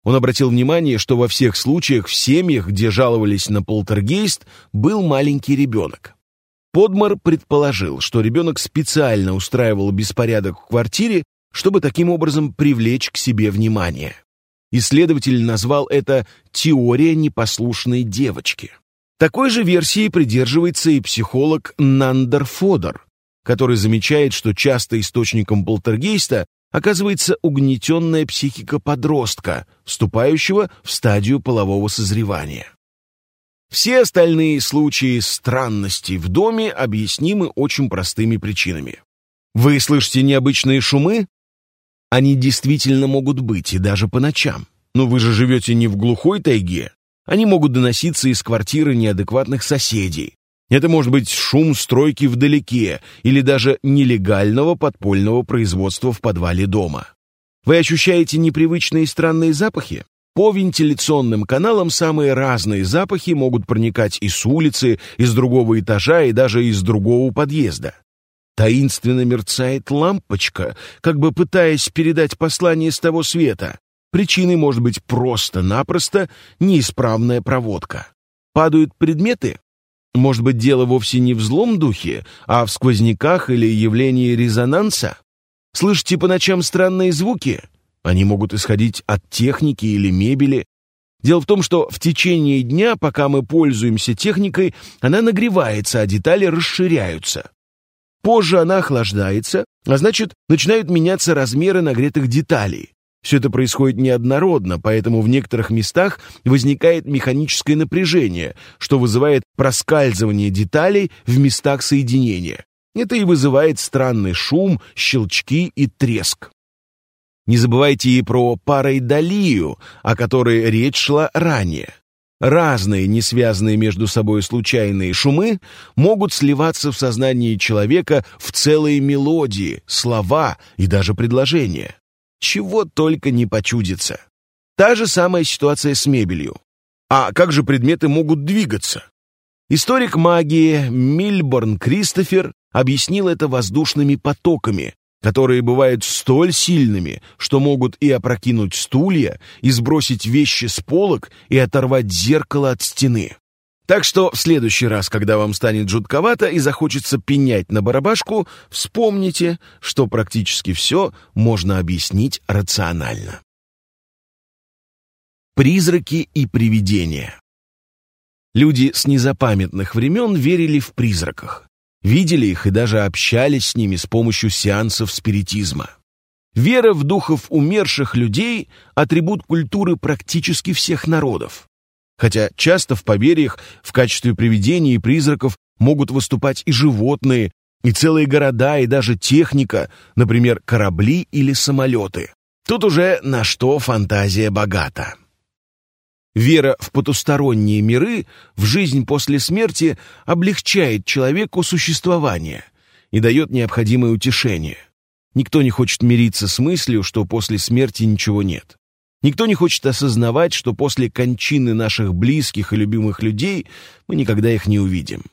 Он обратил внимание, что во всех случаях в семьях, где жаловались на полтергейст, был маленький ребенок. Подмар предположил, что ребенок специально устраивал беспорядок в квартире, чтобы таким образом привлечь к себе внимание. Исследователь назвал это «теория непослушной девочки». Такой же версии придерживается и психолог Нандер Фодор, который замечает, что часто источником полтергейста оказывается угнетенная психика подростка, вступающего в стадию полового созревания. Все остальные случаи странностей в доме объяснимы очень простыми причинами. Вы слышите необычные шумы? Они действительно могут быть, и даже по ночам. Но вы же живете не в глухой тайге. Они могут доноситься из квартиры неадекватных соседей, это может быть шум стройки вдалеке или даже нелегального подпольного производства в подвале дома. Вы ощущаете непривычные странные запахи? По вентиляционным каналам самые разные запахи могут проникать и с улицы, из другого этажа и даже из другого подъезда. Таинственно мерцает лампочка, как бы пытаясь передать послание с того света. Причиной может быть просто-напросто неисправная проводка. Падают предметы? Может быть, дело вовсе не в злом духе, а в сквозняках или явлении резонанса? Слышите по ночам странные звуки? Они могут исходить от техники или мебели. Дело в том, что в течение дня, пока мы пользуемся техникой, она нагревается, а детали расширяются. Позже она охлаждается, а значит, начинают меняться размеры нагретых деталей. Все это происходит неоднородно, поэтому в некоторых местах возникает механическое напряжение, что вызывает проскальзывание деталей в местах соединения. Это и вызывает странный шум, щелчки и треск. Не забывайте и про параидолию, о которой речь шла ранее. Разные, не связанные между собой случайные шумы могут сливаться в сознании человека в целые мелодии, слова и даже предложения. Чего только не почудится. Та же самая ситуация с мебелью. А как же предметы могут двигаться? Историк магии Мильборн Кристофер объяснил это воздушными потоками, которые бывают столь сильными, что могут и опрокинуть стулья, и сбросить вещи с полок, и оторвать зеркало от стены. Так что в следующий раз, когда вам станет жутковато и захочется пенять на барабашку, вспомните, что практически все можно объяснить рационально. Призраки и привидения Люди с незапамятных времен верили в призраках. Видели их и даже общались с ними с помощью сеансов спиритизма. Вера в духов умерших людей – атрибут культуры практически всех народов. Хотя часто в поверьях в качестве привидений и призраков могут выступать и животные, и целые города, и даже техника, например, корабли или самолеты. Тут уже на что фантазия богата. Вера в потусторонние миры, в жизнь после смерти облегчает человеку существование и дает необходимое утешение. Никто не хочет мириться с мыслью, что после смерти ничего нет. Никто не хочет осознавать, что после кончины наших близких и любимых людей мы никогда их не увидим.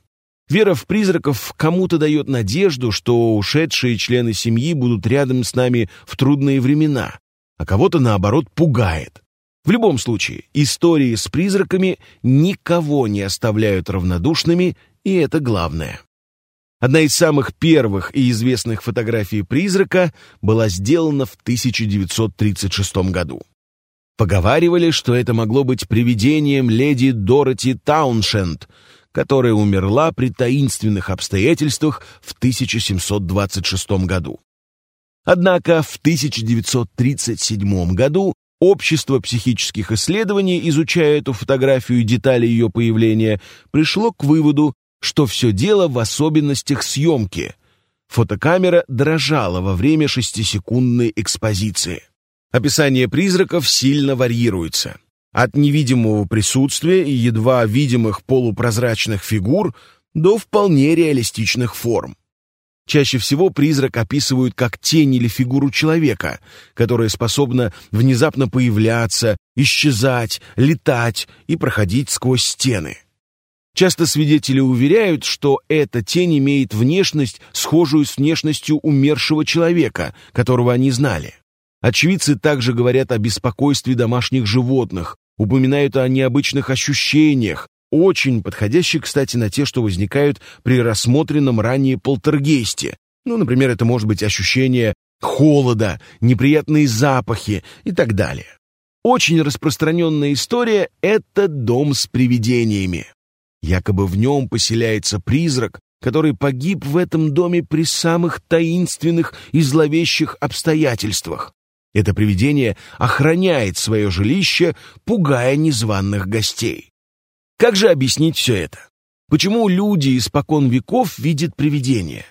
Вера в призраков кому-то дает надежду, что ушедшие члены семьи будут рядом с нами в трудные времена, а кого-то, наоборот, пугает. В любом случае, истории с призраками никого не оставляют равнодушными, и это главное. Одна из самых первых и известных фотографий призрака была сделана в 1936 году. Поговаривали, что это могло быть привидением леди Дороти Тауншенд, которая умерла при таинственных обстоятельствах в 1726 году. Однако в 1937 году Общество психических исследований, изучая эту фотографию и детали ее появления, пришло к выводу, что все дело в особенностях съемки. Фотокамера дрожала во время шестисекундной экспозиции. Описание призраков сильно варьируется. От невидимого присутствия и едва видимых полупрозрачных фигур до вполне реалистичных форм. Чаще всего призрак описывают как тень или фигуру человека, которая способна внезапно появляться, исчезать, летать и проходить сквозь стены. Часто свидетели уверяют, что эта тень имеет внешность, схожую с внешностью умершего человека, которого они знали. Очевидцы также говорят о беспокойстве домашних животных, упоминают о необычных ощущениях, очень подходящий, кстати, на те, что возникают при рассмотренном ранее полтергейсте. Ну, например, это может быть ощущение холода, неприятные запахи и так далее. Очень распространенная история — это дом с привидениями. Якобы в нем поселяется призрак, который погиб в этом доме при самых таинственных и зловещих обстоятельствах. Это привидение охраняет свое жилище, пугая незваных гостей. Как же объяснить все это? Почему люди испокон веков видят привидения?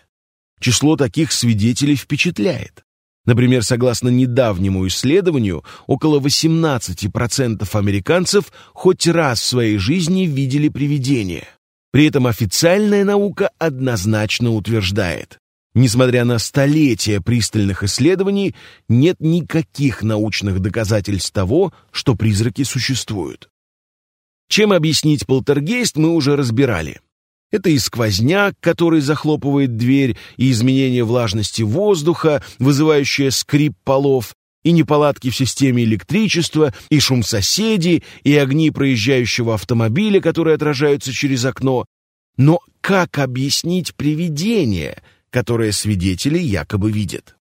Число таких свидетелей впечатляет. Например, согласно недавнему исследованию, около 18% американцев хоть раз в своей жизни видели привидения. При этом официальная наука однозначно утверждает, несмотря на столетия пристальных исследований, нет никаких научных доказательств того, что призраки существуют. Чем объяснить полтергейст, мы уже разбирали. Это и сквозняк, который захлопывает дверь, и изменение влажности воздуха, вызывающее скрип полов, и неполадки в системе электричества, и шум соседей, и огни проезжающего автомобиля, которые отражаются через окно. Но как объяснить привидение, которое свидетели якобы видят?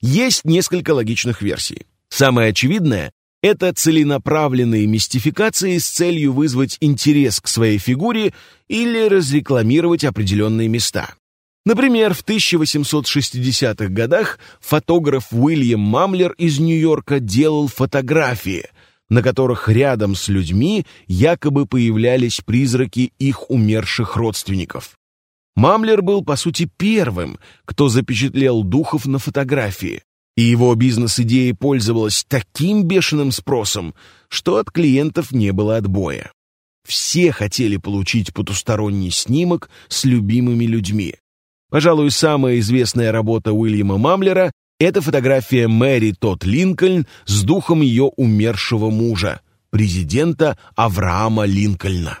Есть несколько логичных версий. Самая очевидная это целенаправленные мистификации с целью вызвать интерес к своей фигуре или разрекламировать определенные места. Например, в 1860-х годах фотограф Уильям Мамлер из Нью-Йорка делал фотографии, на которых рядом с людьми якобы появлялись призраки их умерших родственников. Мамлер был, по сути, первым, кто запечатлел духов на фотографии, и его бизнес-идея пользовалась таким бешеным спросом, что от клиентов не было отбоя. Все хотели получить потусторонний снимок с любимыми людьми. Пожалуй, самая известная работа Уильяма Мамлера — это фотография Мэри Тот Линкольн с духом ее умершего мужа, президента Авраама Линкольна.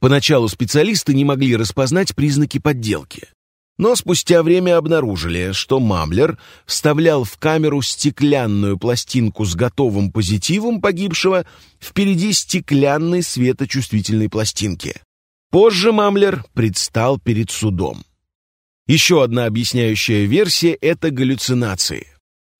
Поначалу специалисты не могли распознать признаки подделки. Но спустя время обнаружили, что Мамлер вставлял в камеру стеклянную пластинку с готовым позитивом погибшего впереди стеклянной светочувствительной пластинки. Позже Мамлер предстал перед судом. Еще одна объясняющая версия — это галлюцинации.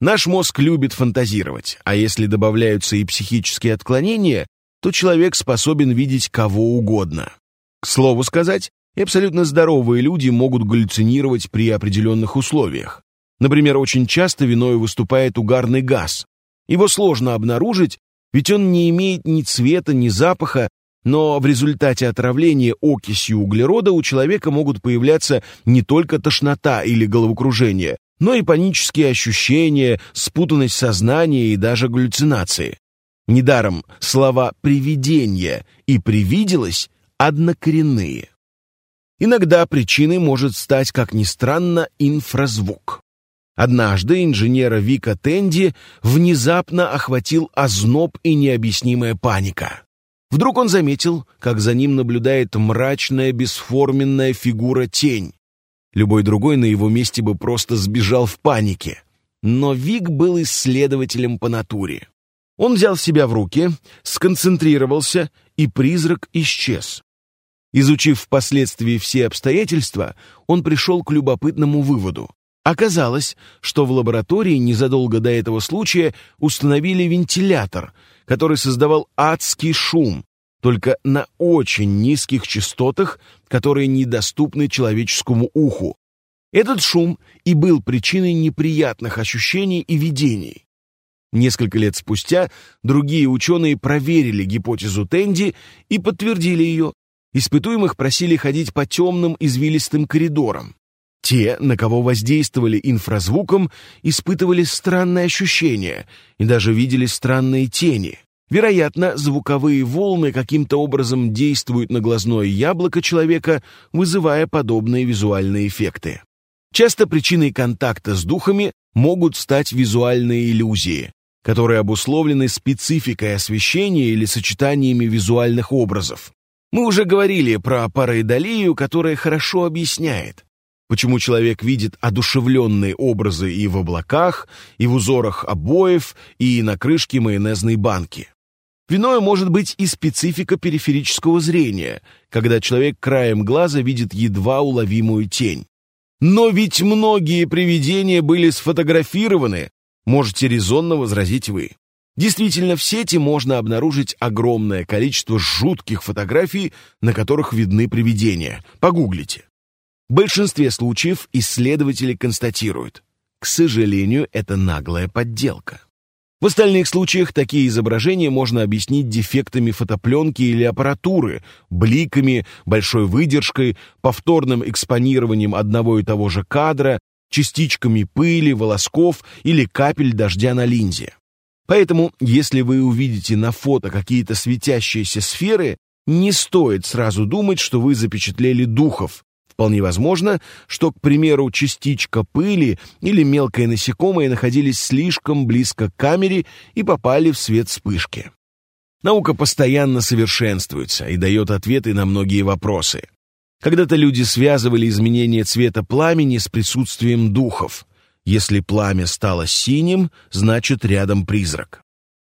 Наш мозг любит фантазировать, а если добавляются и психические отклонения, то человек способен видеть кого угодно. К слову сказать, и абсолютно здоровые люди могут галлюцинировать при определенных условиях. Например, очень часто виной выступает угарный газ. Его сложно обнаружить, ведь он не имеет ни цвета, ни запаха, но в результате отравления окисью углерода у человека могут появляться не только тошнота или головокружение, но и панические ощущения, спутанность сознания и даже галлюцинации. Недаром слова «привидение» и «привиделось» однокоренные. Иногда причиной может стать, как ни странно, инфразвук. Однажды инженера Вика Тенди внезапно охватил озноб и необъяснимая паника. Вдруг он заметил, как за ним наблюдает мрачная бесформенная фигура-тень. Любой другой на его месте бы просто сбежал в панике. Но Вик был исследователем по натуре. Он взял себя в руки, сконцентрировался, и призрак исчез. Изучив впоследствии все обстоятельства, он пришел к любопытному выводу. Оказалось, что в лаборатории незадолго до этого случая установили вентилятор — который создавал адский шум, только на очень низких частотах, которые недоступны человеческому уху. Этот шум и был причиной неприятных ощущений и видений. Несколько лет спустя другие ученые проверили гипотезу Тенди и подтвердили ее. Испытуемых просили ходить по темным извилистым коридорам. Те, на кого воздействовали инфразвуком, испытывали странные ощущения и даже видели странные тени. Вероятно, звуковые волны каким-то образом действуют на глазное яблоко человека, вызывая подобные визуальные эффекты. Часто причиной контакта с духами могут стать визуальные иллюзии, которые обусловлены спецификой освещения или сочетаниями визуальных образов. Мы уже говорили про параидолию, которая хорошо объясняет, почему человек видит одушевленные образы и в облаках, и в узорах обоев, и на крышке майонезной банки. Виной может быть и специфика периферического зрения, когда человек краем глаза видит едва уловимую тень. Но ведь многие привидения были сфотографированы, можете резонно возразить вы. Действительно, в сети можно обнаружить огромное количество жутких фотографий, на которых видны привидения. Погуглите. В большинстве случаев исследователи констатируют, к сожалению, это наглая подделка. В остальных случаях такие изображения можно объяснить дефектами фотопленки или аппаратуры, бликами, большой выдержкой, повторным экспонированием одного и того же кадра, частичками пыли, волосков или капель дождя на линзе. Поэтому, если вы увидите на фото какие-то светящиеся сферы, не стоит сразу думать, что вы запечатлели духов, Вполне возможно, что, к примеру, частичка пыли или мелкое насекомое находились слишком близко к камере и попали в свет вспышки. Наука постоянно совершенствуется и дает ответы на многие вопросы. Когда-то люди связывали изменение цвета пламени с присутствием духов. Если пламя стало синим, значит рядом призрак.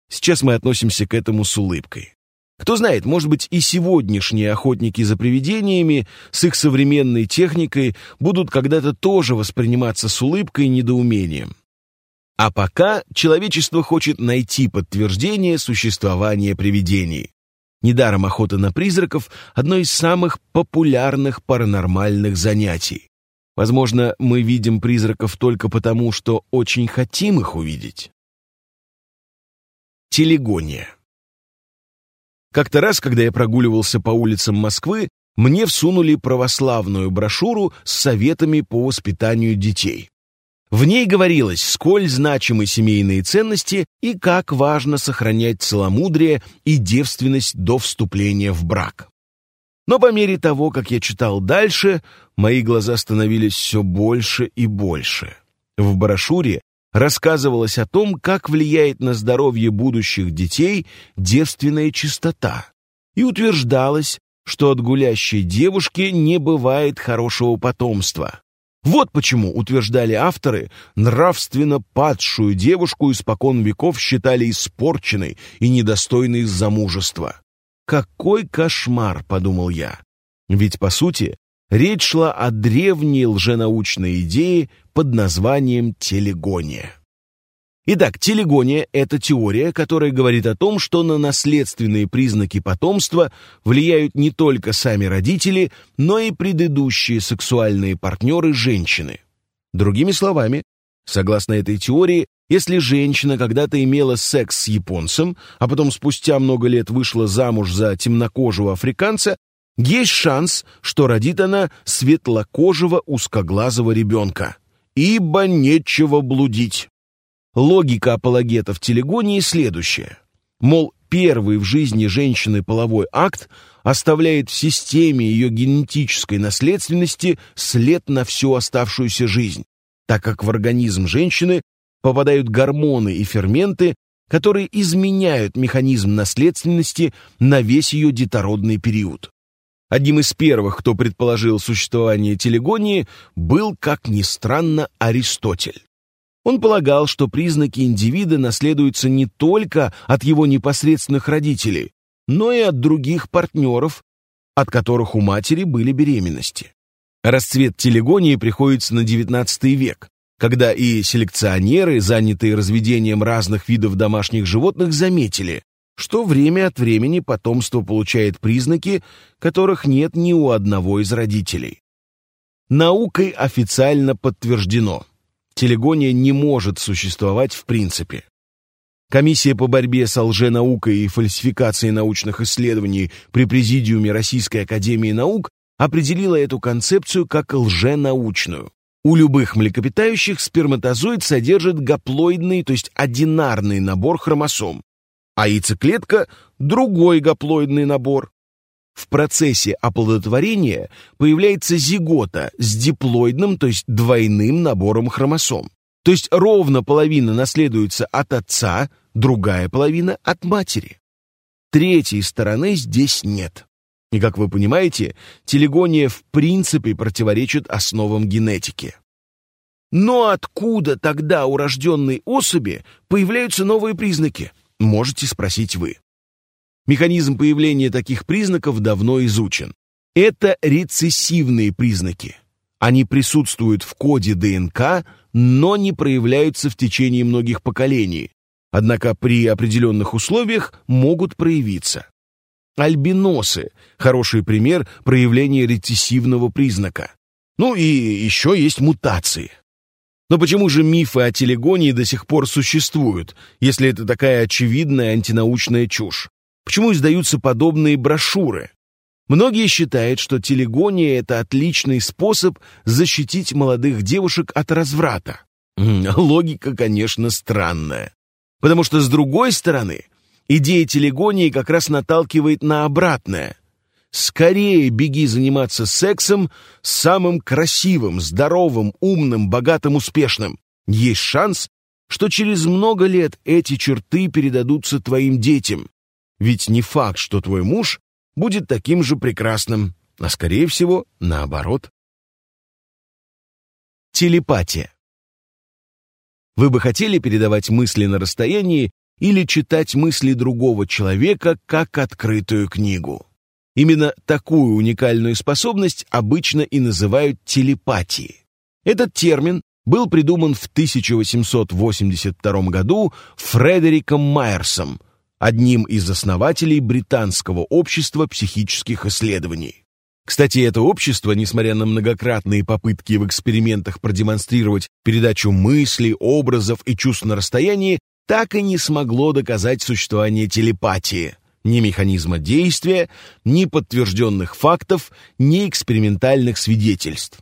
Сейчас мы относимся к этому с улыбкой. Кто знает, может быть, и сегодняшние охотники за привидениями с их современной техникой будут когда-то тоже восприниматься с улыбкой и недоумением. А пока человечество хочет найти подтверждение существования привидений. Недаром охота на призраков – одно из самых популярных паранормальных занятий. Возможно, мы видим призраков только потому, что очень хотим их увидеть. Телегония. Как-то раз, когда я прогуливался по улицам Москвы, мне всунули православную брошюру с советами по воспитанию детей. В ней говорилось, сколь значимы семейные ценности и как важно сохранять целомудрие и девственность до вступления в брак. Но по мере того, как я читал дальше, мои глаза становились все больше и больше. В брошюре рассказывалось о том, как влияет на здоровье будущих детей девственная чистота, и утверждалось, что от гулящей девушки не бывает хорошего потомства. Вот почему, утверждали авторы, нравственно падшую девушку испокон веков считали испорченной и недостойной замужества. «Какой кошмар!» — подумал я. Ведь, по сути, речь шла о древней лженаучной идее под названием телегония. Итак, телегония – это теория, которая говорит о том, что на наследственные признаки потомства влияют не только сами родители, но и предыдущие сексуальные партнеры женщины. Другими словами, согласно этой теории, если женщина когда-то имела секс с японцем, а потом спустя много лет вышла замуж за темнокожего африканца, есть шанс, что родит она светлокожего узкоглазого ребенка. Ибо нечего блудить. Логика апологетов телегонии следующая. Мол, первый в жизни женщины половой акт оставляет в системе ее генетической наследственности след на всю оставшуюся жизнь, так как в организм женщины попадают гормоны и ферменты, которые изменяют механизм наследственности на весь ее детородный период. Одним из первых, кто предположил существование телегонии, был, как ни странно, Аристотель. Он полагал, что признаки индивида наследуются не только от его непосредственных родителей, но и от других партнеров, от которых у матери были беременности. Расцвет телегонии приходится на XIX век, когда и селекционеры, занятые разведением разных видов домашних животных, заметили, что время от времени потомство получает признаки, которых нет ни у одного из родителей. Наукой официально подтверждено – телегония не может существовать в принципе. Комиссия по борьбе с лженаукой и фальсификацией научных исследований при Президиуме Российской Академии Наук определила эту концепцию как лженаучную. У любых млекопитающих сперматозоид содержит гаплоидный, то есть одинарный набор хромосом, а яйцеклетка – другой гаплоидный набор. В процессе оплодотворения появляется зигота с диплоидным, то есть двойным набором хромосом. То есть ровно половина наследуется от отца, другая половина от матери. Третьей стороны здесь нет. И, как вы понимаете, телегония в принципе противоречит основам генетики. Но откуда тогда у рожденной особи появляются новые признаки? Можете спросить вы. Механизм появления таких признаков давно изучен. Это рецессивные признаки. Они присутствуют в коде ДНК, но не проявляются в течение многих поколений, однако при определенных условиях могут проявиться. Альбиносы – хороший пример проявления рецессивного признака. Ну и еще есть мутации. Но почему же мифы о телегонии до сих пор существуют, если это такая очевидная антинаучная чушь? Почему издаются подобные брошюры? Многие считают, что телегония – это отличный способ защитить молодых девушек от разврата. Логика, конечно, странная. Потому что, с другой стороны, идея телегонии как раз наталкивает на обратное. Скорее беги заниматься сексом с самым красивым, здоровым, умным, богатым, успешным. Есть шанс, что через много лет эти черты передадутся твоим детям. Ведь не факт, что твой муж будет таким же прекрасным, а скорее всего, наоборот. Телепатия. Вы бы хотели передавать мысли на расстоянии или читать мысли другого человека как открытую книгу? Именно такую уникальную способность обычно и называют телепатией. Этот термин был придуман в 1882 году Фредериком Майерсом, одним из основателей Британского общества психических исследований. Кстати, это общество, несмотря на многократные попытки в экспериментах продемонстрировать передачу мыслей, образов и чувств на расстоянии, так и не смогло доказать существование телепатии, ни механизма действия, ни подтвержденных фактов, ни экспериментальных свидетельств.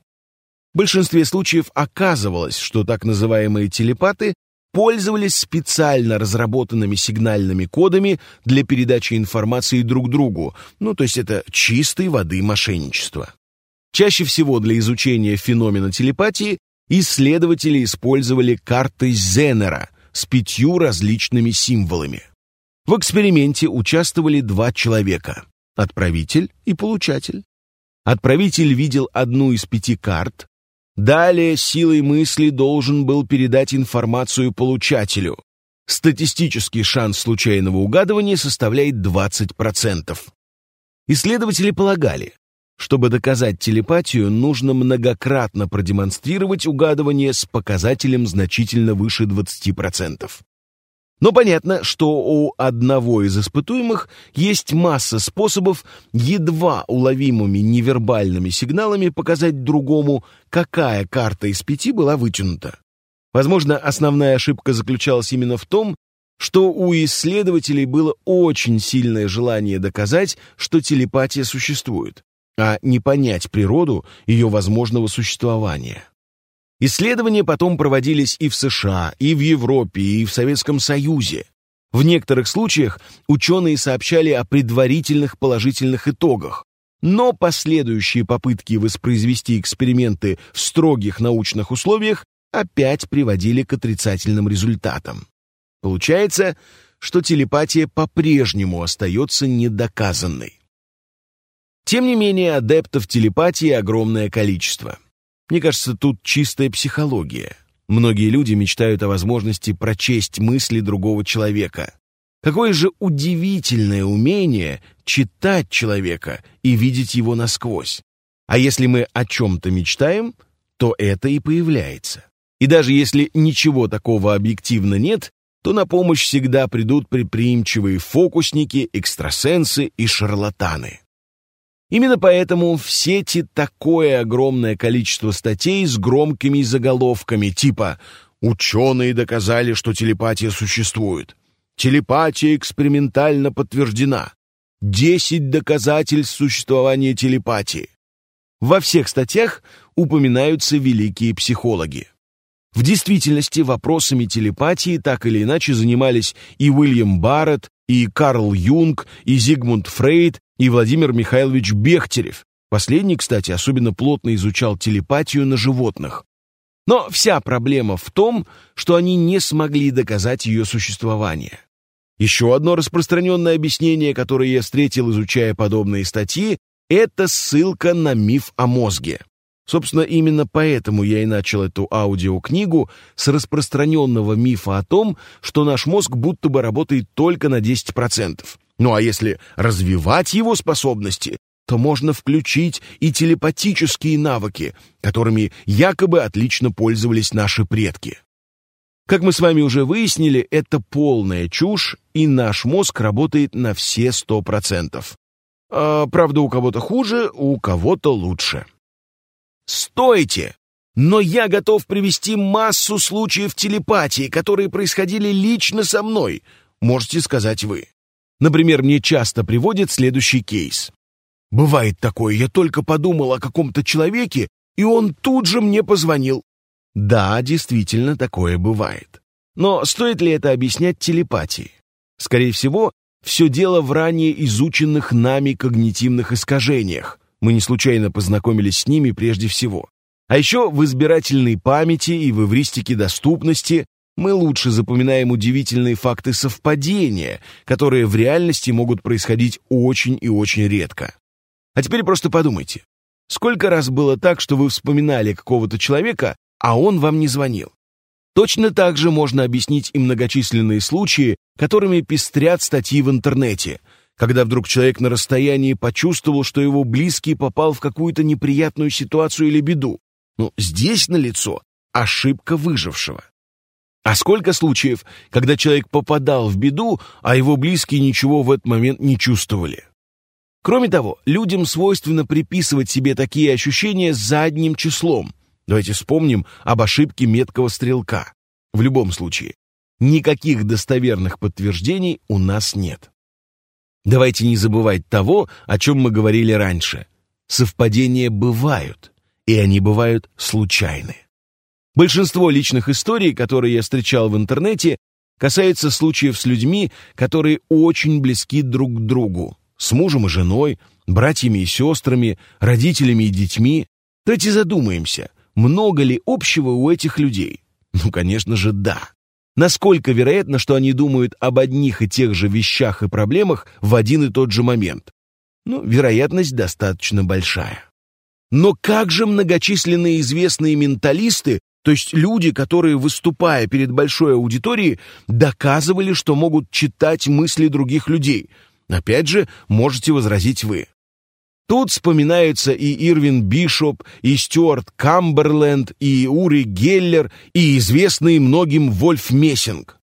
В большинстве случаев оказывалось, что так называемые телепаты пользовались специально разработанными сигнальными кодами для передачи информации друг другу, ну то есть это чистой воды мошенничество. Чаще всего для изучения феномена телепатии исследователи использовали карты Зенера с пятью различными символами. В эксперименте участвовали два человека – отправитель и получатель. Отправитель видел одну из пяти карт, Далее силой мысли должен был передать информацию получателю. Статистический шанс случайного угадывания составляет 20%. Исследователи полагали, чтобы доказать телепатию, нужно многократно продемонстрировать угадывание с показателем значительно выше 20%. Но понятно, что у одного из испытуемых есть масса способов едва уловимыми невербальными сигналами показать другому, какая карта из пяти была вытянута. Возможно, основная ошибка заключалась именно в том, что у исследователей было очень сильное желание доказать, что телепатия существует, а не понять природу ее возможного существования. Исследования потом проводились и в США, и в Европе, и в Советском Союзе. В некоторых случаях ученые сообщали о предварительных положительных итогах, но последующие попытки воспроизвести эксперименты в строгих научных условиях опять приводили к отрицательным результатам. Получается, что телепатия по-прежнему остается недоказанной. Тем не менее, адептов телепатии огромное количество. Мне кажется, тут чистая психология. Многие люди мечтают о возможности прочесть мысли другого человека. Какое же удивительное умение читать человека и видеть его насквозь. А если мы о чем-то мечтаем, то это и появляется. И даже если ничего такого объективно нет, то на помощь всегда придут предприимчивые фокусники, экстрасенсы и шарлатаны. Именно поэтому в сети такое огромное количество статей с громкими заголовками типа «Ученые доказали, что телепатия существует», «Телепатия экспериментально подтверждена», «10 доказательств существования телепатии». Во всех статьях упоминаются великие психологи. В действительности вопросами телепатии так или иначе занимались и Уильям Барретт, и Карл Юнг, и Зигмунд Фрейд, и Владимир Михайлович Бехтерев. Последний, кстати, особенно плотно изучал телепатию на животных. Но вся проблема в том, что они не смогли доказать ее существование. Еще одно распространенное объяснение, которое я встретил, изучая подобные статьи, это ссылка на миф о мозге. Собственно, именно поэтому я и начал эту аудиокнигу с распространенного мифа о том, что наш мозг будто бы работает только на 10%. Ну а если развивать его способности, то можно включить и телепатические навыки, которыми якобы отлично пользовались наши предки. Как мы с вами уже выяснили, это полная чушь, и наш мозг работает на все 100%. А, правда, у кого-то хуже, у кого-то лучше. Стойте! Но я готов привести массу случаев телепатии, которые происходили лично со мной, можете сказать вы. Например, мне часто приводят следующий кейс. Бывает такое, я только подумал о каком-то человеке, и он тут же мне позвонил. Да, действительно, такое бывает. Но стоит ли это объяснять телепатией? Скорее всего, все дело в ранее изученных нами когнитивных искажениях. Мы не случайно познакомились с ними прежде всего. А еще в избирательной памяти и в эвристике доступности мы лучше запоминаем удивительные факты совпадения, которые в реальности могут происходить очень и очень редко. А теперь просто подумайте. Сколько раз было так, что вы вспоминали какого-то человека, а он вам не звонил? Точно так же можно объяснить и многочисленные случаи, которыми пестрят статьи в интернете, когда вдруг человек на расстоянии почувствовал, что его близкий попал в какую-то неприятную ситуацию или беду. Ну, здесь налицо ошибка выжившего. А сколько случаев, когда человек попадал в беду, а его близкие ничего в этот момент не чувствовали? Кроме того, людям свойственно приписывать себе такие ощущения задним числом. Давайте вспомним об ошибке меткого стрелка. В любом случае, никаких достоверных подтверждений у нас нет. Давайте не забывать того, о чем мы говорили раньше. Совпадения бывают, и они бывают случайны. Большинство личных историй, которые я встречал в интернете, касаются случаев с людьми, которые очень близки друг к другу, с мужем и женой, братьями и сестрами, родителями и детьми. Давайте задумаемся, много ли общего у этих людей? Ну, конечно же, да. Насколько вероятно, что они думают об одних и тех же вещах и проблемах в один и тот же момент? Ну, вероятность достаточно большая. Но как же многочисленные известные менталисты, то есть люди, которые, выступая перед большой аудиторией, доказывали, что могут читать мысли других людей – Опять же, можете возразить вы. Тут вспоминаются и Ирвин Бишоп, и Стюарт Камберленд, и Ури Геллер, и известный многим Вольф Мессинг.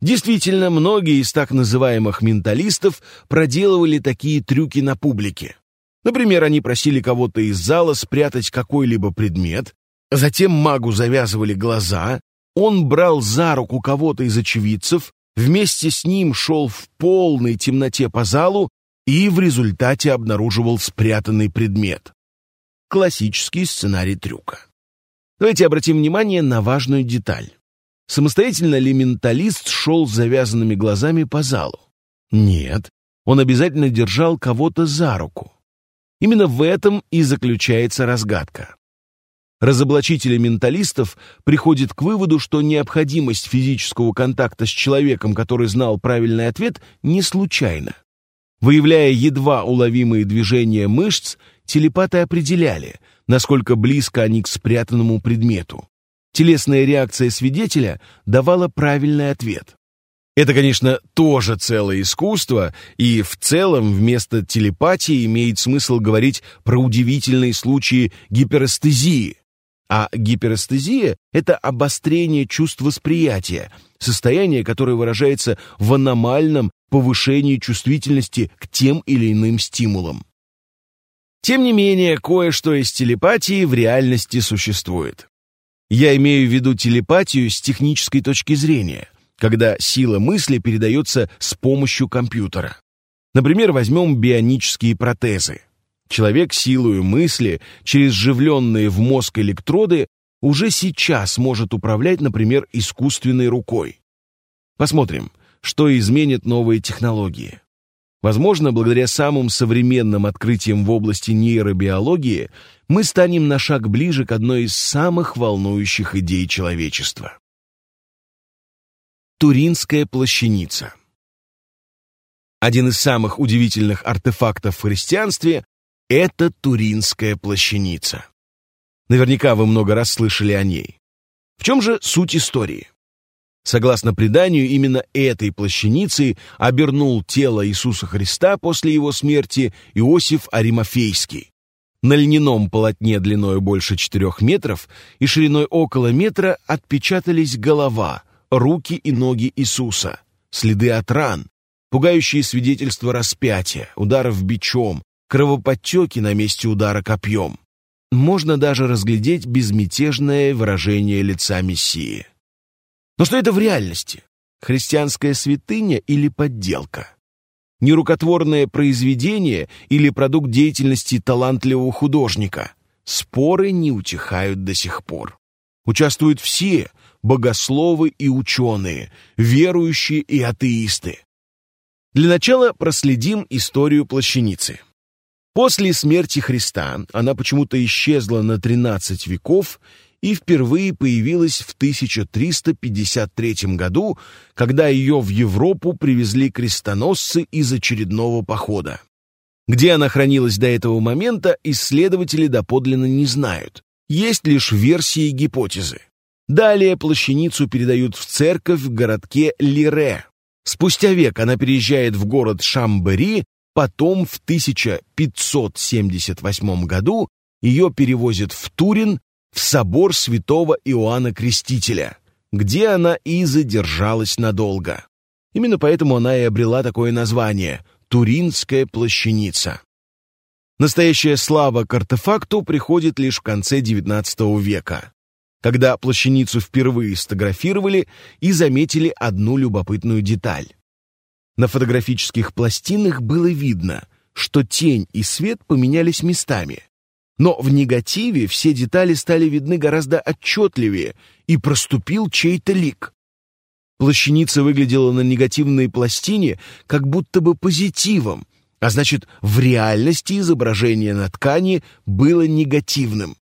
Действительно, многие из так называемых менталистов проделывали такие трюки на публике. Например, они просили кого-то из зала спрятать какой-либо предмет, затем магу завязывали глаза, он брал за руку кого-то из очевидцев, вместе с ним шел в полной темноте по залу и в результате обнаруживал спрятанный предмет. Классический сценарий трюка. Давайте обратим внимание на важную деталь. Самостоятельно ли менталист шел с завязанными глазами по залу? Нет, он обязательно держал кого-то за руку. Именно в этом и заключается разгадка. Разоблачители менталистов приходят к выводу, что необходимость физического контакта с человеком, который знал правильный ответ, не случайна. Выявляя едва уловимые движения мышц, телепаты определяли, насколько близко они к спрятанному предмету. Телесная реакция свидетеля давала правильный ответ. Это, конечно, тоже целое искусство, и в целом вместо телепатии имеет смысл говорить про удивительные случаи гиперэстезии, а гиперэстезия – это обострение чувств восприятия, состояние, которое выражается в аномальном повышении чувствительности к тем или иным стимулам. Тем не менее, кое-что из телепатии в реальности существует. Я имею в виду телепатию с технической точки зрения, когда сила мысли передается с помощью компьютера. Например, возьмем бионические протезы. Человек силою мысли через вживленные в мозг электроды уже сейчас может управлять, например, искусственной рукой. Посмотрим, что изменят новые технологии. Возможно, благодаря самым современным открытиям в области нейробиологии мы станем на шаг ближе к одной из самых волнующих идей человечества. Туринская плащаница Один из самых удивительных артефактов в христианстве это Туринская плащаница. Наверняка вы много раз слышали о ней. В чем же суть истории? Согласно преданию, именно этой плащаницей обернул тело Иисуса Христа после его смерти Иосиф Аримофейский. На льняном полотне длиной больше 4 метров и шириной около метра отпечатались голова, руки и ноги Иисуса, следы от ран, пугающие свидетельства распятия, ударов бичом, кровоподтеки на месте удара копьем. Можно даже разглядеть безмятежное выражение лица Мессии. Но что это в реальности? Христианская святыня или подделка? Нерукотворное произведение или продукт деятельности талантливого художника? Споры не утихают до сих пор. Участвуют все – богословы и ученые, верующие и атеисты. Для начала проследим историю плащаницы. После смерти Христа она почему-то исчезла на 13 веков и впервые появилась в 1353 году, когда ее в Европу привезли крестоносцы из очередного похода. Где она хранилась до этого момента, исследователи доподлинно не знают. Есть лишь версии и гипотезы. Далее плащаницу передают в церковь в городке Лире. Спустя век она переезжает в город Шамбери, Потом в 1578 году ее перевозят в Турин, в собор святого Иоанна Крестителя, где она и задержалась надолго. Именно поэтому она и обрела такое название – Туринская плащаница. Настоящая слава к артефакту приходит лишь в конце XIX века, когда плащаницу впервые сфотографировали и заметили одну любопытную деталь. На фотографических пластинах было видно, что тень и свет поменялись местами. Но в негативе все детали стали видны гораздо отчетливее, и проступил чей-то лик. Плащаница выглядела на негативной пластине как будто бы позитивом, а значит, в реальности изображение на ткани было негативным.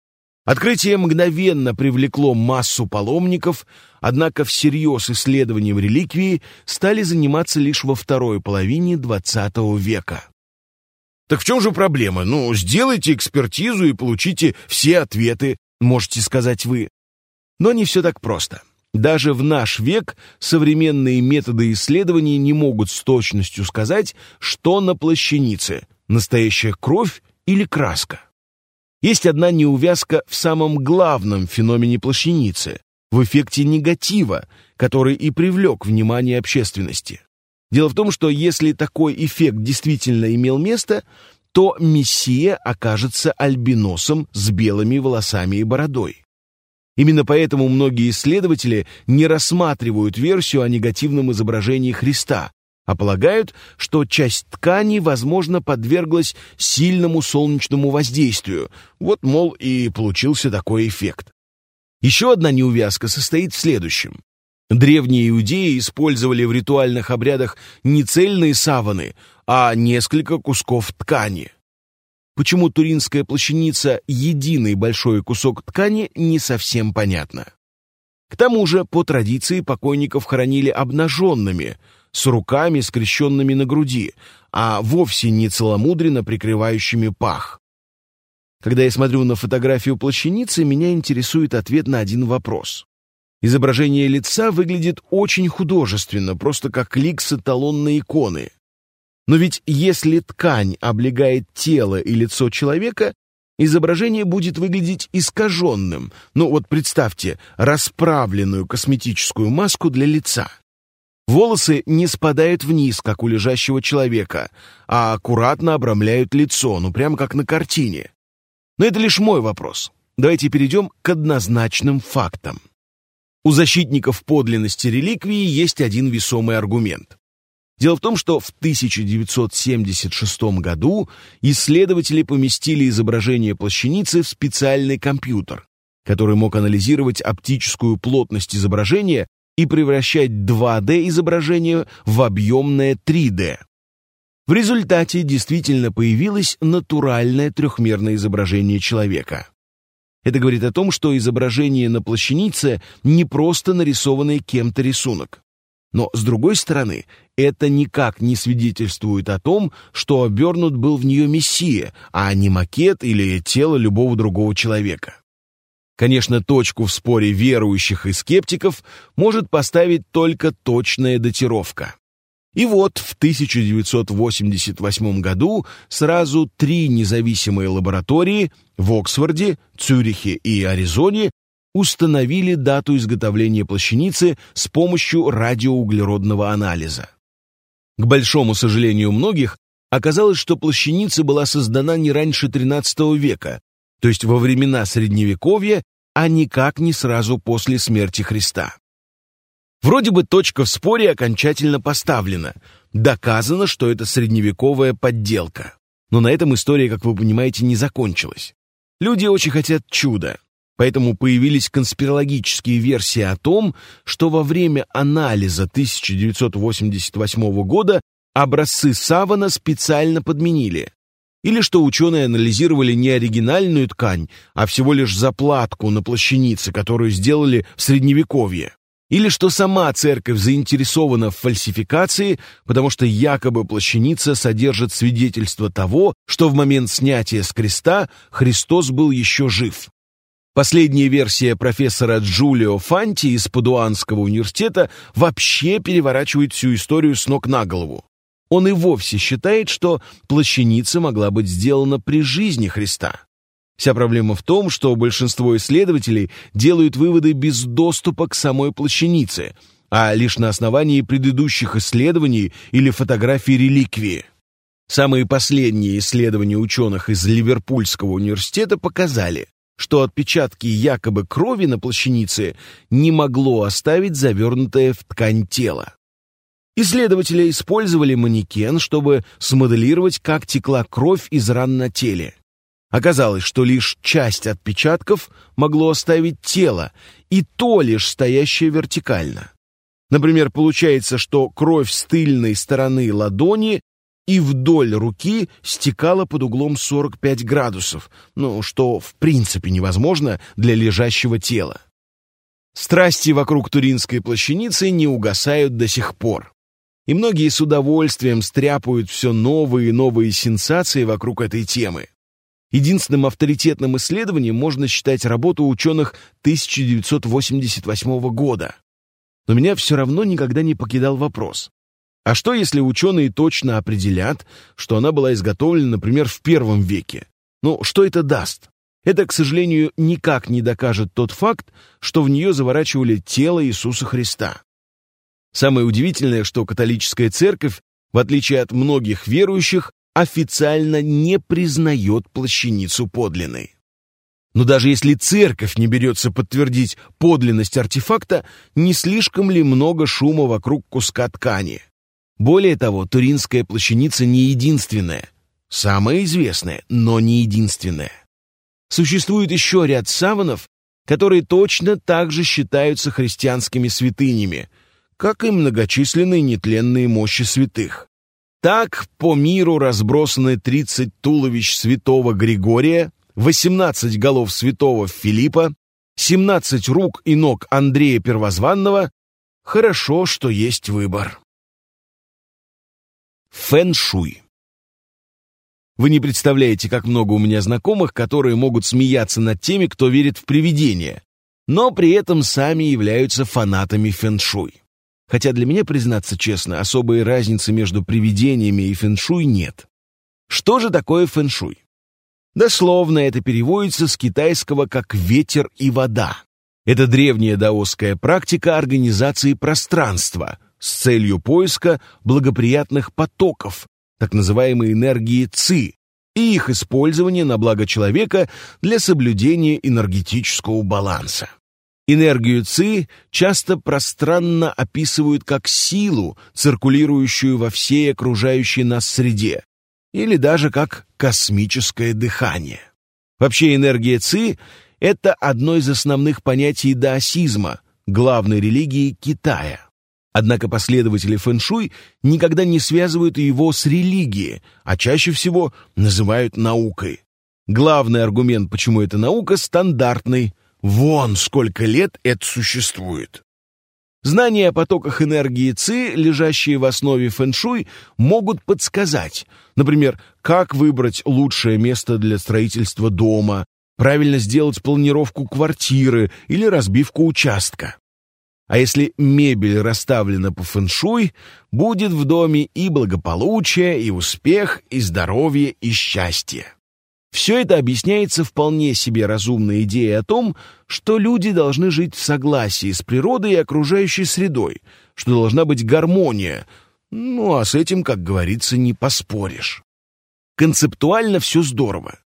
Открытие мгновенно привлекло массу паломников, однако всерьез исследованием реликвии стали заниматься лишь во второй половине XX века. Так в чем же проблема? Ну, сделайте экспертизу и получите все ответы, можете сказать вы. Но не все так просто. Даже в наш век современные методы исследований не могут с точностью сказать, что на плащанице – настоящая кровь или краска. Есть одна неувязка в самом главном феномене плащаницы – в эффекте негатива, который и привлек внимание общественности. Дело в том, что если такой эффект действительно имел место, то Мессия окажется альбиносом с белыми волосами и бородой. Именно поэтому многие исследователи не рассматривают версию о негативном изображении Христа, а полагают, что часть ткани, возможно, подверглась сильному солнечному воздействию. Вот, мол, и получился такой эффект. Еще одна неувязка состоит в следующем. Древние иудеи использовали в ритуальных обрядах не цельные саваны, а несколько кусков ткани. Почему туринская плащаница — единый большой кусок ткани, не совсем понятно. К тому же, по традиции, покойников хоронили обнаженными, с руками, скрещенными на груди, а вовсе не целомудренно прикрывающими пах. Когда я смотрю на фотографию плащаницы, меня интересует ответ на один вопрос. Изображение лица выглядит очень художественно, просто как лик с эталонной иконы. Но ведь если ткань облегает тело и лицо человека, изображение будет выглядеть искаженным. Ну вот представьте расправленную косметическую маску для лица. Волосы не спадают вниз, как у лежащего человека, а аккуратно обрамляют лицо, ну прямо как на картине. Но это лишь мой вопрос. Давайте перейдем к однозначным фактам. У защитников подлинности реликвии есть один весомый аргумент. Дело в том, что в 1976 году исследователи поместили изображение плащаницы в специальный компьютер, который мог анализировать оптическую плотность изображения и превращать 2D-изображение в объемное 3D. В результате действительно появилось натуральное трехмерное изображение человека. Это говорит о том, что изображение на плащанице не просто нарисованный кем-то рисунок. Но, с другой стороны, это никак не свидетельствует о том, что обернут был в нее Мессия, а не макет или тело любого другого человека. Конечно, точку в споре верующих и скептиков может поставить только точная датировка. И вот в 1988 году сразу три независимые лаборатории в Оксфорде, Цюрихе и Аризоне установили дату изготовления плащаницы с помощью радиоуглеродного анализа. К большому сожалению многих, оказалось, что плащаница была создана не раньше XIII века, то есть во времена Средневековья, а никак не сразу после смерти Христа. Вроде бы точка в споре окончательно поставлена. Доказано, что это средневековая подделка. Но на этом история, как вы понимаете, не закончилась. Люди очень хотят чуда. Поэтому появились конспирологические версии о том, что во время анализа 1988 года образцы савана специально подменили. Или что ученые анализировали не оригинальную ткань, а всего лишь заплатку на плащанице, которую сделали в Средневековье. Или что сама церковь заинтересована в фальсификации, потому что якобы плащаница содержит свидетельство того, что в момент снятия с креста Христос был еще жив. Последняя версия профессора Джулио Фанти из Падуанского университета вообще переворачивает всю историю с ног на голову. Он и вовсе считает, что плащаница могла быть сделана при жизни Христа. Вся проблема в том, что большинство исследователей делают выводы без доступа к самой плащанице, а лишь на основании предыдущих исследований или фотографий реликвии. Самые последние исследования ученых из Ливерпульского университета показали, что отпечатки якобы крови на плащанице не могло оставить завернутое в ткань тело. Исследователи использовали манекен, чтобы смоделировать, как текла кровь из ран на теле. Оказалось, что лишь часть отпечатков могло оставить тело, и то лишь стоящее вертикально. Например, получается, что кровь с тыльной стороны ладони и вдоль руки стекала под углом 45 градусов, ну, что в принципе невозможно для лежащего тела. Страсти вокруг Туринской плащаницы не угасают до сих пор. И многие с удовольствием стряпают все новые и новые сенсации вокруг этой темы. Единственным авторитетным исследованием можно считать работу ученых 1988 года. Но меня все равно никогда не покидал вопрос. А что, если ученые точно определят, что она была изготовлена, например, в первом веке? Ну, что это даст? Это, к сожалению, никак не докажет тот факт, что в нее заворачивали тело Иисуса Христа. Самое удивительное, что католическая церковь, в отличие от многих верующих, официально не признает плащаницу подлинной. Но даже если церковь не берется подтвердить подлинность артефакта, не слишком ли много шума вокруг куска ткани? Более того, туринская плащаница не единственная. Самая известная, но не единственная. Существует еще ряд саванов, которые точно так же считаются христианскими святынями, как и многочисленные нетленные мощи святых. Так по миру разбросаны 30 туловищ святого Григория, 18 голов святого Филиппа, 17 рук и ног Андрея Первозванного. Хорошо, что есть выбор. Фэн-шуй. Вы не представляете, как много у меня знакомых, которые могут смеяться над теми, кто верит в привидения, но при этом сами являются фанатами фэн-шуй. Хотя для меня, признаться честно, особой разницы между привидениями и фэншуй нет. Что же такое фэншуй? Дословно это переводится с китайского как «ветер и вода». Это древняя даосская практика организации пространства с целью поиска благоприятных потоков, так называемой энергии ЦИ, и их использования на благо человека для соблюдения энергетического баланса. Энергию ЦИ часто пространно описывают как силу, циркулирующую во всей окружающей нас среде, или даже как космическое дыхание. Вообще энергия ЦИ — это одно из основных понятий даосизма, главной религии Китая. Однако последователи фэншуй никогда не связывают его с религией, а чаще всего называют наукой. Главный аргумент, почему это наука, стандартный — Вон сколько лет это существует. Знания о потоках энергии ЦИ, лежащие в основе фэншуй, могут подсказать, например, как выбрать лучшее место для строительства дома, правильно сделать планировку квартиры или разбивку участка. А если мебель расставлена по фэншуй, будет в доме и благополучие, и успех, и здоровье, и счастье. Все это объясняется вполне себе разумной идеей о том, что люди должны жить в согласии с природой и окружающей средой, что должна быть гармония, ну а с этим, как говорится, не поспоришь. Концептуально все здорово.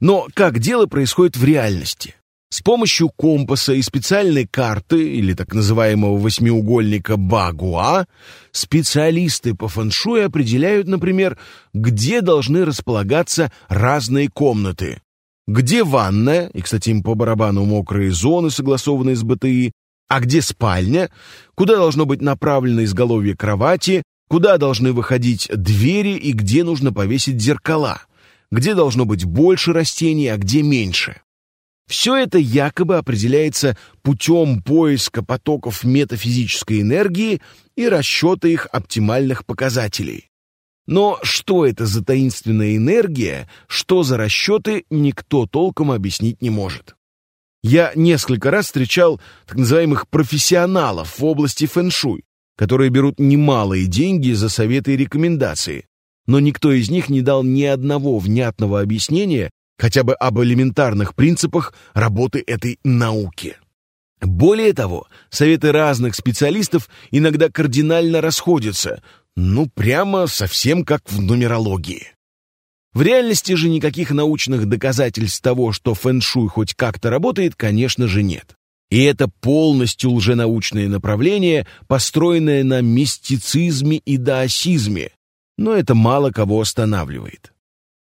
Но как дело происходит в реальности? С помощью компаса и специальной карты, или так называемого восьмиугольника Багуа, специалисты по фэншуй определяют, например, где должны располагаться разные комнаты. Где ванная, и, кстати, им по барабану мокрые зоны, согласованные с БТИ, а где спальня, куда должно быть направлено изголовье кровати, куда должны выходить двери и где нужно повесить зеркала, где должно быть больше растений, а где меньше. Все это якобы определяется путем поиска потоков метафизической энергии и расчета их оптимальных показателей. Но что это за таинственная энергия, что за расчеты, никто толком объяснить не может. Я несколько раз встречал так называемых профессионалов в области фэншуй, которые берут немалые деньги за советы и рекомендации, но никто из них не дал ни одного внятного объяснения, хотя бы об элементарных принципах работы этой науки. Более того, советы разных специалистов иногда кардинально расходятся, ну прямо совсем как в нумерологии. В реальности же никаких научных доказательств того, что фэн-шуй хоть как-то работает, конечно же нет. И это полностью лженаучное направление, построенное на мистицизме и даосизме, но это мало кого останавливает.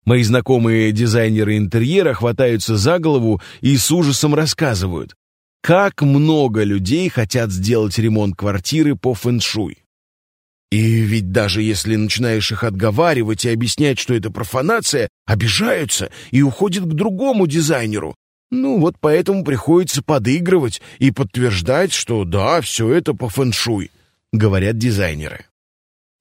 Мои знакомые дизайнеры интерьера хватаются за голову и с ужасом рассказывают, как много людей хотят сделать ремонт квартиры по фэншуй. И ведь даже если начинаешь их отговаривать и объяснять, что это профанация, обижаются и уходят к другому дизайнеру. Ну вот поэтому приходится подыгрывать и подтверждать, что да, все это по фэншуй, говорят дизайнеры.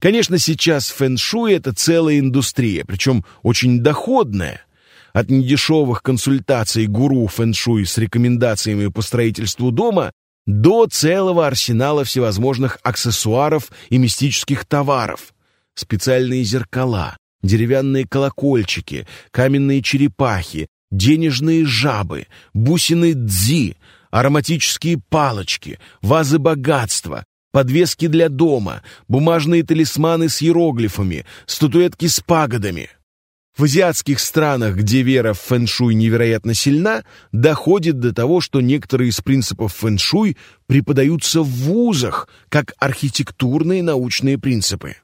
Конечно, сейчас фэншуй — это целая индустрия, причем очень доходная. От недешевых консультаций гуру фэншуй с рекомендациями по строительству дома до целого арсенала всевозможных аксессуаров и мистических товаров. Специальные зеркала, деревянные колокольчики, каменные черепахи, денежные жабы, бусины дзи, ароматические палочки, вазы богатства, подвески для дома, бумажные талисманы с иероглифами, статуэтки с пагодами — в азиатских странах, где вера в фэншуй невероятно сильна, доходит до того, что некоторые из принципов фэншуй преподаются в вузах, как архитектурные научные принципы.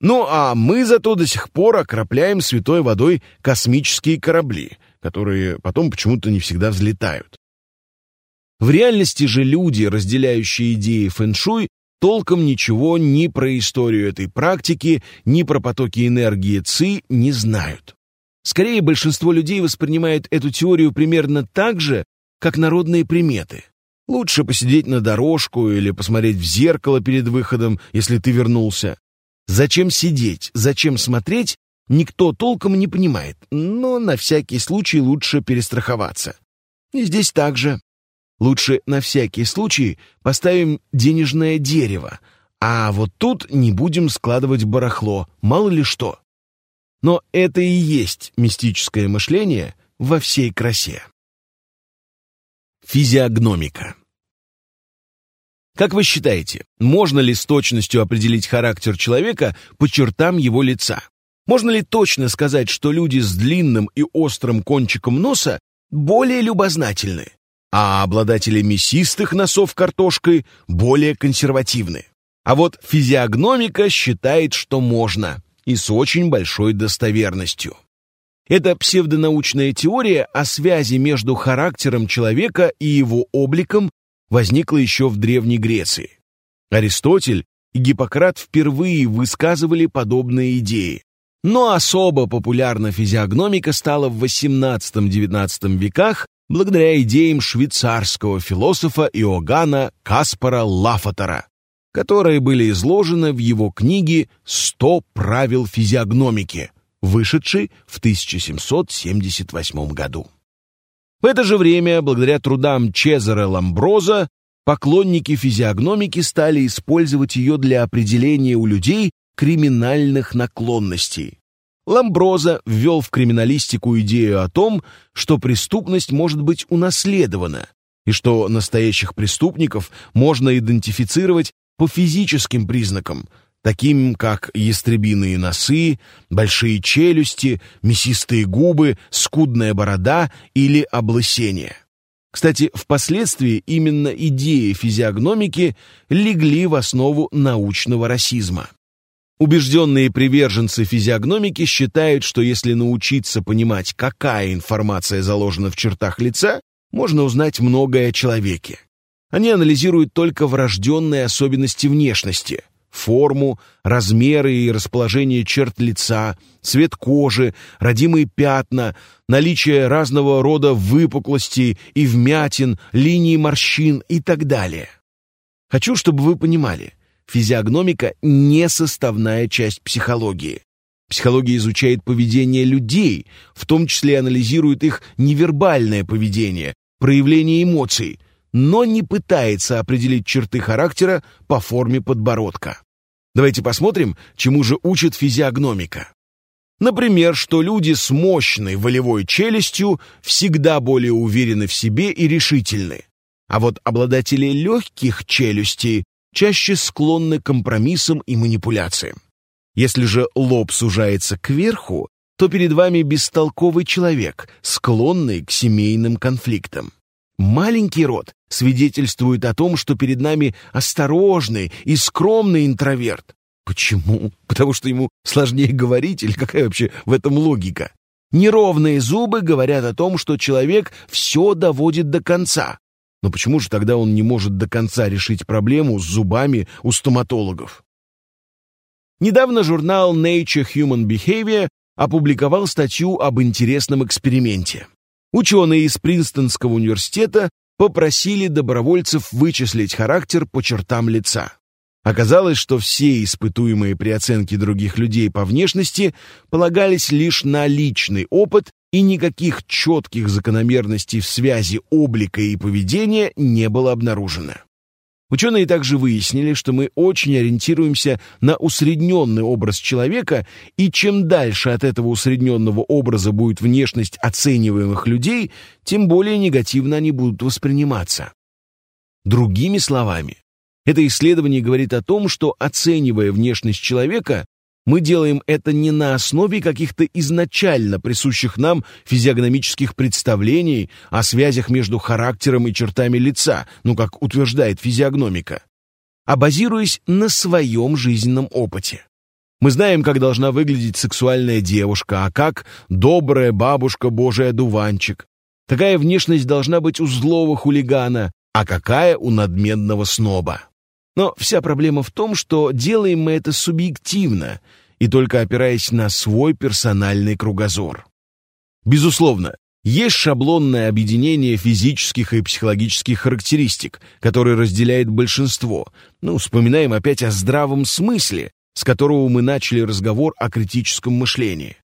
Ну а мы зато до сих пор окропляем святой водой космические корабли, которые потом почему-то не всегда взлетают. В реальности же люди, разделяющие идеи фэншуй, толком ничего ни про историю этой практики, ни про потоки энергии ЦИ не знают. Скорее, большинство людей воспринимает эту теорию примерно так же, как народные приметы. Лучше посидеть на дорожку или посмотреть в зеркало перед выходом, если ты вернулся. Зачем сидеть, зачем смотреть, никто толком не понимает, но на всякий случай лучше перестраховаться. И здесь также. Лучше на всякий случай поставим денежное дерево, а вот тут не будем складывать барахло, мало ли что. Но это и есть мистическое мышление во всей красе. Физиогномика. Как вы считаете, можно ли с точностью определить характер человека по чертам его лица? Можно ли точно сказать, что люди с длинным и острым кончиком носа более любознательны, а обладатели мясистых носов картошкой более консервативны. А вот физиогномика считает, что можно, и с очень большой достоверностью. Эта псевдонаучная теория о связи между характером человека и его обликом возникла еще в Древней Греции. Аристотель и Гиппократ впервые высказывали подобные идеи. Но особо популярна физиогномика стала в XVIII-XIX веках благодаря идеям швейцарского философа Иоганна Каспара Лафатера, которые были изложены в его книге «100 правил физиогномики», вышедшей в 1778 году. В это же время, благодаря трудам Чезаре Ламброза, поклонники физиогномики стали использовать ее для определения у людей криминальных наклонностей. Ламброза ввел в криминалистику идею о том, что преступность может быть унаследована, и что настоящих преступников можно идентифицировать по физическим признакам, таким как ястребиные носы, большие челюсти, мясистые губы, скудная борода или облысение. Кстати, впоследствии именно идеи физиогномики легли в основу научного расизма. Убежденные приверженцы физиогномики считают, что если научиться понимать, какая информация заложена в чертах лица, можно узнать многое о человеке. Они анализируют только врожденные особенности внешности – форму, размеры и расположение черт лица, цвет кожи, родимые пятна, наличие разного рода выпуклостей и вмятин, линии морщин и так далее. Хочу, чтобы вы понимали – Физиогномика – не составная часть психологии. Психология изучает поведение людей, в том числе анализирует их невербальное поведение, проявление эмоций, но не пытается определить черты характера по форме подбородка. Давайте посмотрим, чему же учит физиогномика. Например, что люди с мощной волевой челюстью всегда более уверены в себе и решительны, А вот обладатели легких челюстей чаще склонны к компромиссам и манипуляциям. Если же лоб сужается кверху, то перед вами бестолковый человек, склонный к семейным конфликтам. Маленький рот свидетельствует о том, что перед нами осторожный и скромный интроверт. Почему? Потому что ему сложнее говорить или какая вообще в этом логика? Неровные зубы говорят о том, что человек все доводит до конца. Но почему же тогда он не может до конца решить проблему с зубами у стоматологов? Недавно журнал Nature Human Behavior опубликовал статью об интересном эксперименте. Ученые из Принстонского университета попросили добровольцев вычислить характер по чертам лица. Оказалось, что все испытуемые при оценке других людей по внешности полагались лишь на личный опыт, и никаких четких закономерностей в связи облика и поведения не было обнаружено. Ученые также выяснили, что мы очень ориентируемся на усредненный образ человека, и чем дальше от этого усредненного образа будет внешность оцениваемых людей, тем более негативно они будут восприниматься. Другими словами, это исследование говорит о том, что, оценивая внешность человека, мы делаем это не на основе каких-то изначально присущих нам физиогномических представлений о связях между характером и чертами лица, ну, как утверждает физиогномика, а базируясь на своем жизненном опыте. Мы знаем, как должна выглядеть сексуальная девушка, а как добрая бабушка Божий одуванчик. Такая внешность должна быть у злого хулигана, а какая у надменного сноба. Но вся проблема в том, что делаем мы это субъективно и только опираясь на свой персональный кругозор. Безусловно, есть шаблонное объединение физических и психологических характеристик, которые разделяет большинство. Ну, вспоминаем опять о здравом смысле, с которого мы начали разговор о критическом мышлении.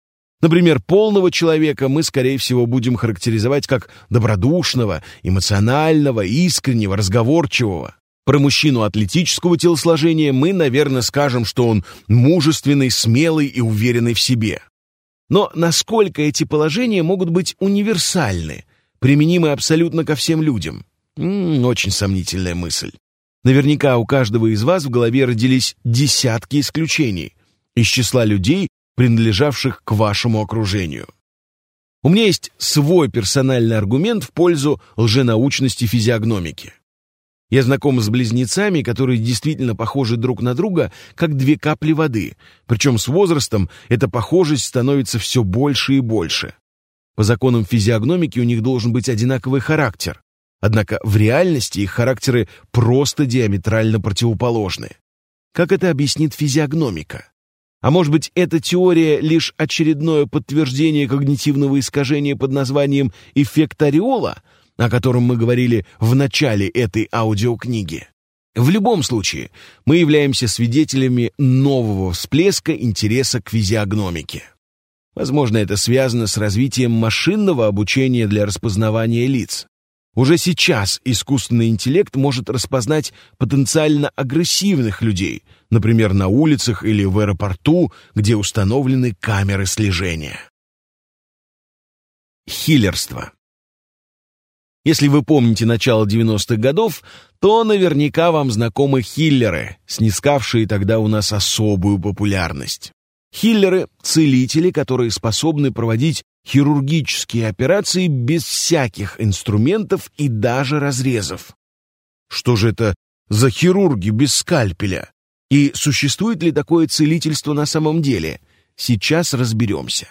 Например, полного человека мы, скорее всего, будем характеризовать как добродушного, эмоционального, искреннего, разговорчивого. Про мужчину атлетического телосложения мы, наверное, скажем, что он мужественный, смелый и уверенный в себе. Но насколько эти положения могут быть универсальны, применимы абсолютно ко всем людям? М -м, очень сомнительная мысль. Наверняка у каждого из вас в голове родились десятки исключений из числа людей, принадлежавших к вашему окружению. У меня есть свой персональный аргумент в пользу лженаучности физиогномики. Я знаком с близнецами, которые действительно похожи друг на друга, как две капли воды, причем с возрастом эта похожесть становится все больше и больше. По законам физиогномики у них должен быть одинаковый характер, однако в реальности их характеры просто диаметрально противоположны. Как это объяснит физиогномика? А может быть, эта теория лишь очередное подтверждение когнитивного искажения под названием «эффект ореола», о котором мы говорили в начале этой аудиокниги. В любом случае, мы являемся свидетелями нового всплеска интереса к физиогномике. Возможно, это связано с развитием машинного обучения для распознавания лиц. Уже сейчас искусственный интеллект может распознать потенциально агрессивных людей, например, на улицах или в аэропорту, где установлены камеры слежения. Хиллерство. Если вы помните начало 90-х годов, то наверняка вам знакомы хиллеры, снискавшие тогда у нас особую популярность. Хиллеры – целители, которые способны проводить хирургические операции без всяких инструментов и даже разрезов. Что же это за хирурги без скальпеля? И существует ли такое целительство на самом деле? Сейчас разберемся.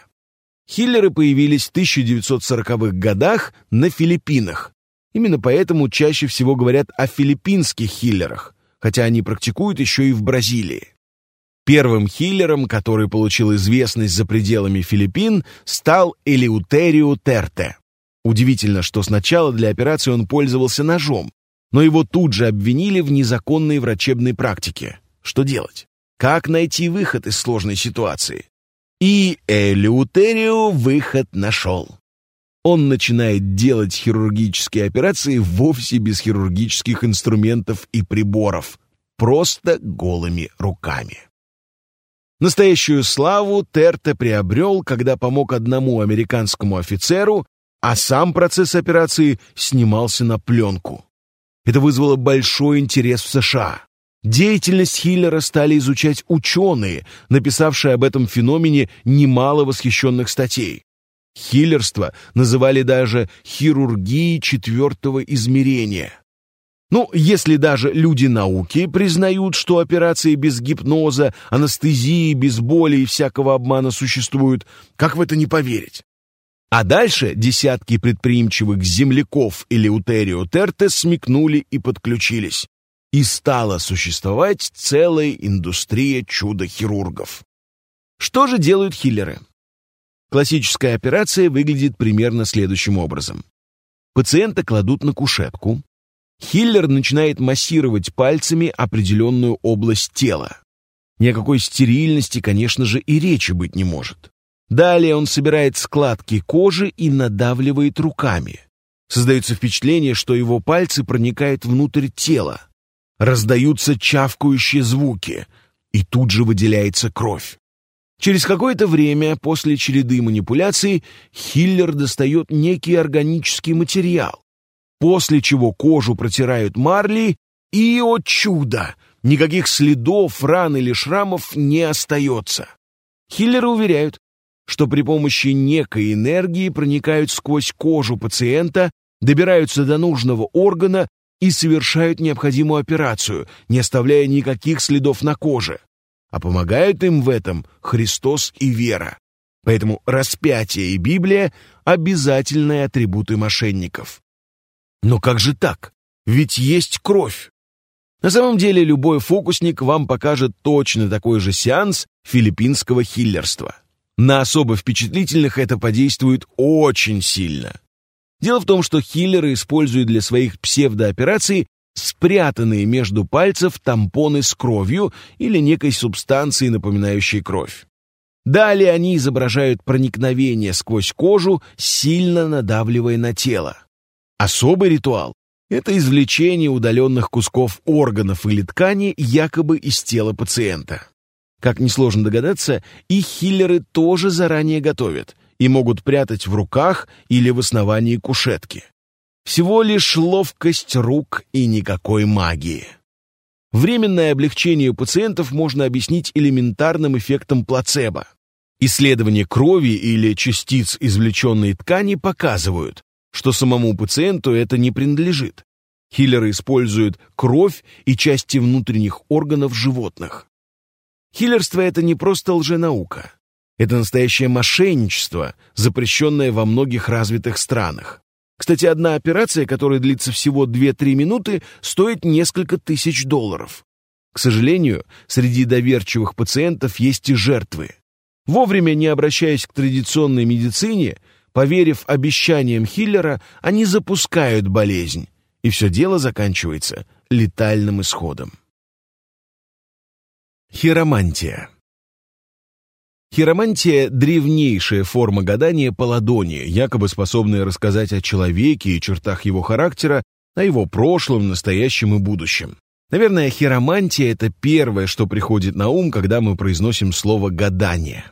Хиллеры появились в 1940-х годах на Филиппинах. Именно поэтому чаще всего говорят о филиппинских хиллерах, хотя они практикуют еще и в Бразилии. Первым хиллером, который получил известность за пределами Филиппин, стал Элиутерио Терте. Удивительно, что сначала для операции он пользовался ножом, но его тут же обвинили в незаконной врачебной практике. Что делать? Как найти выход из сложной ситуации? И Элеутерио выход нашел. Он начинает делать хирургические операции вовсе без хирургических инструментов и приборов, просто голыми руками. Настоящую славу Терте приобрел, когда помог одному американскому офицеру, а сам процесс операции снимался на пленку. Это вызвало большой интерес в США. Деятельность Хиллера стали изучать ученые, написавшие об этом феномене немало восхищенных статей. Хиллерство называли даже хирургией четвертого измерения. Ну, если даже люди науки признают, что операции без гипноза, анестезии, без боли и всякого обмана существуют, как в это не поверить? А дальше десятки предприимчивых земляков или утерио тертес смекнули и подключились. И стала существовать целая индустрия чудо-хирургов. Что же делают хиллеры? Классическая операция выглядит примерно следующим образом. Пациента кладут на кушетку. Хиллер начинает массировать пальцами определенную область тела. Ни о какой стерильности, конечно же, и речи быть не может. Далее он собирает складки кожи и надавливает руками. Создается впечатление, что его пальцы проникают внутрь тела. Раздаются чавкающие звуки, и тут же выделяется кровь. Через какое-то время после череды манипуляций Хиллер достает некий органический материал, после чего кожу протирают марлей, и, о чудо, никаких следов, ран или шрамов не остается. Хиллеры уверяют, что при помощи некой энергии проникают сквозь кожу пациента, добираются до нужного органа и совершают необходимую операцию, не оставляя никаких следов на коже а помогают им в этом Христос и вера. Поэтому распятие и Библия – обязательные атрибуты мошенников. Но как же так? Ведь есть кровь. На самом деле любой фокусник вам покажет точно такой же сеанс филиппинского хиллерства. На особо впечатлительных это подействует очень сильно. Дело в том, что хиллеры используют для своих псевдоопераций спрятанные между пальцев тампоны с кровью или некой субстанцией, напоминающей кровь. Далее они изображают проникновение сквозь кожу, сильно надавливая на тело. Особый ритуал – это извлечение удаленных кусков органов или ткани якобы из тела пациента. Как несложно догадаться, их хиллеры тоже заранее готовят и могут прятать в руках или в основании кушетки. Всего лишь ловкость рук и никакой магии. Временное облегчение у пациентов можно объяснить элементарным эффектом плацебо. Исследования крови или частиц извлеченной ткани показывают, что самому пациенту это не принадлежит. Хиллеры используют кровь и части внутренних органов животных. Хиллерство — это не просто лженаука. Это настоящее мошенничество, запрещенное во многих развитых странах. Кстати, одна операция, которая длится всего 2-3 минуты, стоит несколько тысяч долларов. К сожалению, среди доверчивых пациентов есть и жертвы. Вовремя не обращаясь к традиционной медицине, поверив обещаниям Хиллера, они запускают болезнь, и все дело заканчивается летальным исходом. Хиромантия Хиромантия – древнейшая форма гадания по ладони, якобы способная рассказать о человеке и чертах его характера, о его прошлом, настоящем и будущем. Наверное, хиромантия – это первое, что приходит на ум, когда мы произносим слово «гадание».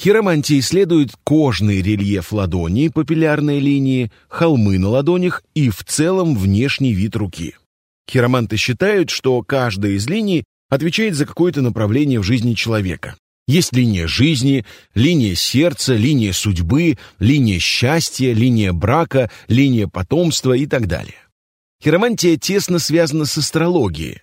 Хиромантия исследует кожный рельеф ладони, папиллярной линии, холмы на ладонях и в целом внешний вид руки. Хироманты считают, что каждая из линий отвечает за какое-то направление в жизни человека. Есть линия жизни, линия сердца, линия судьбы, линия счастья, линия брака, линия потомства и так далее. Хиромантия тесно связана с астрологией.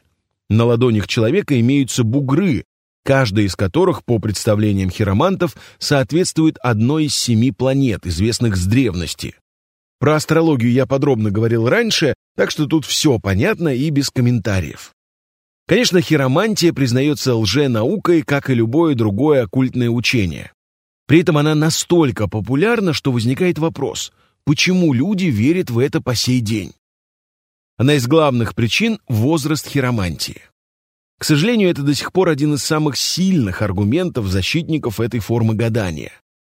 На ладонях человека имеются бугры, каждая из которых, по представлениям хиромантов, соответствует одной из семи планет, известных с древности. Про астрологию я подробно говорил раньше, так что тут все понятно и без комментариев. Конечно, хиромантия признается лженаукой, как и любое другое оккультное учение. При этом она настолько популярна, что возникает вопрос, почему люди верят в это по сей день? Одна из главных причин – возраст хиромантии. К сожалению, это до сих пор один из самых сильных аргументов защитников этой формы гадания.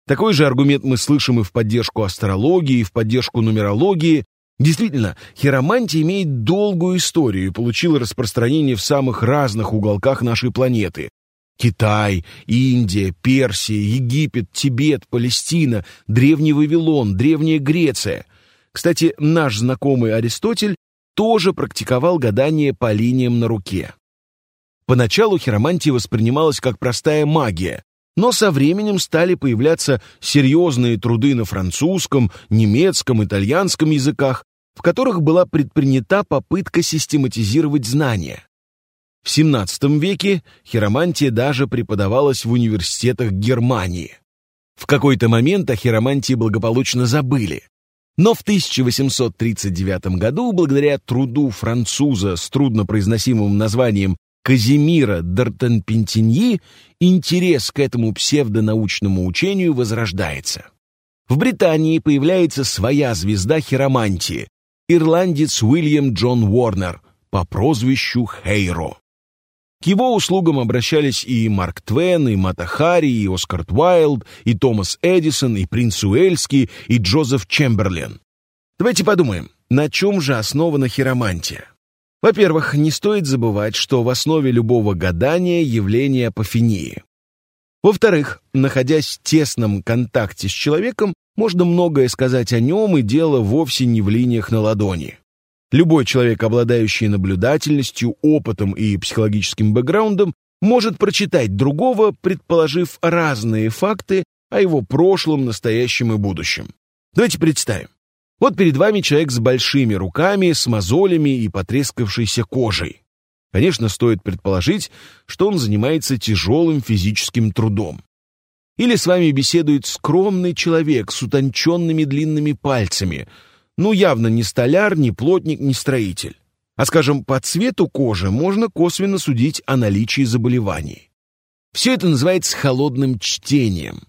Такой же аргумент мы слышим и в поддержку астрологии, и в поддержку нумерологии, Действительно, хиромантия имеет долгую историю и получила распространение в самых разных уголках нашей планеты. Китай, Индия, Персия, Египет, Тибет, Палестина, Древний Вавилон, Древняя Греция. Кстати, наш знакомый Аристотель тоже практиковал гадание по линиям на руке. Поначалу хиромантия воспринималась как простая магия, но со временем стали появляться серьезные труды на французском, немецком, итальянском языках, в которых была предпринята попытка систематизировать знания. В XVII веке хиромантия даже преподавалась в университетах Германии. В какой-то момент о хиромантии благополучно забыли. Но в 1839 году, благодаря труду француза с труднопроизносимым названием Казимира Д'Артенпентиньи, интерес к этому псевдонаучному учению возрождается. В Британии появляется своя звезда хиромантии – ирландец Уильям Джон Уорнер по прозвищу Хейро. К его услугам обращались и Марк Твен, и Мата Хари, и Оскар Уайлд, и Томас Эдисон, и Принц Уэльский, и Джозеф Чемберлен. Давайте подумаем, на чем же основана хиромантия? Во-первых, не стоит забывать, что в основе любого гадания явление апофении. Во-вторых, находясь в тесном контакте с человеком, можно многое сказать о нем, и дело вовсе не в линиях на ладони. Любой человек, обладающий наблюдательностью, опытом и психологическим бэкграундом, может прочитать другого, предположив разные факты о его прошлом, настоящем и будущем. Давайте представим. Вот перед вами человек с большими руками, с мозолями и потрескавшейся кожей. Конечно, стоит предположить, что он занимается тяжелым физическим трудом. Или с вами беседует скромный человек с утонченными длинными пальцами – ну, явно не столяр, не плотник, не строитель. А, скажем, по цвету кожи можно косвенно судить о наличии заболеваний. Все это называется холодным чтением.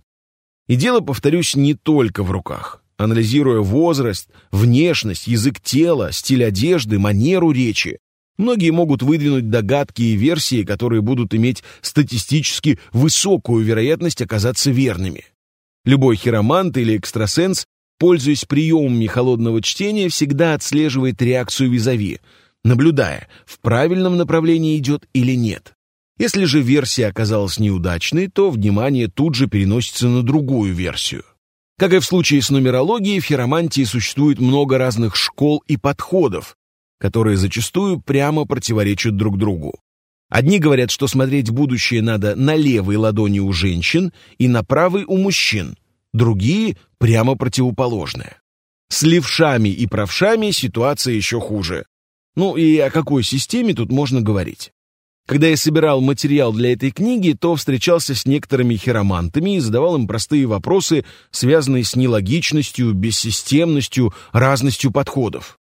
И дело, повторюсь, не только в руках. Анализируя возраст, внешность, язык тела, стиль одежды, манеру речи, многие могут выдвинуть догадки и версии, которые будут иметь статистически высокую вероятность оказаться верными. Любой хиромант или экстрасенс пользуясь приемами холодного чтения, всегда отслеживает реакцию визави, наблюдая, в правильном направлении идет или нет. Если же версия оказалась неудачной, то внимание тут же переносится на другую версию. Как и в случае с нумерологией, в хиромантии существует много разных школ и подходов, которые зачастую прямо противоречат друг другу. Одни говорят, что смотреть будущее надо на левой ладони у женщин и на правой у мужчин, другие прямо противоположное. С левшами и правшами ситуация еще хуже. Ну и о какой системе тут можно говорить? Когда я собирал материал для этой книги, то встречался с некоторыми хиромантами и задавал им простые вопросы, связанные с нелогичностью, бессистемностью, разностью подходов.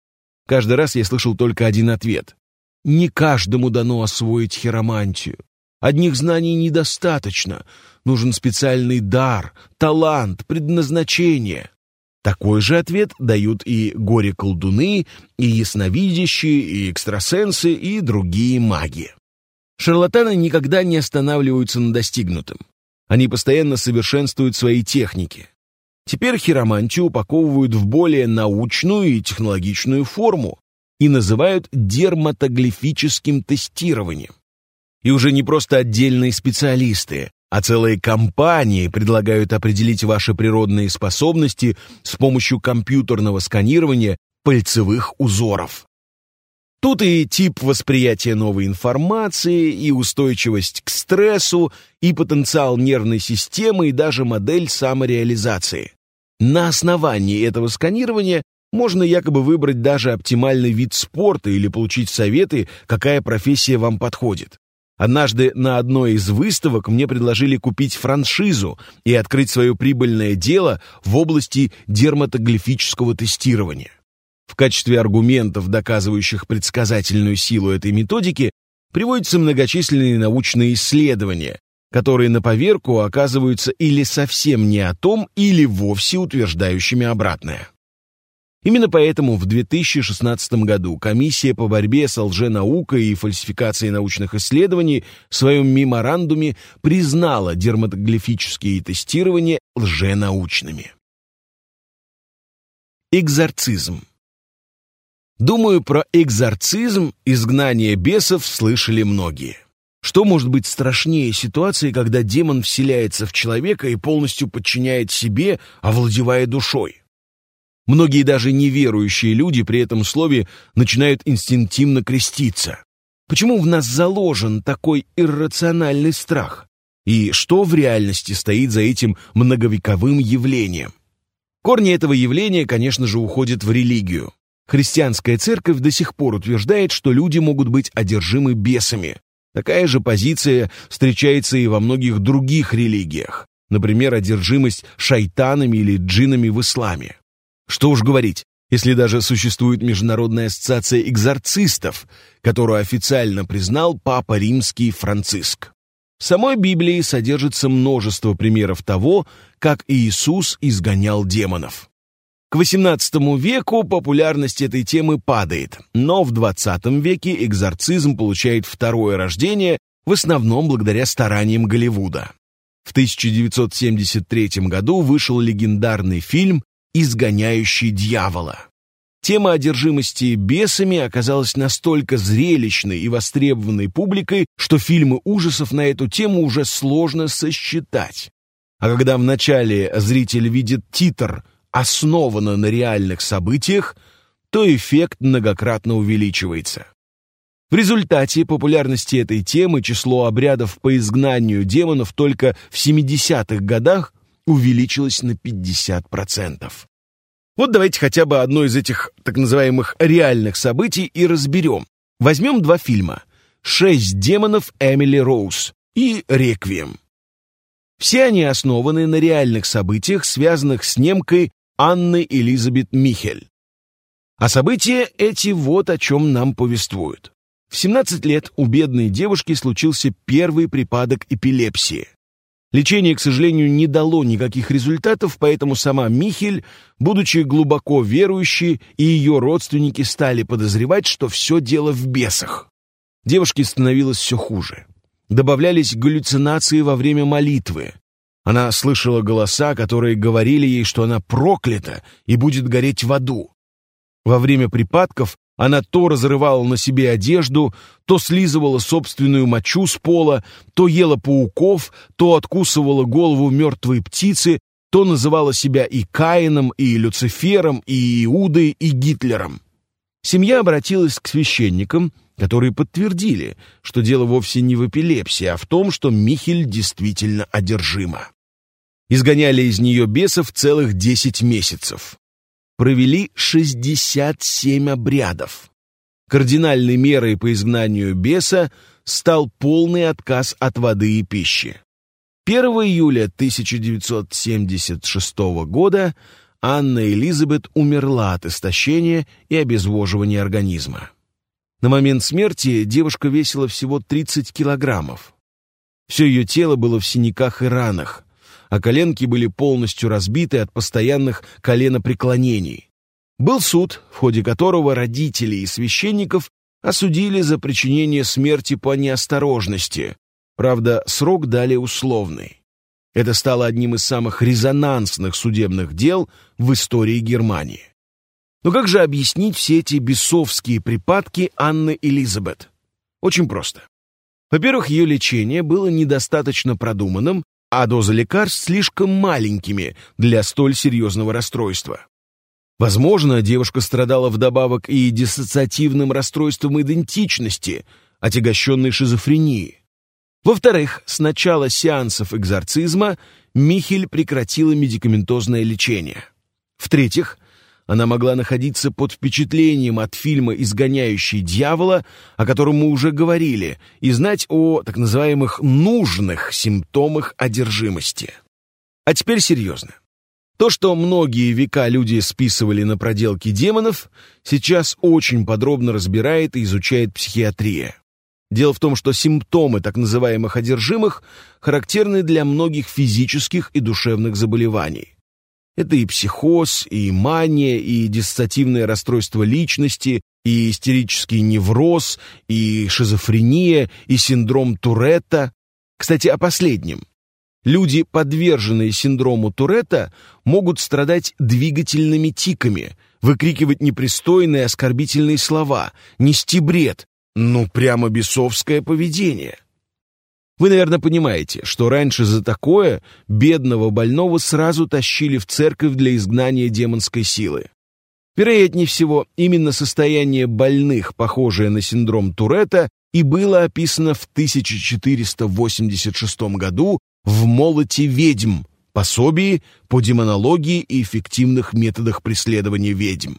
Каждый раз я слышал только один ответ. Не каждому дано освоить хиромантию. Одних знаний недостаточно. Нужен специальный дар, талант, предназначение. Такой же ответ дают и горе-колдуны, и ясновидящие, и экстрасенсы, и другие маги. Шарлатаны никогда не останавливаются на достигнутом. Они постоянно совершенствуют свои техники. Теперь хиромантию упаковывают в более научную и технологичную форму и называют дерматоглифическим тестированием. И уже не просто отдельные специалисты, а целые компании предлагают определить ваши природные способности с помощью компьютерного сканирования пальцевых узоров. Тут и тип восприятия новой информации, и устойчивость к стрессу, и потенциал нервной системы, и даже модель самореализации. На основании этого сканирования можно якобы выбрать даже оптимальный вид спорта или получить советы, какая профессия вам подходит. Однажды на одной из выставок мне предложили купить франшизу и открыть свое прибыльное дело в области дерматоглифического тестирования. В качестве аргументов, доказывающих предсказательную силу этой методики, приводятся многочисленные научные исследования, которые на поверку оказываются или совсем не о том, или вовсе утверждающими обратное. Именно поэтому в 2016 году Комиссия по борьбе с лженаукой и фальсификацией научных исследований в своем меморандуме признала дерматоглифические тестирования лженаучными. Экзорцизм Думаю, про экзорцизм, изгнание бесов слышали многие. Что может быть страшнее ситуации, когда демон вселяется в человека и полностью подчиняет себе, овладевая душой? Многие даже неверующие люди при этом слове начинают инстинктивно креститься. Почему в нас заложен такой иррациональный страх? И что в реальности стоит за этим многовековым явлением? Корни этого явления, конечно же, уходят в религию. Христианская церковь до сих пор утверждает, что люди могут быть одержимы бесами. Такая же позиция встречается и во многих других религиях, например, одержимость шайтанами или джинами в исламе. Что уж говорить, если даже существует Международная ассоциация экзорцистов, которую официально признал Папа Римский Франциск. В самой Библии содержится множество примеров того, как Иисус изгонял демонов. К XVIII веку популярность этой темы падает, но в XX веке экзорцизм получает второе рождение, в основном благодаря стараниям Голливуда. В 1973 году вышел легендарный фильм «Изгоняющий дьявола». Тема одержимости бесами оказалась настолько зрелищной и востребованной публикой, что фильмы ужасов на эту тему уже сложно сосчитать. А когда вначале зритель видит титр «Основано на реальных событиях», то эффект многократно увеличивается. В результате популярности этой темы число обрядов по изгнанию демонов только в 70-х годах увеличилось на 50%. Вот давайте хотя бы одно из этих так называемых реальных событий и разберем. Возьмем два фильма «Шесть демонов Эмили Роуз» и «Реквием». Все они основаны на реальных событиях, связанных с немкой Анны Элизабет Михель. А события эти вот о чем нам повествуют. В 17 лет у бедной девушки случился первый припадок эпилепсии. Лечение, к сожалению, не дало никаких результатов, поэтому сама Михель, будучи глубоко верующей, и ее родственники стали подозревать, что все дело в бесах. Девушке становилось все хуже. Добавлялись галлюцинации во время молитвы. Она слышала голоса, которые говорили ей, что она проклята и будет гореть в аду. Во время припадков она то разрывала на себе одежду, то слизывала собственную мочу с пола, то ела пауков, то откусывала голову мертвой птицы, то называла себя и Каином, и Люцифером, и Иудой, и Гитлером. Семья обратилась к священникам, которые подтвердили, что дело вовсе не в эпилепсии, а в том, что Михель действительно одержима. Изгоняли из нее бесов целых десять месяцев провели 67 обрядов. Кардинальной мерой по изгнанию беса стал полный отказ от воды и пищи. 1 июля 1976 года Анна Элизабет умерла от истощения и обезвоживания организма. На момент смерти девушка весила всего 30 килограммов. Все ее тело было в синяках и ранах, а коленки были полностью разбиты от постоянных коленопреклонений. Был суд, в ходе которого родители и священников осудили за причинение смерти по неосторожности. Правда, срок дали условный. Это стало одним из самых резонансных судебных дел в истории Германии. Но как же объяснить все эти бесовские припадки Анны Элизабет? Очень просто. Во-первых, ее лечение было недостаточно продуманным а дозы лекарств слишком маленькими для столь серьезного расстройства. Возможно, девушка страдала вдобавок и диссоциативным расстройством идентичности, отягощенной шизофренией. Во-вторых, с начала сеансов экзорцизма Михель прекратила медикаментозное лечение. В-третьих, она могла находиться под впечатлением от фильма «Изгоняющий дьявола», о котором мы уже говорили, и знать о так называемых «нужных» симптомах одержимости. А теперь серьезно. То, что многие века люди списывали на проделки демонов, сейчас очень подробно разбирает и изучает психиатрия. Дело в том, что симптомы так называемых одержимых характерны для многих физических и душевных заболеваний. Это и психоз, и мания, и диссоциативное расстройство личности, и истерический невроз, и шизофрения, и синдром Туретта. Кстати, о последнем. Люди, подверженные синдрому Туретта, могут страдать двигательными тиками, выкрикивать непристойные оскорбительные слова, нести бред. Ну, прямо бесовское поведение. Вы, наверное, понимаете, что раньше за такое бедного больного сразу тащили в церковь для изгнания демонской силы. Вероятнее всего, именно состояние больных, похожее на синдром Туретта, и было описано в 1486 году в «Молоте ведьм», пособии по демонологии и эффективных методах преследования ведьм.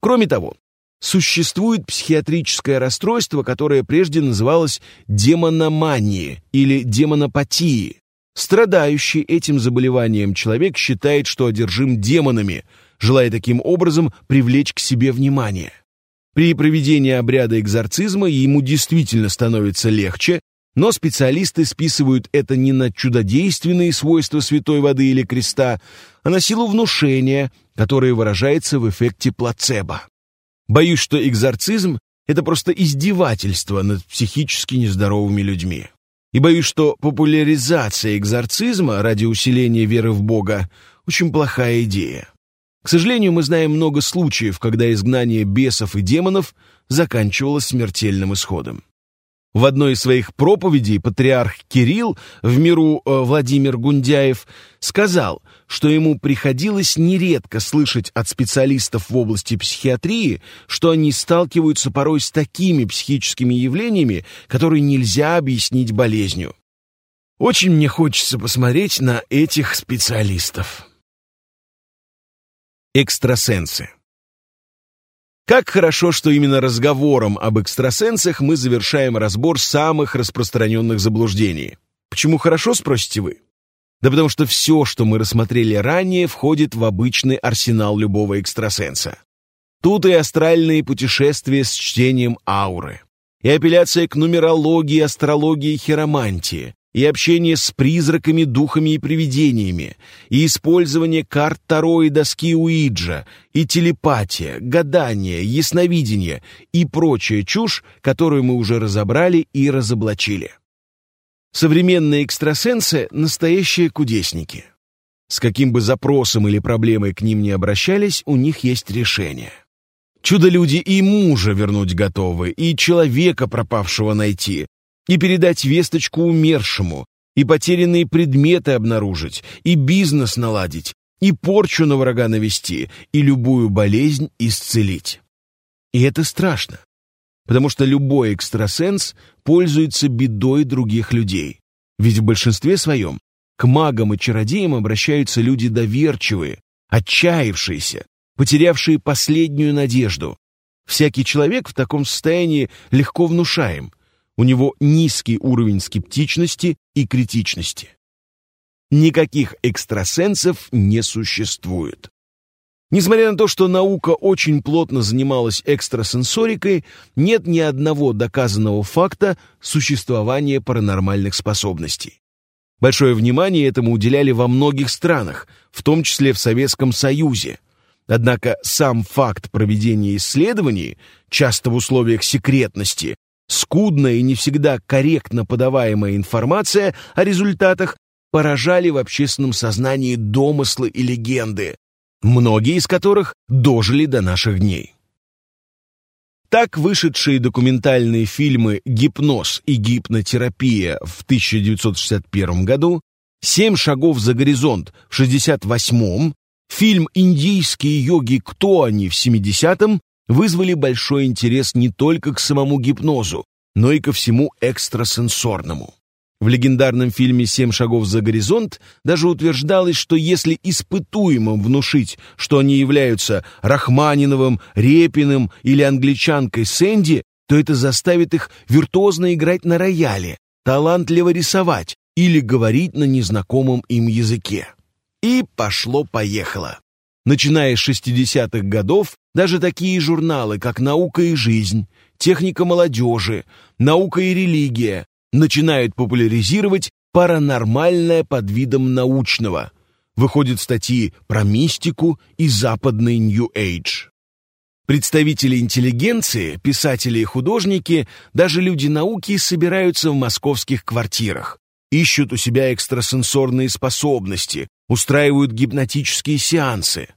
Кроме того, существует психиатрическое расстройство, которое прежде называлось демономанией или демонопатией. Страдающий этим заболеванием человек считает, что одержим демонами, желая таким образом привлечь к себе внимание. При проведении обряда экзорцизма ему действительно становится легче, но специалисты списывают это не на чудодейственные свойства святой воды или креста, а на силу внушения, которое выражается в эффекте плацебо. Боюсь, что экзорцизм — это просто издевательство над психически нездоровыми людьми. И боюсь, что популяризация экзорцизма ради усиления веры в Бога — очень плохая идея. К сожалению, мы знаем много случаев, когда изгнание бесов и демонов заканчивалось смертельным исходом. В одной из своих проповедей патриарх Кирилл, в миру э, Владимир Гундяев, сказал, что ему приходилось нередко слышать от специалистов в области психиатрии, что они сталкиваются порой с такими психическими явлениями, которые нельзя объяснить болезнью. Очень мне хочется посмотреть на этих специалистов. Экстрасенсы как хорошо, что именно разговором об экстрасенсах мы завершаем разбор самых распространенных заблуждений. Почему хорошо, спросите вы? Да потому что все, что мы рассмотрели ранее, входит в обычный арсенал любого экстрасенса. Тут и астральные путешествия с чтением ауры, и апелляция к нумерологии, астрологии хиромантии, и общение с призраками, духами и привидениями, и использование карт Таро и доски Уиджа, и телепатия, гадание, ясновидение и прочая чушь, которую мы уже разобрали и разоблачили. Современные экстрасенсы — настоящие кудесники. С каким бы запросом или проблемой к ним не обращались, у них есть решение. Чудо-люди и мужа вернуть готовы, и человека пропавшего найти, и передать весточку умершему, и потерянные предметы обнаружить, и бизнес наладить, и порчу на врага навести, и любую болезнь исцелить. И это страшно, потому что любой экстрасенс пользуется бедой других людей. Ведь в большинстве своем к магам и чародеям обращаются люди доверчивые, отчаявшиеся, потерявшие последнюю надежду. Всякий человек в таком состоянии легко внушаем, у него низкий уровень скептичности и критичности. Никаких экстрасенсов не существует. Несмотря на то, что наука очень плотно занималась экстрасенсорикой, нет ни одного доказанного факта существования паранормальных способностей. Большое внимание этому уделяли во многих странах, в том числе в Советском Союзе. Однако сам факт проведения исследований, часто в условиях секретности, Скудная и не всегда корректно подаваемая информация о результатах поражали в общественном сознании домыслы и легенды, многие из которых дожили до наших дней. Так вышедшие документальные фильмы «Гипноз» и «Гипнотерапия» в 1961 году, «Семь шагов за горизонт» в 1968 фильм «Индийские йоги. Кто они?» в 70-м вызвали большой интерес не только к самому гипнозу, но и ко всему экстрасенсорному. В легендарном фильме «Семь шагов за горизонт» даже утверждалось, что если испытуемым внушить, что они являются Рахманиновым, Репиным или англичанкой Сэнди, то это заставит их виртуозно играть на рояле, талантливо рисовать или говорить на незнакомом им языке. И пошло-поехало. Начиная с 60-х годов, даже такие журналы, как «Наука и жизнь», «Техника молодежи», «Наука и религия» начинают популяризировать паранормальное под видом научного. Выходят статьи про мистику и западный Нью-Эйдж. Представители интеллигенции, писатели и художники, даже люди науки собираются в московских квартирах, ищут у себя экстрасенсорные способности, устраивают гипнотические сеансы.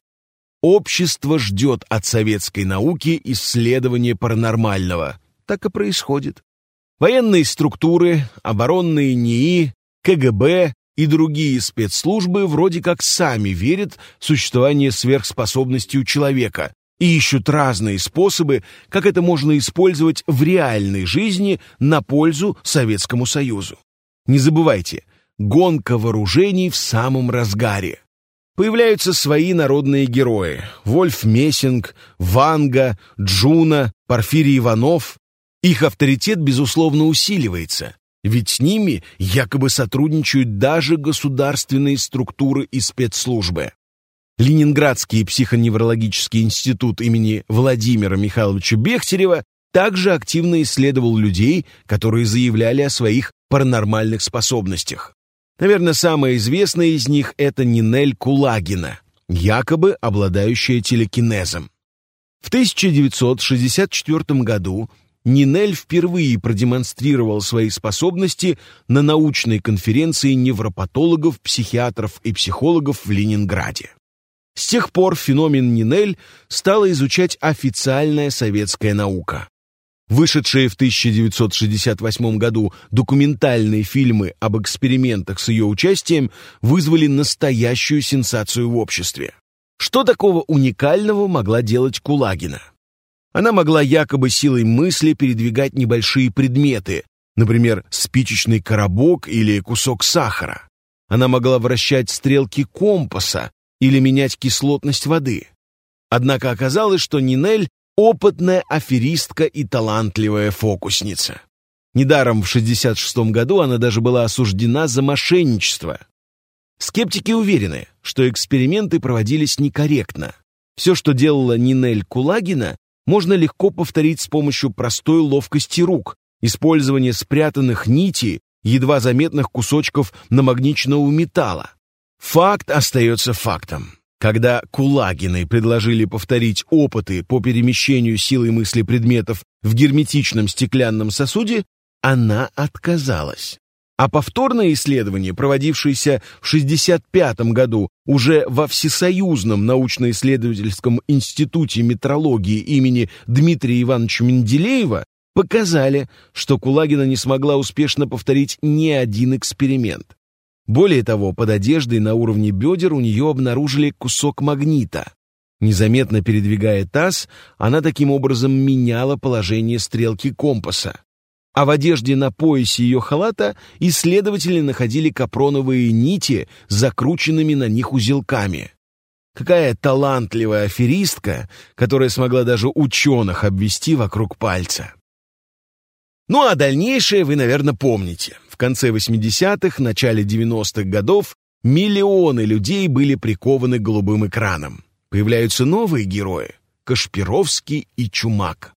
Общество ждет от советской науки исследования паранормального. Так и происходит. Военные структуры, оборонные НИИ, КГБ и другие спецслужбы вроде как сами верят в существование сверхспособностей у человека, и ищут разные способы, как это можно использовать в реальной жизни на пользу Советскому Союзу. Не забывайте, гонка вооружений в самом разгаре. Появляются свои народные герои – Вольф Мессинг, Ванга, Джуна, Порфирий Иванов. Их авторитет, безусловно, усиливается, ведь с ними якобы сотрудничают даже государственные структуры и спецслужбы. Ленинградский психоневрологический институт имени Владимира Михайловича Бехтерева также активно исследовал людей, которые заявляли о своих паранормальных способностях. Наверное, самая известная из них – это Нинель Кулагина, якобы обладающая телекинезом. В 1964 году Нинель впервые продемонстрировал свои способности на научной конференции невропатологов, психиатров и психологов в Ленинграде. С тех пор феномен Нинель стала изучать официальная советская наука. Вышедшие в 1968 году документальные фильмы об экспериментах с ее участием вызвали настоящую сенсацию в обществе. Что такого уникального могла делать Кулагина? Она могла якобы силой мысли передвигать небольшие предметы, например, спичечный коробок или кусок сахара. Она могла вращать стрелки компаса, или менять кислотность воды. Однако оказалось, что Нинель — опытная аферистка и талантливая фокусница. Недаром в 66 году она даже была осуждена за мошенничество. Скептики уверены, что эксперименты проводились некорректно. Все, что делала Нинель Кулагина, можно легко повторить с помощью простой ловкости рук, использования спрятанных нитей, едва заметных кусочков намагниченного металла. Факт остается фактом. Когда Кулагиной предложили повторить опыты по перемещению силы мысли предметов в герметичном стеклянном сосуде, она отказалась. А повторное исследование, проводившееся в 1965 году уже во Всесоюзном научно-исследовательском институте метрологии имени Дмитрия Ивановича Менделеева, показали, что Кулагина не смогла успешно повторить ни один эксперимент. Более того, под одеждой на уровне бедер у нее обнаружили кусок магнита. Незаметно передвигая таз, она таким образом меняла положение стрелки компаса. А в одежде на поясе ее халата исследователи находили капроновые нити с закрученными на них узелками. Какая талантливая аферистка, которая смогла даже ученых обвести вокруг пальца. Ну а дальнейшее вы, наверное, помните конце 80-х, начале 90-х годов миллионы людей были прикованы к голубым экранам. Появляются новые герои – Кашпировский и Чумак.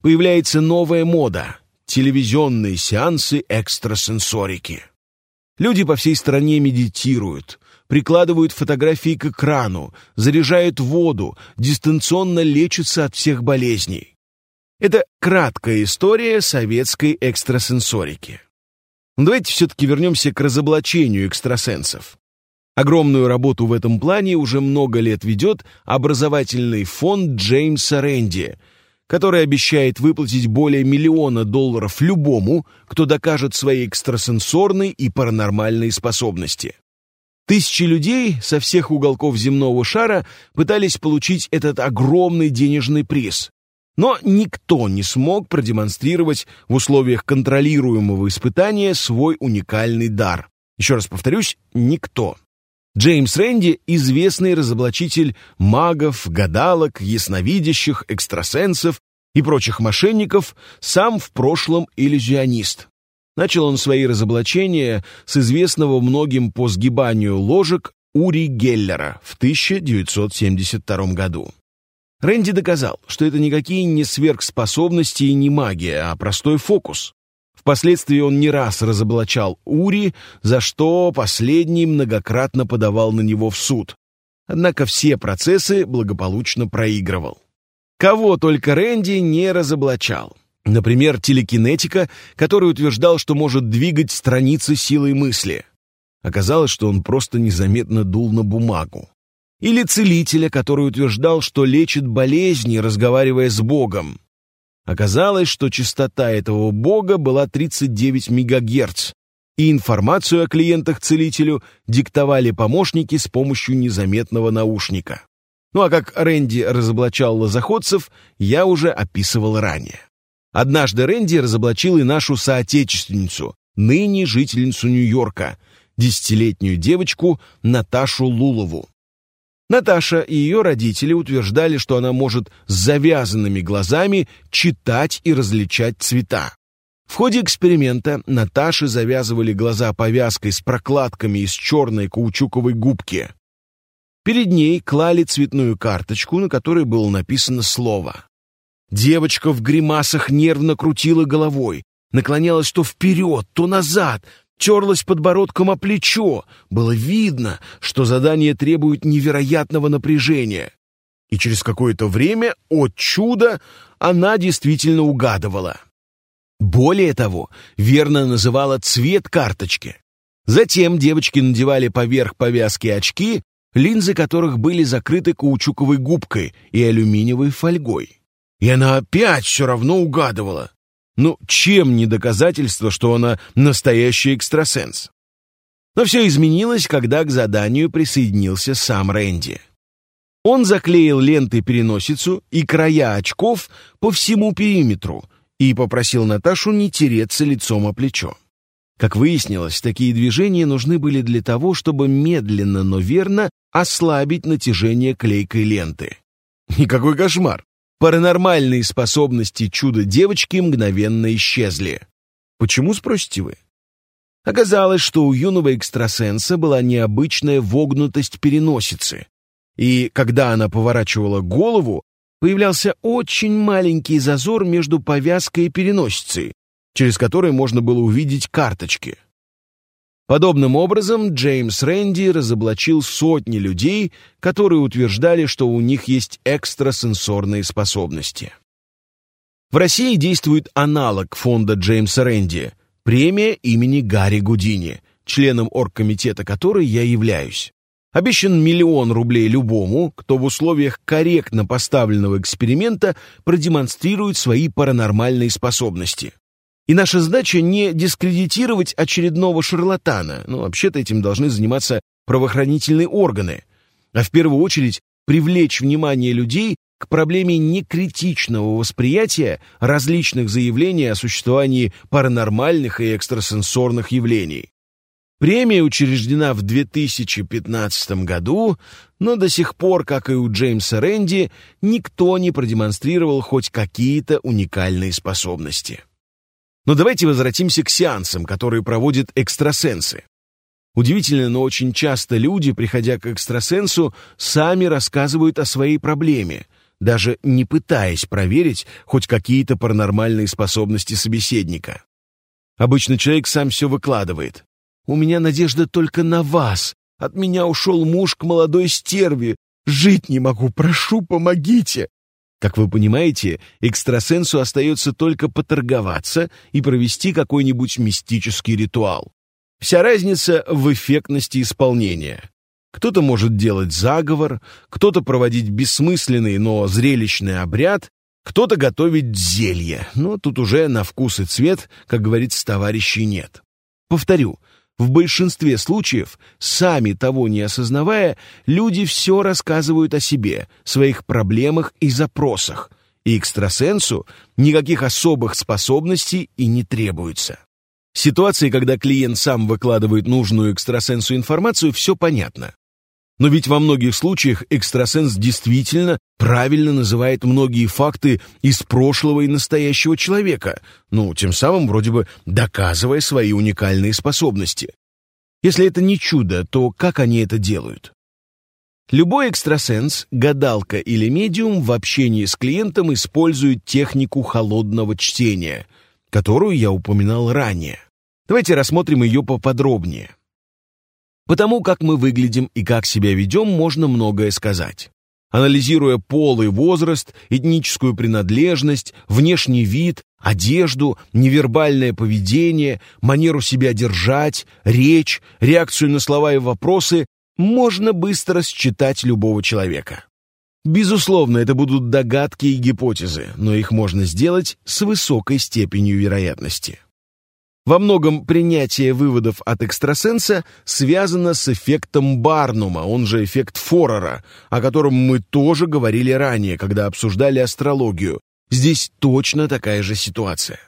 Появляется новая мода – телевизионные сеансы экстрасенсорики. Люди по всей стране медитируют, прикладывают фотографии к экрану, заряжают воду, дистанционно лечатся от всех болезней. Это краткая история советской экстрасенсорики. Давайте все-таки вернемся к разоблачению экстрасенсов. Огромную работу в этом плане уже много лет ведет образовательный фонд Джеймса Рэнди, который обещает выплатить более миллиона долларов любому, кто докажет свои экстрасенсорные и паранормальные способности. Тысячи людей со всех уголков земного шара пытались получить этот огромный денежный приз, но никто не смог продемонстрировать в условиях контролируемого испытания свой уникальный дар. Еще раз повторюсь, никто. Джеймс Рэнди – известный разоблачитель магов, гадалок, ясновидящих, экстрасенсов и прочих мошенников, сам в прошлом иллюзионист. Начал он свои разоблачения с известного многим по сгибанию ложек Ури Геллера в 1972 году. Рэнди доказал, что это никакие не сверхспособности и не магия, а простой фокус. Впоследствии он не раз разоблачал Ури, за что последний многократно подавал на него в суд. Однако все процессы благополучно проигрывал. Кого только Рэнди не разоблачал. Например, телекинетика, который утверждал, что может двигать страницы силой мысли. Оказалось, что он просто незаметно дул на бумагу. Или целителя, который утверждал, что лечит болезни, разговаривая с Богом. Оказалось, что частота этого Бога была 39 МГц, и информацию о клиентах целителю диктовали помощники с помощью незаметного наушника. Ну а как Рэнди разоблачал лозоходцев, я уже описывал ранее. Однажды Рэнди разоблачил и нашу соотечественницу, ныне жительницу Нью-Йорка, десятилетнюю девочку Наташу Лулову. Наташа и ее родители утверждали, что она может с завязанными глазами читать и различать цвета. В ходе эксперимента Наташе завязывали глаза повязкой с прокладками из черной каучуковой губки. Перед ней клали цветную карточку, на которой было написано слово. Девочка в гримасах нервно крутила головой, наклонялась то вперед, то назад, терлась подбородком о плечо. Было видно, что задание требует невероятного напряжения. И через какое-то время, о чудо, она действительно угадывала. Более того, верно называла цвет карточки. Затем девочки надевали поверх повязки очки, линзы которых были закрыты каучуковой губкой и алюминиевой фольгой. И она опять все равно угадывала. Ну, чем не доказательство, что она настоящий экстрасенс? Но все изменилось, когда к заданию присоединился сам Рэнди. Он заклеил лентой переносицу и края очков по всему периметру и попросил Наташу не тереться лицом о плечо. Как выяснилось, такие движения нужны были для того, чтобы медленно, но верно ослабить натяжение клейкой ленты. Никакой кошмар! Паранормальные способности чудо-девочки мгновенно исчезли. Почему, спросите вы? Оказалось, что у юного экстрасенса была необычная вогнутость переносицы, и когда она поворачивала голову, появлялся очень маленький зазор между повязкой и переносицей, через который можно было увидеть карточки. Подобным образом Джеймс Рэнди разоблачил сотни людей, которые утверждали, что у них есть экстрасенсорные способности. В России действует аналог фонда Джеймса Рэнди – премия имени Гарри Гудини, членом оргкомитета которой я являюсь. Обещан миллион рублей любому, кто в условиях корректно поставленного эксперимента продемонстрирует свои паранормальные способности. И наша задача не дискредитировать очередного шарлатана, ну, вообще-то этим должны заниматься правоохранительные органы, а в первую очередь привлечь внимание людей к проблеме некритичного восприятия различных заявлений о существовании паранормальных и экстрасенсорных явлений. Премия учреждена в 2015 году, но до сих пор, как и у Джеймса Рэнди, никто не продемонстрировал хоть какие-то уникальные способности. Но давайте возвратимся к сеансам, которые проводят экстрасенсы. Удивительно, но очень часто люди, приходя к экстрасенсу, сами рассказывают о своей проблеме, даже не пытаясь проверить хоть какие-то паранормальные способности собеседника. Обычно человек сам все выкладывает. «У меня надежда только на вас. От меня ушел муж к молодой стерве. Жить не могу, прошу, помогите!» Как вы понимаете, экстрасенсу остается только поторговаться и провести какой-нибудь мистический ритуал. Вся разница в эффектности исполнения. Кто-то может делать заговор, кто-то проводить бессмысленный, но зрелищный обряд, кто-то готовить зелье, но тут уже на вкус и цвет, как говорится, товарищей нет. Повторю, в большинстве случаев, сами того не осознавая, люди все рассказывают о себе, своих проблемах и запросах, и экстрасенсу никаких особых способностей и не требуется. В ситуации, когда клиент сам выкладывает нужную экстрасенсу информацию, все понятно. Но ведь во многих случаях экстрасенс действительно правильно называет многие факты из прошлого и настоящего человека, ну, тем самым вроде бы доказывая свои уникальные способности. Если это не чудо, то как они это делают? Любой экстрасенс, гадалка или медиум в общении с клиентом использует технику холодного чтения, которую я упоминал ранее. Давайте рассмотрим ее поподробнее. Потому как мы выглядим и как себя ведем, можно многое сказать. Анализируя пол и возраст, этническую принадлежность, внешний вид, одежду, невербальное поведение, манеру себя держать, речь, реакцию на слова и вопросы, можно быстро считать любого человека. Безусловно, это будут догадки и гипотезы, но их можно сделать с высокой степенью вероятности. Во многом принятие выводов от экстрасенса связано с эффектом Барнума, он же эффект Форера, о котором мы тоже говорили ранее, когда обсуждали астрологию. Здесь точно такая же ситуация.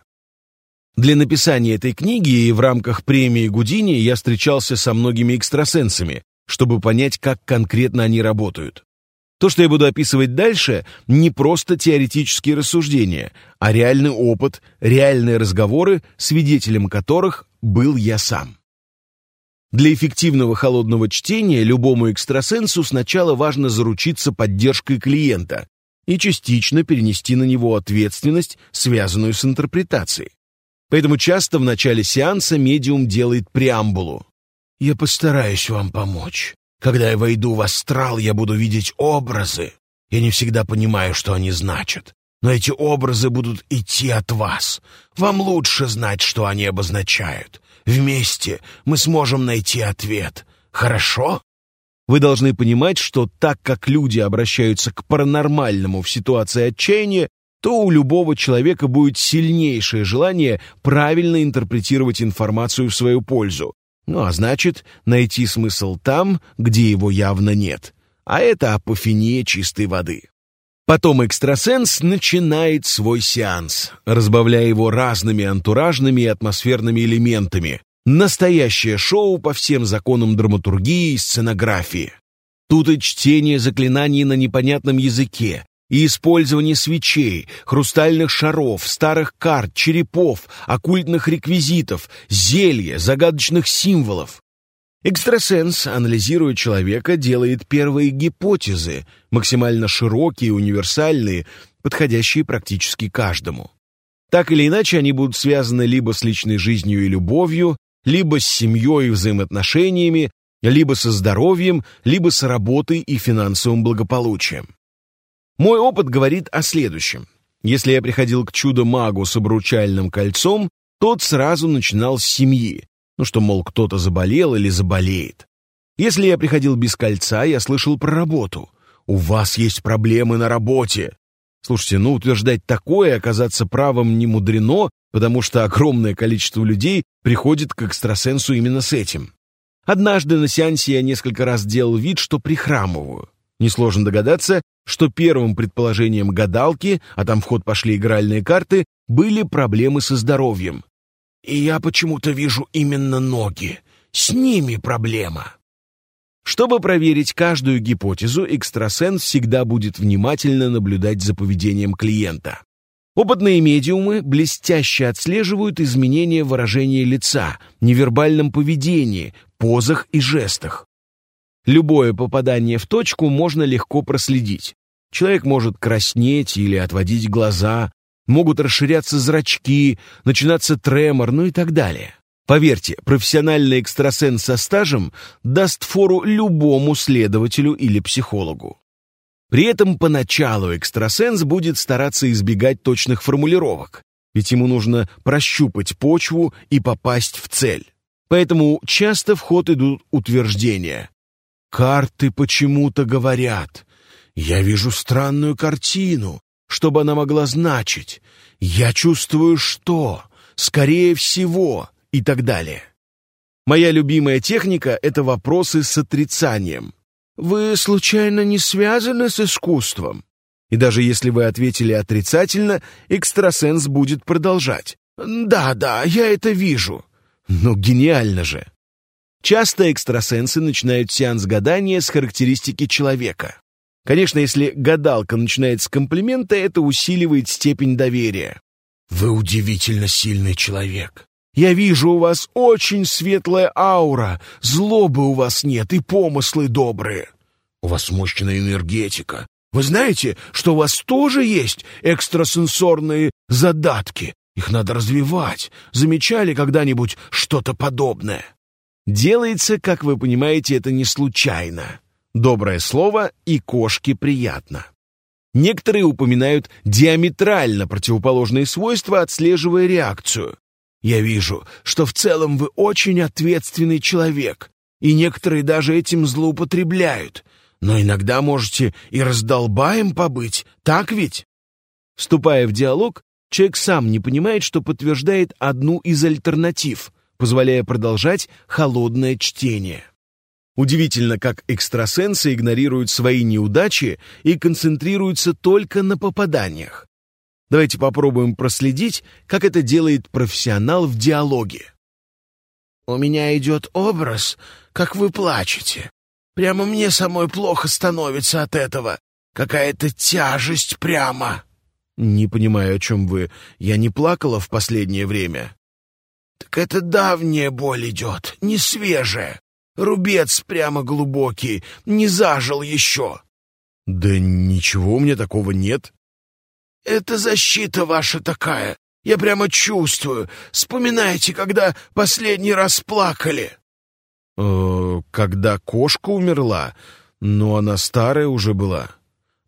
Для написания этой книги и в рамках премии Гудини я встречался со многими экстрасенсами, чтобы понять, как конкретно они работают. То, что я буду описывать дальше, не просто теоретические рассуждения, а реальный опыт, реальные разговоры, свидетелем которых был я сам. Для эффективного холодного чтения любому экстрасенсу сначала важно заручиться поддержкой клиента и частично перенести на него ответственность, связанную с интерпретацией. Поэтому часто в начале сеанса медиум делает преамбулу. «Я постараюсь вам помочь. Когда я войду в астрал, я буду видеть образы. Я не всегда понимаю, что они значат. Но эти образы будут идти от вас. Вам лучше знать, что они обозначают. Вместе мы сможем найти ответ. Хорошо? Вы должны понимать, что так как люди обращаются к паранормальному в ситуации отчаяния, то у любого человека будет сильнейшее желание правильно интерпретировать информацию в свою пользу, ну а значит, найти смысл там, где его явно нет. А это апофения чистой воды. Потом экстрасенс начинает свой сеанс, разбавляя его разными антуражными и атмосферными элементами. Настоящее шоу по всем законам драматургии и сценографии. Тут и чтение заклинаний на непонятном языке, и использование свечей, хрустальных шаров, старых карт, черепов, оккультных реквизитов, зелья, загадочных символов. Экстрасенс, анализируя человека, делает первые гипотезы, максимально широкие, универсальные, подходящие практически каждому. Так или иначе, они будут связаны либо с личной жизнью и любовью, либо с семьей и взаимоотношениями, либо со здоровьем, либо с работой и финансовым благополучием. Мой опыт говорит о следующем. Если я приходил к чудо-магу с обручальным кольцом, тот сразу начинал с семьи. Ну что, мол, кто-то заболел или заболеет. Если я приходил без кольца, я слышал про работу. У вас есть проблемы на работе. Слушайте, ну утверждать такое оказаться правым не мудрено, потому что огромное количество людей приходит к экстрасенсу именно с этим. Однажды на сеансе я несколько раз делал вид, что прихрамываю. Несложно догадаться, что первым предположением гадалки, а там в ход пошли игральные карты, были проблемы со здоровьем. И я почему-то вижу именно ноги. С ними проблема. Чтобы проверить каждую гипотезу, экстрасенс всегда будет внимательно наблюдать за поведением клиента. Опытные медиумы блестяще отслеживают изменения выражения лица, невербальном поведении, позах и жестах. Любое попадание в точку можно легко проследить. Человек может краснеть или отводить глаза, могут расширяться зрачки, начинаться тремор, ну и так далее. Поверьте, профессиональный экстрасенс со стажем даст фору любому следователю или психологу. При этом поначалу экстрасенс будет стараться избегать точных формулировок, ведь ему нужно прощупать почву и попасть в цель. Поэтому часто в ход идут утверждения. Карты почему-то говорят. Я вижу странную картину. Что бы она могла значить? Я чувствую что? Скорее всего. И так далее. Моя любимая техника — это вопросы с отрицанием. Вы, случайно, не связаны с искусством? И даже если вы ответили отрицательно, экстрасенс будет продолжать. «Да, да, я это вижу». Ну, гениально же. Часто экстрасенсы начинают сеанс гадания с характеристики человека. Конечно, если гадалка начинает с комплимента, это усиливает степень доверия. «Вы удивительно сильный человек. Я вижу у вас очень светлая аура, злобы у вас нет и помыслы добрые. У вас мощная энергетика. Вы знаете, что у вас тоже есть экстрасенсорные задатки? Их надо развивать. Замечали когда-нибудь что-то подобное?» Делается, как вы понимаете, это не случайно. Доброе слово и кошке приятно. Некоторые упоминают диаметрально противоположные свойства, отслеживая реакцию. Я вижу, что в целом вы очень ответственный человек, и некоторые даже этим злоупотребляют. Но иногда можете и раздолбаем побыть, так ведь? Вступая в диалог, Человек сам не понимает, что подтверждает одну из альтернатив, позволяя продолжать холодное чтение. Удивительно, как экстрасенсы игнорируют свои неудачи и концентрируются только на попаданиях. Давайте попробуем проследить, как это делает профессионал в диалоге. «У меня идет образ, как вы плачете. Прямо мне самой плохо становится от этого. Какая-то тяжесть прямо». «Не понимаю, о чем вы. Я не плакала в последнее время». «Так это давняя боль идет, не свежая. Рубец прямо глубокий, не зажил еще». «Да ничего у меня такого нет». «Это защита ваша такая. Я прямо чувствую. Вспоминайте, когда последний раз плакали». «Э, «Когда кошка умерла, но она старая уже была».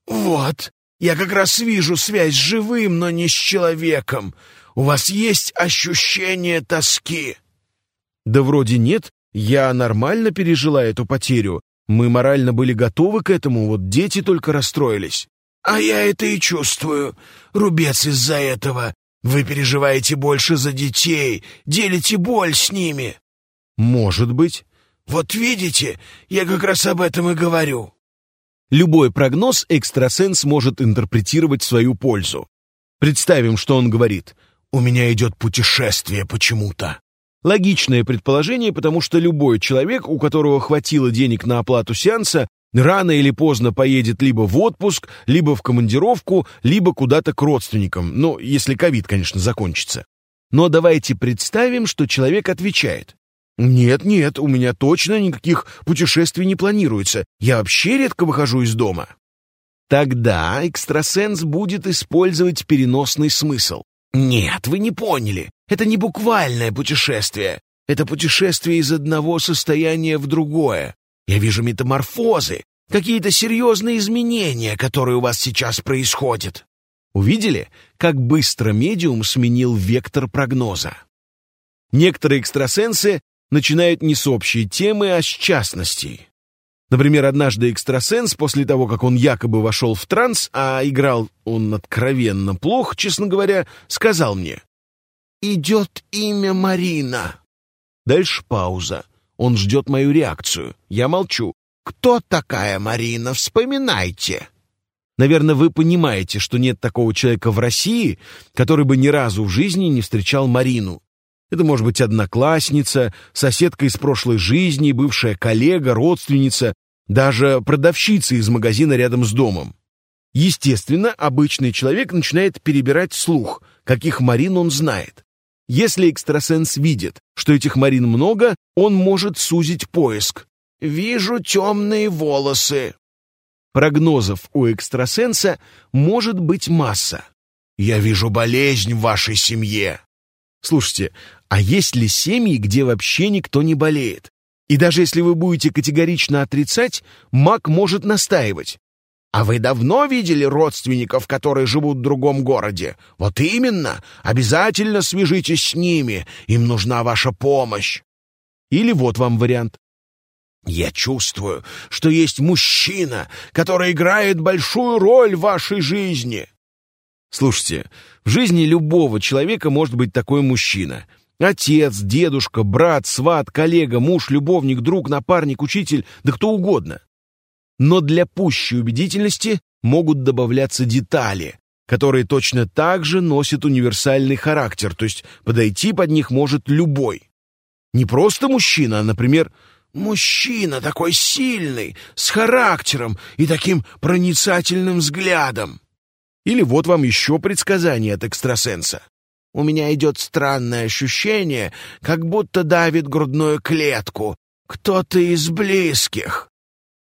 «Вот, я как раз вижу связь с живым, но не с человеком. У вас есть ощущение тоски?» «Да вроде нет. Я нормально пережила эту потерю. Мы морально были готовы к этому, вот дети только расстроились». «А я это и чувствую. Рубец из-за этого. Вы переживаете больше за детей, делите боль с ними». «Может быть». «Вот видите, я как раз об этом и говорю». Любой прогноз экстрасенс может интерпретировать в свою пользу. Представим, что он говорит «У меня идет путешествие почему-то». Логичное предположение, потому что любой человек, у которого хватило денег на оплату сеанса, рано или поздно поедет либо в отпуск, либо в командировку, либо куда-то к родственникам, ну, если ковид, конечно, закончится. Но давайте представим, что человек отвечает. «Нет, нет, у меня точно никаких путешествий не планируется. Я вообще редко выхожу из дома». Тогда экстрасенс будет использовать переносный смысл. «Нет, вы не поняли. Это не буквальное путешествие. Это путешествие из одного состояния в другое. Я вижу метаморфозы, какие-то серьезные изменения, которые у вас сейчас происходят». Увидели, как быстро медиум сменил вектор прогноза? Некоторые экстрасенсы начинают не с общей темы, а с частностей. Например, однажды экстрасенс, после того, как он якобы вошел в транс, а играл он откровенно плохо, честно говоря, сказал мне «Идет имя Марина». Дальше пауза. Он ждет мою реакцию. Я молчу. «Кто такая Марина? Вспоминайте». Наверное, вы понимаете, что нет такого человека в России, который бы ни разу в жизни не встречал Марину. Это может быть одноклассница, соседка из прошлой жизни, бывшая коллега, родственница, даже продавщица из магазина рядом с домом. Естественно, обычный человек начинает перебирать слух, каких Марин он знает. Если экстрасенс видит, что этих Марин много, он может сузить поиск. «Вижу темные волосы». Прогнозов у экстрасенса может быть масса. «Я вижу болезнь в вашей семье». Слушайте, а есть ли семьи, где вообще никто не болеет? И даже если вы будете категорично отрицать, маг может настаивать. А вы давно видели родственников, которые живут в другом городе? Вот именно, обязательно свяжитесь с ними, им нужна ваша помощь. Или вот вам вариант. Я чувствую, что есть мужчина, который играет большую роль в вашей жизни. Слушайте, в жизни любого человека может быть такой мужчина. Отец, дедушка, брат, сват, коллега, муж, любовник, друг, напарник, учитель, да кто угодно. Но для пущей убедительности могут добавляться детали, которые точно так же носят универсальный характер, то есть подойти под них может любой. Не просто мужчина, а, например, мужчина такой сильный, с характером и таким проницательным взглядом. Или вот вам еще предсказание от экстрасенса. У меня идет странное ощущение, как будто давит грудную клетку. Кто-то из близких.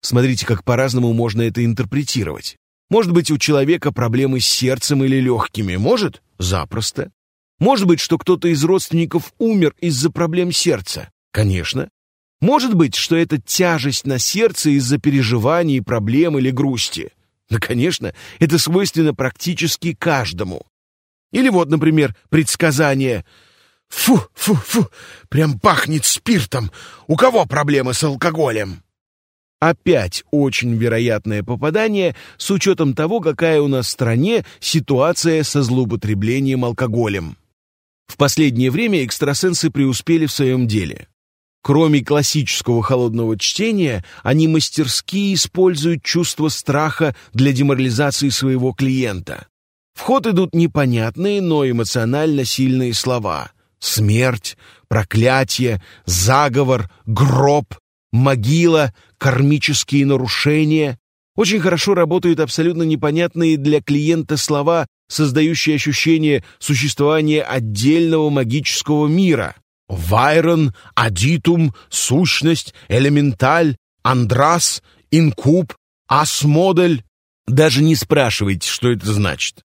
Смотрите, как по-разному можно это интерпретировать. Может быть, у человека проблемы с сердцем или легкими. Может? Запросто. Может быть, что кто-то из родственников умер из-за проблем сердца. Конечно. Может быть, что это тяжесть на сердце из-за переживаний, проблем или грусти. Да, конечно, это свойственно практически каждому. Или вот, например, предсказание «Фу, фу, фу, прям пахнет спиртом. У кого проблемы с алкоголем?» Опять очень вероятное попадание с учетом того, какая у нас в стране ситуация со злоупотреблением алкоголем. В последнее время экстрасенсы преуспели в своем деле. Кроме классического холодного чтения, они мастерски используют чувство страха для деморализации своего клиента. В ход идут непонятные, но эмоционально сильные слова. Смерть, проклятие, заговор, гроб, могила, кармические нарушения. Очень хорошо работают абсолютно непонятные для клиента слова, создающие ощущение существования отдельного магического мира. Вайрон, адитум, сущность, элементаль, андрас, инкуб, асмодель. Даже не спрашивайте, что это значит.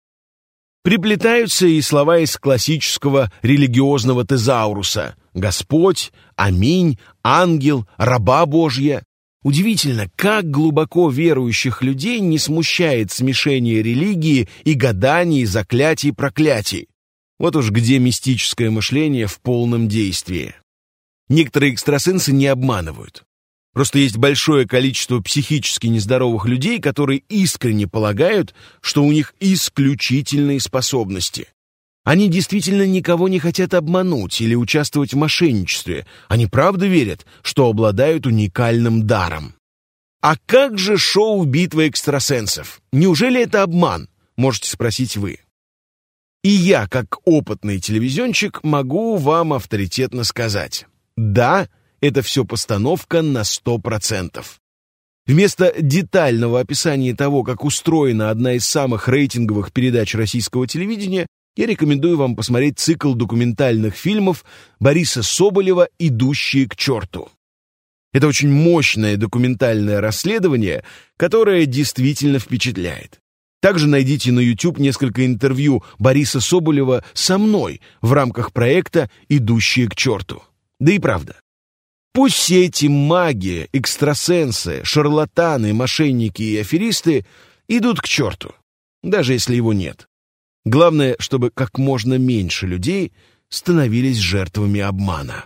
Приплетаются и слова из классического религиозного тезауруса «Господь», «Аминь», «Ангел», «Раба Божья». Удивительно, как глубоко верующих людей не смущает смешение религии и гаданий, заклятий, проклятий. Вот уж где мистическое мышление в полном действии. Некоторые экстрасенсы не обманывают. Просто есть большое количество психически нездоровых людей, которые искренне полагают, что у них исключительные способности. Они действительно никого не хотят обмануть или участвовать в мошенничестве. Они правда верят, что обладают уникальным даром. А как же шоу «Битва экстрасенсов»? Неужели это обман? Можете спросить вы. И я, как опытный телевизионщик, могу вам авторитетно сказать. Да, это все постановка на 100%. Вместо детального описания того, как устроена одна из самых рейтинговых передач российского телевидения, я рекомендую вам посмотреть цикл документальных фильмов Бориса Соболева «Идущие к черту». Это очень мощное документальное расследование, которое действительно впечатляет. Также найдите на YouTube несколько интервью Бориса Соболева со мной в рамках проекта «Идущие к черту». Да и правда, Пусть все эти маги, экстрасенсы, шарлатаны, мошенники и аферисты идут к черту, даже если его нет. Главное, чтобы как можно меньше людей становились жертвами обмана.